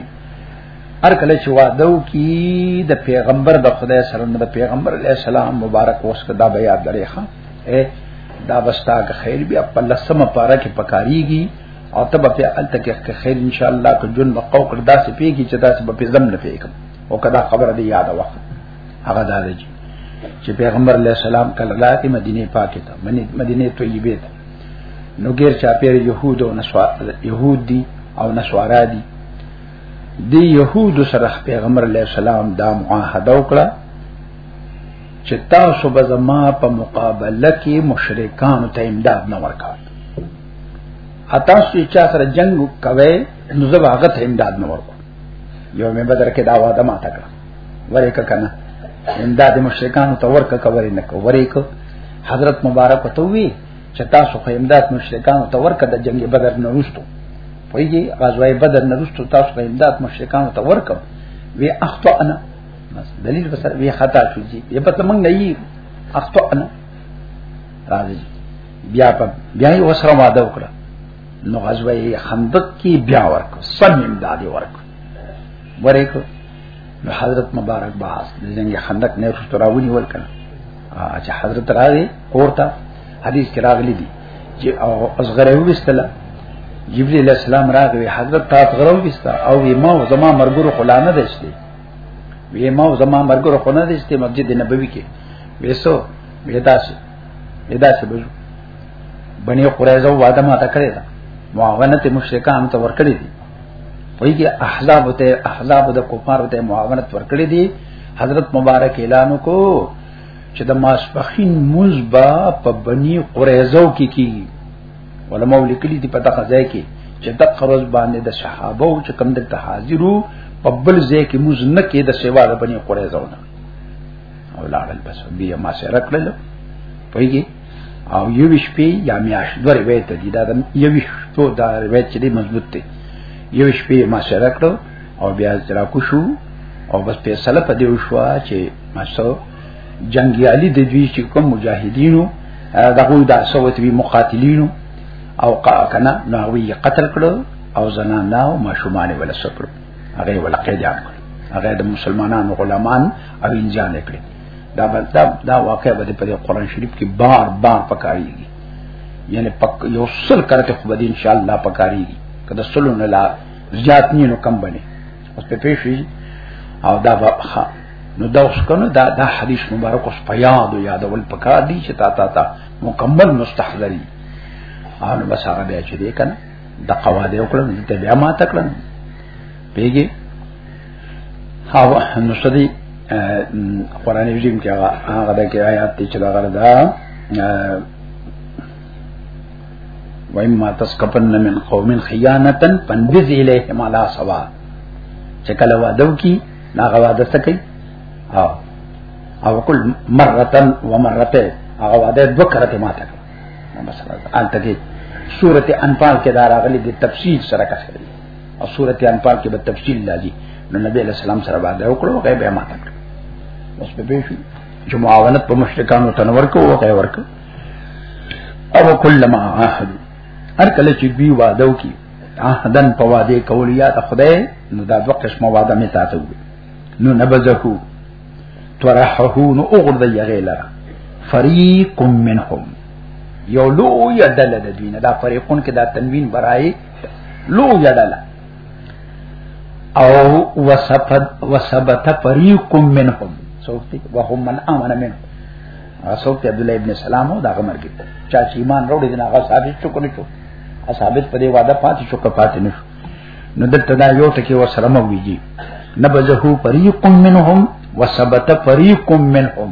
هر کله چې وادو کی د پیغمبر د خدای سره د پیغمبر علی السلام مبارک اوس کدا بیا درې ښه دا بستا که خیر بیا په لسمه پارا کې پکاريږي او تب په الته کې خیر ان شاء الله که جون بقو کړ دا سه پیږي چې دا سه په زم نه پیږم او کدا خبره دی یاد وخت هغه دا دی چې پیغمبر علی السلام کله لاته مدینه پاکه ته مدینه طیبه ته نو غیر چا پیر يهود او نسوار يهود دي او نسوارا دي دی يهود سره پیغمبر علی السلام دا معاهده وکړه چې تاسو به زما په مقابله کې مشرکان ته امداد نه ورکاو اته سې چا سره جنگ کوي نو زه هغه ته امداد نه ورکو یو مې بدر کې دا وعده ماته کړه ورې کنه امداد مشرکان ته ورکه کوي نه کوي حضرت مبارک ته وی چې تاسو خو امداد مشرکانو ته ورکړه د جنگ بدر نه وروسته پویږي غزوه بدر نه وروسته تاسو خو امداد مشرکانو ته ورکړه وی اخطأنا بس دلیل بسر وی خطا شو جی یې په تمنګ نه یي اخطأنا راځي بیا په بیا یې وسره واده وکړه نو غزوه خندق کې بیا ورکړه سم امداد ورکړه ورکړه نو حضرت مبارک باز د جنگ خندق نه رسو راونی ورکړه چې حضرت راغی اورته حدیث کې راغلی دی چې او اصغره وستله جبريل علیہ السلام راغی حضرت تا غرو وستا او ما او زما مرګرو خلانه دشته وی ما او زما مرګرو خلانه دشته مسجد نبوي کې وېسو وېداسه وېداسه بجو بني قریظه واده ما تکړه معاونت مشرکان ته ورکړي دي ویږي احزاب ته احزاب د کفار ته معاونت ورکړي دي حضرت مبارک اعلان کو چې د ماسپخین مزبا په بنی قریزو کې کی علماء لیکلي دي په دغه ځای کې چې د قرز باندې د صحابه او چې کم دلته حاضرو په بل ځای کې موز نه کې د سیوا د بنی قریزو نه او لاړل بس بیا ما سره کړل پویږي او یو شپې یا میاش دوه روایت دي دا د یو شپو دا روایت چې مضبوط دی یو شپې ما سره کړو او بیا ترا کو شو او بس په سلف دی شو چې ما سو جنگی علی د دوی چې کوم مجاهدینو دغه دا سوت وی مقاتلینو او کنا نو وی قتل کړو او زنانه او ماشومان ولا سکړو هغه ولا قیدان کړو هغه د مسلمانانو غلامان او انجان کړو دا دا دا واقع به په قرآن شریف کې بار بار پکاريږي یعنی پک یو سل کرته خو به ان شاء الله پکاريږي کله سلو نه لا زیات نه نو کم بني اوس په پیښې او دا به نو دا اوس کنه دا دا حدیث مبارک اوس په یاد او یادول پکار دي چې تا تا تا مکمل مستحضری ان بس هغه بیا چې دې کنه د قواعد او کړم ته بیا ما تکړه پیږي هاو نو شدي قرآن رجیم کې هغه هغه د کې آیات ته چلا غردا وإما تسقطن من قوم خيانة فانبذ إليهم على سوا چې کله وادو کی ناغه واده سکی او او کل مرتن و مرته هغه واده دو کرته ماته مثلا ان تکي سورته انفال کې دا راغلي د تفصیل سره کړی او سورته انفال کې به تفصیل لالي نو نبی علیہ السلام سره وعده وکړو غیب یې ماته کړ اوس په پیښو چې معاونت په مشرکانو تنور کو وکړ ورک او کلمہ عهد هر کله چې دوی وعده وکړي عهدن په وعده کول یا د خدای نو دا دوه قسمه وعده می تاسو نو نبذه ترحه نو اوغرد یغیلا فریق منهم یو لو یدل د دوی نه دا فریقون کې دا تنوین برای لو یډل او وسفد وسبت فريق منهم سوکتی وهم من امن منهم سوکتی عبد الله ابن سلام او دا غمر کې چا چې ایمان وروړي دنا غا ثابت شو کنه شو ثابت په دې وعده پاتې شو که پاتې نه شو نو دلته دا یو ټکی و سره مو ویږي نبذه فريق منهم وسبت فريق منهم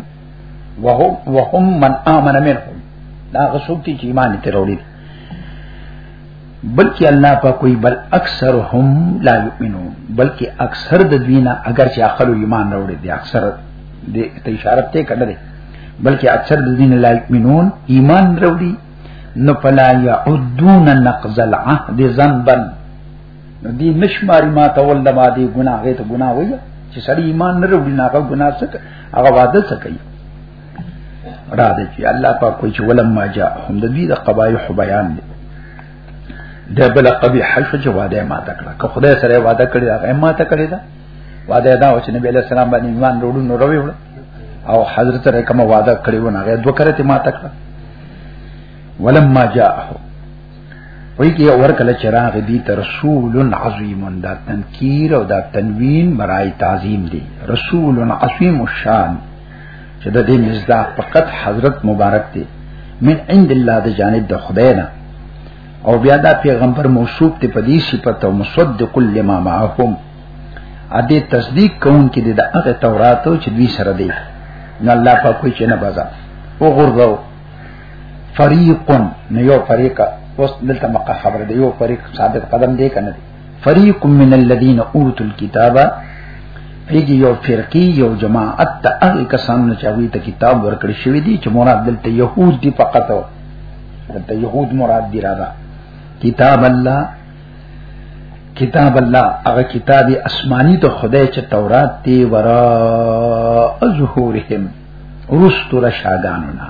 وهم وهم من امن منهم دا غسوکتی چې ایمان ته وروړي بلکې الله په کوئی بل اکثر هم لا یؤمنون بلکې اکثر د دوینا اگر چې عقل ایمان راوړي دي اکثر د ته اشاره ته کړه دي بلکې اکثر د دین لا یؤمنون ایمان راوړي نو فلا یعدون نقض العهد ذنبا نو دی نشماری ما ته ول ما دی ګناه غیته ګناه وایي چې سړی ایمان نه راوړي نه هغه ګناه څه هغه واده څه کوي را دي چې الله پاک کوئی چې ولم ما جاء هم د دې د قبایح بیان دي د بل قبیح شو چې وعده ما تکړه که خدای سره وعده کړی هغه ما تکړه ده وعده دا و چې نبی له سلام باندې ایمان وروړو نو روي وړ او حضرت سره کوم وعده کړی و نه هغه دوه کرته ما تکړه ولم ما جاء وی کې اور کله چراغ دی تر رسول عظیم دا تنکیر او دا تنوین مرای تعظیم دی رسول عظیم الشان چې د دې مصداق فقط حضرت مبارک دی من عند الله د جانب د خدای نه او بیا دا پیغمبر موصوف ته په دې صفت او مصدق لما معهم ا دې تصدیق کوون کې د هغه تورات چې دوی سره دی نو الله په کوئی چې نه بازا او غرغو فریقن نه یو فریقه اوس دلته مقه خبره دی یو فریق ثابت قدم دی کنه فریق من الذین اوتوا الكتاب پیږي یو فرقي یو جماعت ته هغه کسانو چې هغه ته کتاب ورکړی شوی دی چې مراد دلته يهود دي فقط دلته يهود مراد دی راځه کتاب الله کتاب الله هغه کتاب آسماني ته خدای چې تورات دی ورا ظهورهم رستور شاګانو نه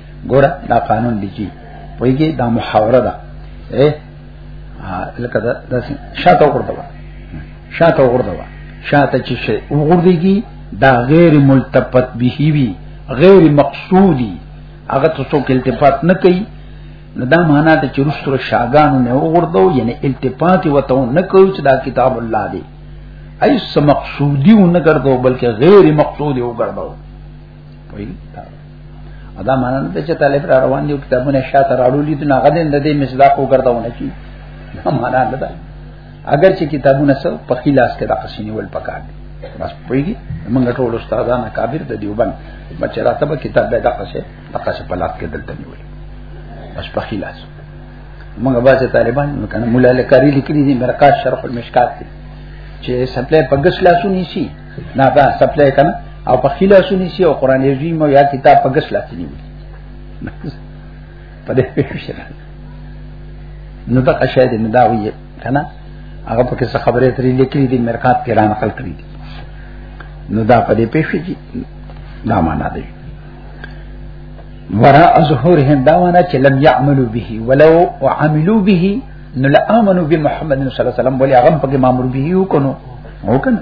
ګوره دا قانون دی چې پویږي دا محاوره ده اے لکه دا د شاته وګرځوا شاته وګرځوا شاته چې شی وګرځيږي دا غیر ملتفت به وی غیر مقصودی هغه ته څوک التفات نه کوي نو دا معنا ته چرستر شاګانو نه وګرځو یعنی التفات وته نه کوي چې دا کتاب الله دی ایس مقصودی و نه ګرځو بلکې غیر مقصودی و ګرځو ویل دا معنا نه چې طالب را روان دي کتابونه شاته راړولې دي هغه دې د دې مصداق وګرځاونه کی دا معنا نه ده اگر چې کتابونه سو په خلاص کې د قسینی ول پکار دي بس پویږي موږ ټول استادان کابر د دیوبند بچی راته به کتاب به دغه څه دغه څه په لاس کې دلته نیول بس په خلاص موږ باز طالبان نو کنه مولا لکاری لیکلي دي مرقات شرح المشکات چې سپلې پګس لاسو نیسی نه دا سپلای کنه او په خیله سونی سی او قران عظیم او یا کتاب په غش لاتی نیول په دې پیښه نو دا قشه دې نه دا وی کنه هغه په کیسه خبره ترې لیکلې دي مرقات کې را نقل کړې دي نو دا په دې پیښه کې دا معنا دی وراء ظهور هندا وانا چې لم يعملوا به ولو عملوا به نو لامنوا بمحمد صلی الله علیه وسلم ولې هغه په کې مامور به یو کنو هو کنه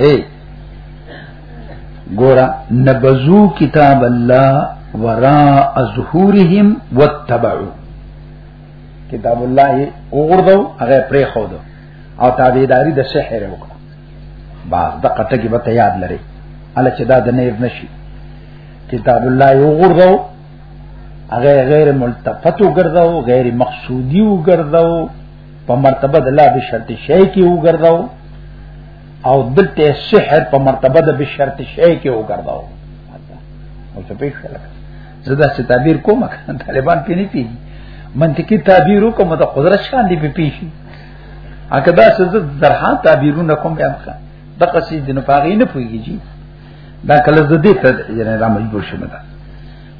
اے ګورا نبذو کتاب الله وراء ظهورهم واتبعوا کتاب الله وګورځو هغه پرې خو دو او تابعداري د سحر وکړه باز د قطه کې به تیار لري اله چې دا د نیر نشي کتاب الله یو غردو هغه غیر ملتفت وګرځاو غیر مقصودی وګرځاو په مرتبه د لا به شرط شی کې وګرځاو او دلته سحر په مرتبه د به شرط شی کې وګرځاو او څه په خلک زدا چې تعبیر کوم طالبان پې نه پیږي منطقي تعبیر کوم د قدرت شان دی په پیږي اګه دا څه درحان تعبیرونه کوم بیا مخه د قصې د نفاغې نه پويږي دا کله زده ته یعنی را مجبور شمه دا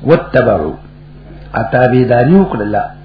وتبرو اتابیداری وکړه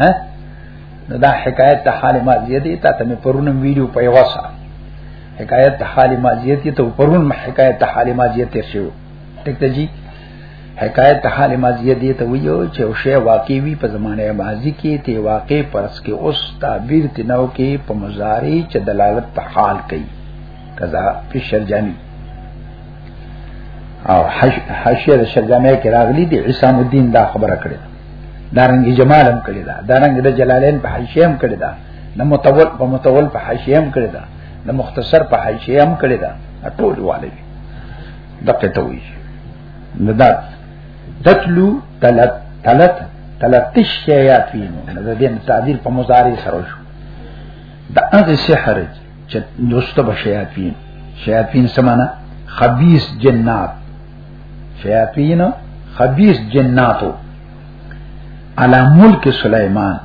ها نو دا حکایت د حال ماضیه دی تا ته مې پرونم ویډیو په یو واسه حکایت د حال ماضیه دی ته پرون مې حکایت د حال ماضیه تیر شو ټیک ته جی حکایت د حال ماضیه دی ته ویو چې او شی واقع وی په زمانه ماضی کې ته واقع پرس کې اوس تعبیر تنو کې په مضارع چې دلالت په حال کوي کذا په شرجانی او حشر شرجانی کې راغلی دی عصام الدین دا خبره کړې دارنګ جمال هم کړی دا دارنګ د جلالین په حاشیه هم کړی دا د متول په متول په حاشیه هم کړی دا د مختصر په حاشیه هم کړی دا ټول والي دقه ته وی نه دا تتلو تلت تلت تلتش شیات وینو نه د دې تعبیر په مضارع سره شو د هغه سحر چې دوسته به شیاطین شیاطین سمانا خبيث جنات شیاطین خبیث جناتو علی ملک سلیمان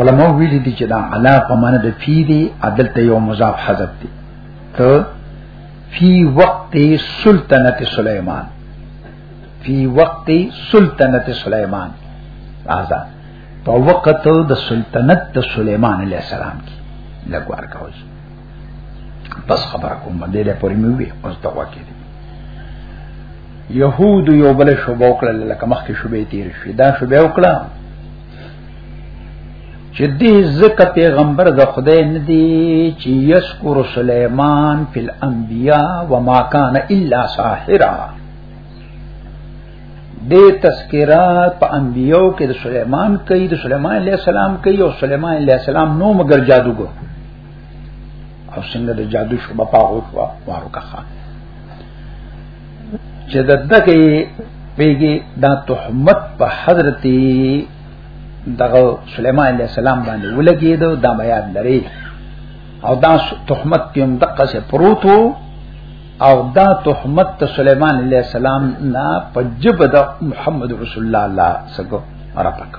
علماء ویلي دي چې دا علا په معنی د فی دی عدل ته یو مضاف حذف دی ته فی وقت سلطنت سلیمان فی وقت سلطنت سلیمان راځه په وخت د سلطنت د سلیمان علیه السلام کې لګوار کاوه بس خبره کوم باندې له پورې مې وي اوس دا واکې دي يهود یو بل شوبه وکړه لکه مخکې شوبه تیر شي دا شوبه وکړه چې دې زکه پیغمبر د خدای نه دی چې یشکر سليمان فی الانبیاء وما کان الا ساحرا دې تذکرہ په انبیو کې د سليمان کوي د سليمان عليه السلام کوي او سليمان عليه السلام نو مگر جادوګر او څنګه د جادو شوبه پاغو شو وارو کخا چې د دغه پیګي دا تهمت په حضرت دغه سليمان عليه السلام باندې ولګېدو دا بیان لري او دا تهمت تیم دقه سه پروتو او دا تهمت ته سليمان عليه السلام نه پجب د محمد رسول الله الله سګو را پک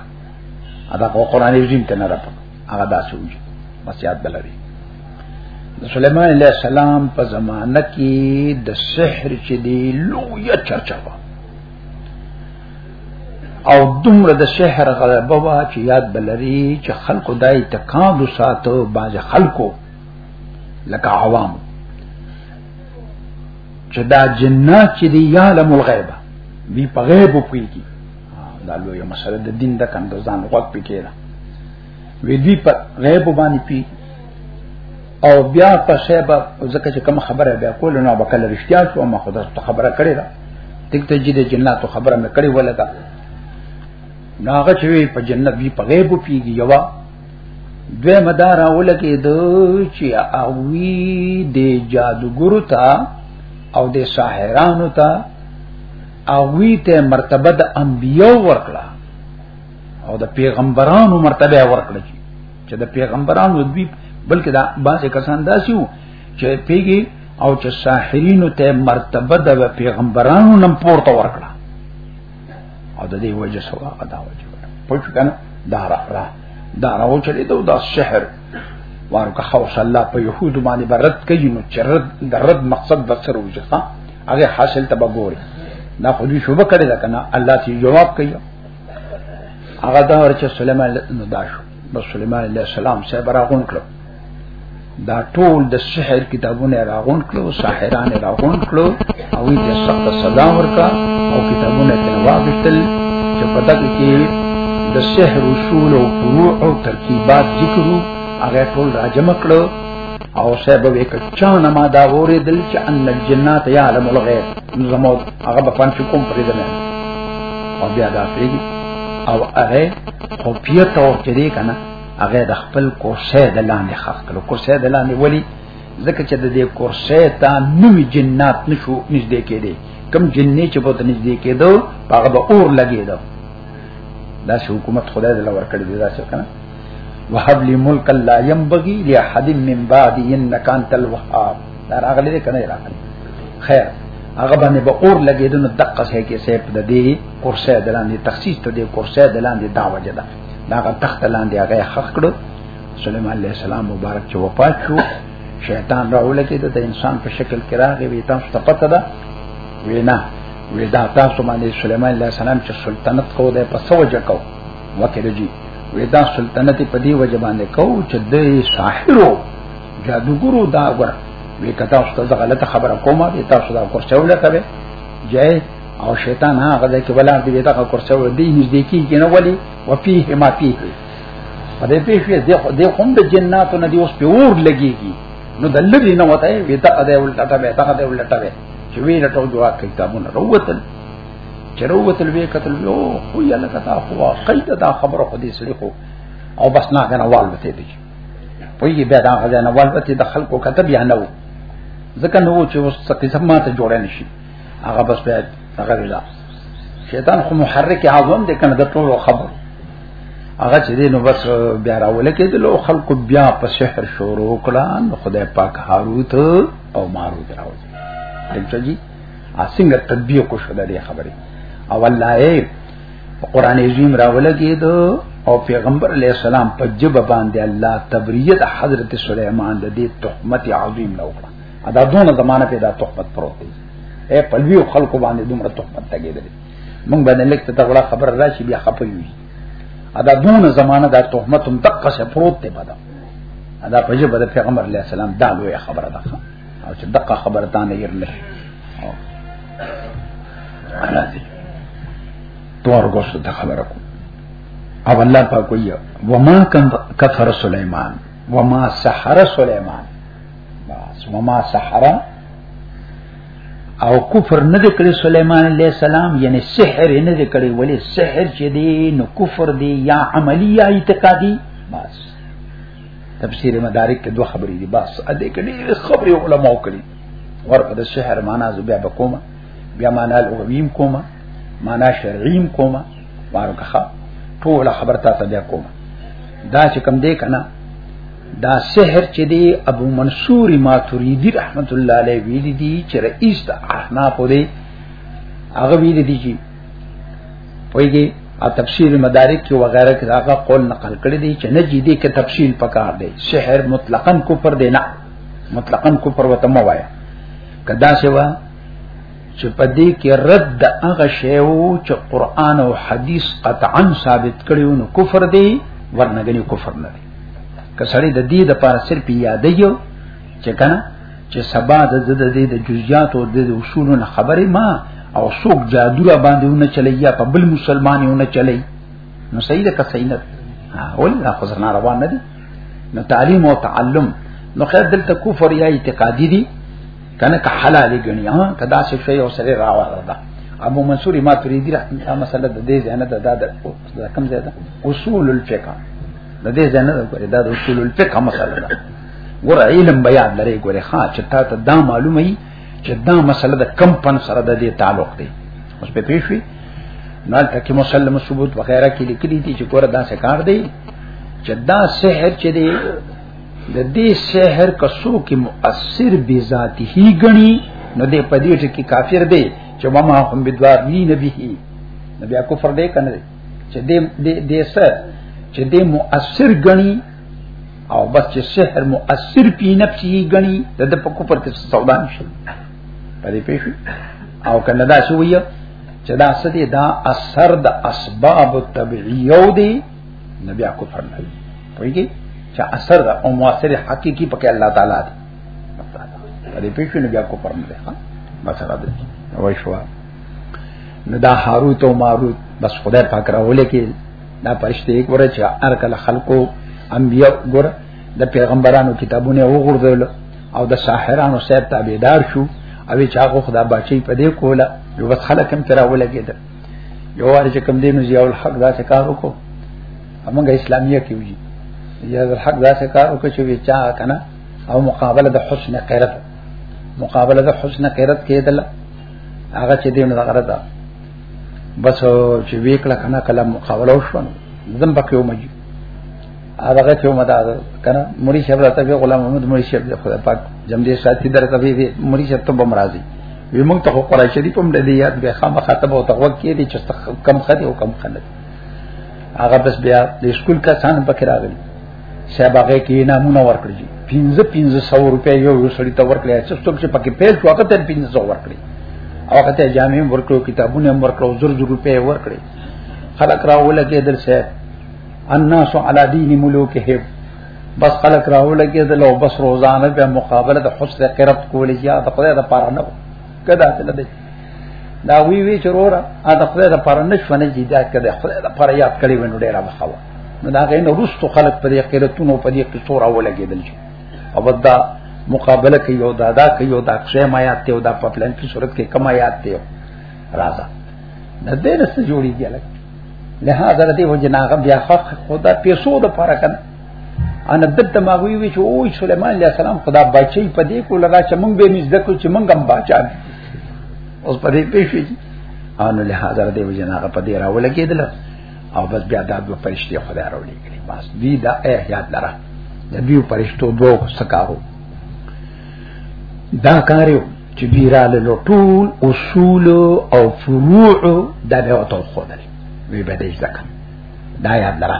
ادا قرآن عظیم ته نه را پک هغه دا سوي بس یاد بلوي د سليمان عليه السلام په زمانه کې د سحر چې دی لوی چرچا و او دومره د سحر غلبه وا چې یاد بلري چې خلکو دای تکاند ساتو باز خلکو لکه عوام چې دا جنات چې دی یعلم الغیب وی په غیب پویږي دا لوی مسله د دین د کندو ځان وخت پکې ده وی دی په غیب باندې پی او بیا په شیبه ځکه چې کوم خبره بیا کول نو به کله رښتیا شو ما خدای ته خبره کړې ده دګ ته جدي جناتو خبره مې کړې ولګه ناغه چې په جنت بي په غیب پیږي یوا دوی مدار اولکه د چې اوی د جادوګرو ته او د ساحرانو ته او وی ته مرتبه د انبیو ورکړه او د پیغمبرانو مرتبه ورکړه چې د پیغمبرانو دوی بلکې دا باسه کسان داسي وو چې پیګي او چې ساحرینو ته مرتبه د پیغمبرانو نم پورته ورکړه او د دې وجه سوا ادا وجه پوه کنه دا را را دا را و چې دا سحر وارو که خوص الله په يهود باندې برد کوي نو چرد د رد مقصد بسر وجه هغه حاصل ته وګوري دا خو دې شوبه کړی دا کنه الله تی جواب کوي هغه دا ورچ سليمان نو دا شو بس سليمان عليه السلام سه براغون کړو دا ټول د سحر کتابونه راغون کړو ساحران راغون کړو او یې سخت سزا ورکا او کتابونه تنوابتل چې پتا کې د سحر اصول او فروع او ترکیبات ذکرو هغه ټول راجم کړو او صاحب وی کچا نه ما دا وره دل چې ان الجنات یعلم الغیب زمو هغه په پنځ کوم پرې ده او بیا دا فریږي او هغه خو بیا تور کړي کنه هغه د خپل کورسې د لاندې خاص کړو کورسې د لاندې ولی ځکه چې د دې کورسې ته نوې جنات نشو نږدې کېدي کم جنې چې په نږدې کېدو هغه به اور لګېدو دا حکومت خدای دې لور کړی دا څه کنه وهب لي ملک لا ينبغي لاحد من بعدي انك انت الوهاب دا راغلی دی کنه راغلی خیر هغه باندې به اور لګیدل نو دقه سه کې سیب د دې کورسه دلاندې تخصیص ته دې کورسه دلاندې دا وجه ده دا هغه تخت لاندې هغه حق کړو سليمان عليه السلام مبارک چې وفات شو شیطان راول کې د انسان په شکل کې راغی وی تاسو ته پته ده وینا وی دا تاسو باندې سليمان عليه السلام چې سلطنت کو ده په سوجه کو وکړه جی ودا سلطنت په دی وجه باندې کو چې د ساحرو جادوګرو دا ور وی کتا استاد غلطه خبره کومه وی تاسو دا کورسه ولکوي جای او شیطان هغه د کې بلار دی دا کورسه ور دی نږدې کیږي نه ولی وفيه ما فيه په دې پیښه دې دې هم د جناتو نه دی اوس په اور لګيږي نو د لری نه وته وی دا د ولټه به دا د ولټه به چې وی لټو جواب کوي تاسو نه وروتل چرو وتل وی قتل یو خو یې لکه تا خو قید دا خبره خو دې سړي خو او بس نه کنه وال وته دي په یی به دا غځه نه وال وته د خلکو کتب یا نه وو ځکه نو چې اوس څه قسم ماته جوړ نه شي هغه بس به هغه ویلا شیطان خو محرک اعظم دې کنه د ټولو خبر هغه چې دې نو بس بیا راول کېدل او خلکو بیا په سحر شروع کړه خدای پاک هاروت او ماروت راوځي دلته جی اسنګ تطبیق شو د دې خبرې او الله یې قران عظیم راولګي دو او پیغمبر علی السلام په جب باندې الله تبریت حضرت سليمان د دې تهمت عظیم نه وکړه ادا دونه زمانہ کې دا تهمت پروت دی اے پلوی خلکو باندې دومره تهمت لګیدل مونږ باندې لیک ته غلا خبر راشي بیا خپه یو ادا دونه زمانہ دا تهمت هم دقه څه پروت دی بدا ادا په جب د پیغمبر علی السلام دا لوی خبره ده او چې دغه خبر تا نه يرله انا دي تور ګوسو ته خبره کو او الله پاک کوي وما كان كفر سليمان وما سحر سليمان بس وما سحر او کفر نه کړی سليمان عليه السلام یعنی سحر نه کړی ولی سحر چې دی نو کفر دی یا عملی یا اعتقادي بس تفسیر مدارک کې دوه خبرې دي بس ا دې کې ډېر خبرې علماء کړي ورته د شهر معنا زو بیا بکوما بیا معنا لغویم کوما معنا شرعیم کوما وارکه ټول خبر تا ته بیا کوما دا چې کم دې کنه دا سحر چې دی ابو منصور ماتوریدی رحمت الله علیه ویل دي چې رئیس د احناف دی هغه ویل دي چې ویږي ا تفسیر مدارک کې وغیرہ کې راغه قول نقل کړی دی چې نه جدي کې تفصیل پکار دی شهر مطلقاً کفر دی نه مطلقاً کفر وته مو وایا کدا سوا چې پدې کې رد هغه شی وو چې قران او حدیث قطعا ثابت کړي نو کفر دی ورنګنی کفر نه دی کسړی د دې د پاره صرف یادې یو چې کنه چې سبا د د د د جزئیات او د اصول نه خبرې ما او څوک جادو را باندې ونه چلی یا په بل مسلمانونه چلی نو صحیح ده که صحیح نه ولې دا خو زنا روان نه دي نو تعلیم او تعلم نو خیر دلته کفر یا اعتقادي دي کنه که حلال غنی ها کدا څه شی او سره راوړل ده ابو منصور ما تريدي رحمه الله مسله د دې زنه د داد کم زیاده اصول الفقه د دې زنه د اصول الفقه مسله ده ګور علم بیا لري ګوره ها چې تا ته دا معلومه وي چې دا مسله د کم پن سره د دې تعلق دی اوس په پیښوي نال تکي مسلم ثبوت وغیرہ کې لیکلي دي چې ګوره دا څه کار دی چې دا سحر چې دی د دې سحر کسو کې مؤثر به ذاتی هی غني نو دې پدې ټکی کافر دی چې مما هم بدوار ني نبی هی نبی کفر دی کنه چې دې دې سر چې دې مؤثر غني او بس چې سحر مؤثر پی نفسي غني د د پکو پر کې سودا نشي پدې پېښ او کنه دا شو وي چې دا سدي دا اثر د اسباب طبيعيو دي نبي اكو فرمایي پوهیږي چې اثر د او مؤثر حقيقي پکې الله تعالی دی پدې پېښ نبي اكو فرمایي ها مثلا دې وای شو نو دا هاروت او ماروت بس خدای پاک راولې کې دا پرشته یې ګوره چې هر کله خلکو انبیا ګوره د پیغمبرانو کتابونه وګورځول او د ساحرانو سید تابعدار شو او چې هغه خدا بچی په دې کوله یو بس خلک هم ترا ولګید یو وار چې کم دینو ضیاء الحق دا څه کار وکړو موږ اسلامیه کې وی ضیاء الحق دا څه کار وکړو چې وچا کنه او مقابله د حسن قیرت مقابله د حسن قیرت کېدل هغه چې دینو غرض بس چې ویکړه کنه کلام مقابله وشو زم پکې ومجي هغه ته ومدا کنه مری شپ راته به غلام محمد مری شپ د خدای پاک جم دې ساتي درته به مری شپ ته بمرازي وی مونږ ته قرآن شریف هم د یاد به خام خاطب او تقوا کې دي چې کم خدي او کم خنه هغه بس بیا د سکول کسان پکې راغلي صاحب هغه کې نامونه ورکړي جی 15 1500 روپیا یو یو سړی ته ورکړي چې څوک چې پکې پیل شو هغه ته 1500 ورکړي او هغه ته جامع ورکړو کتابونه ورکړو زر زر روپیا ورکړي خلک راوله کې دل صاحب الناس علی دین ملوکهم بس خلک راوله کې دل او بس روزانه په مقابله د حسن قرت کولې یا د خدای د پاره نه کدا ته نه دا وی وی چرورا ا د خدای د پاره نشونه جیدا کده خدای د پاره یاد کړی ونه ډیره بخوا نو دا غي نو رستو خلق په دې قرتونو په دې کې تور اوله کېدل شي او دا مقابله کوي او دا دا کوي او دا څه ما یاد ته او دا په پلان کې صورت کې کما یاد ته راځه د دې نه څه جوړیږي لکه لہذا دې وجه ناغه بیا خو خدا پیسو د پاره کنه ان دلته ما وی وی چې او سليمان عليه السلام خدا بچي په دې کو لگا چې مونږ به مزد کو چې مونږ هم بچا اوس په دې پیښې ان لہذا دې وجه ناغه په دې راولګېدل او بس بیا دا دوه پرشتي خدای راولې کړي بس دی دا احیات لره د دې پرشتو دوه سکارو دا کاریو چې بیراله لو ټول اصول او فروع د به او تو خدای وی به دې ځکه دا یاد لره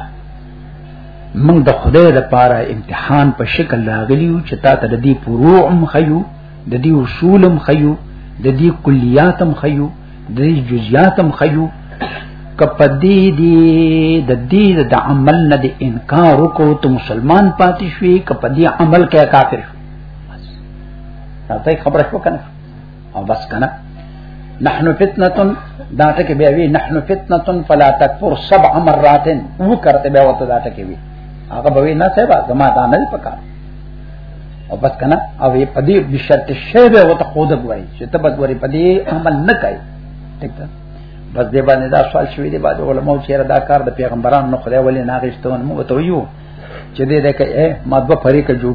موږ د خدای لپاره امتحان په شکل راغلیو چې تا ته د دې فروع هم خيو د دې اصول هم خيو د دې کلیات هم خيو د جزئیات هم خيو کپدې دې د دې د عمل نه د انکار وکړو ته مسلمان پاتې شوي کپدې عمل کې کافر شو راته خبره شو کنه او بس کنه نحنو فتنه دا ټکه بیا وی نحنو فتنه فلا تکفر سبع مرات وکړه بیا وته دا ټکه وی هغه به نه سبا زما دا نه پکاره او بس کنه او یې پدې بشرط شی به وته خود غواړي چې ته بس غواړي پدې عمل نه کوي ټیک ده بس دې باندې دا سوال شوی دی باندې علماء چې دا کار د پیغمبرانو نه خدای ولې نه غشتون مو ته یو چې دې ده کې ما دوه فریق جوړ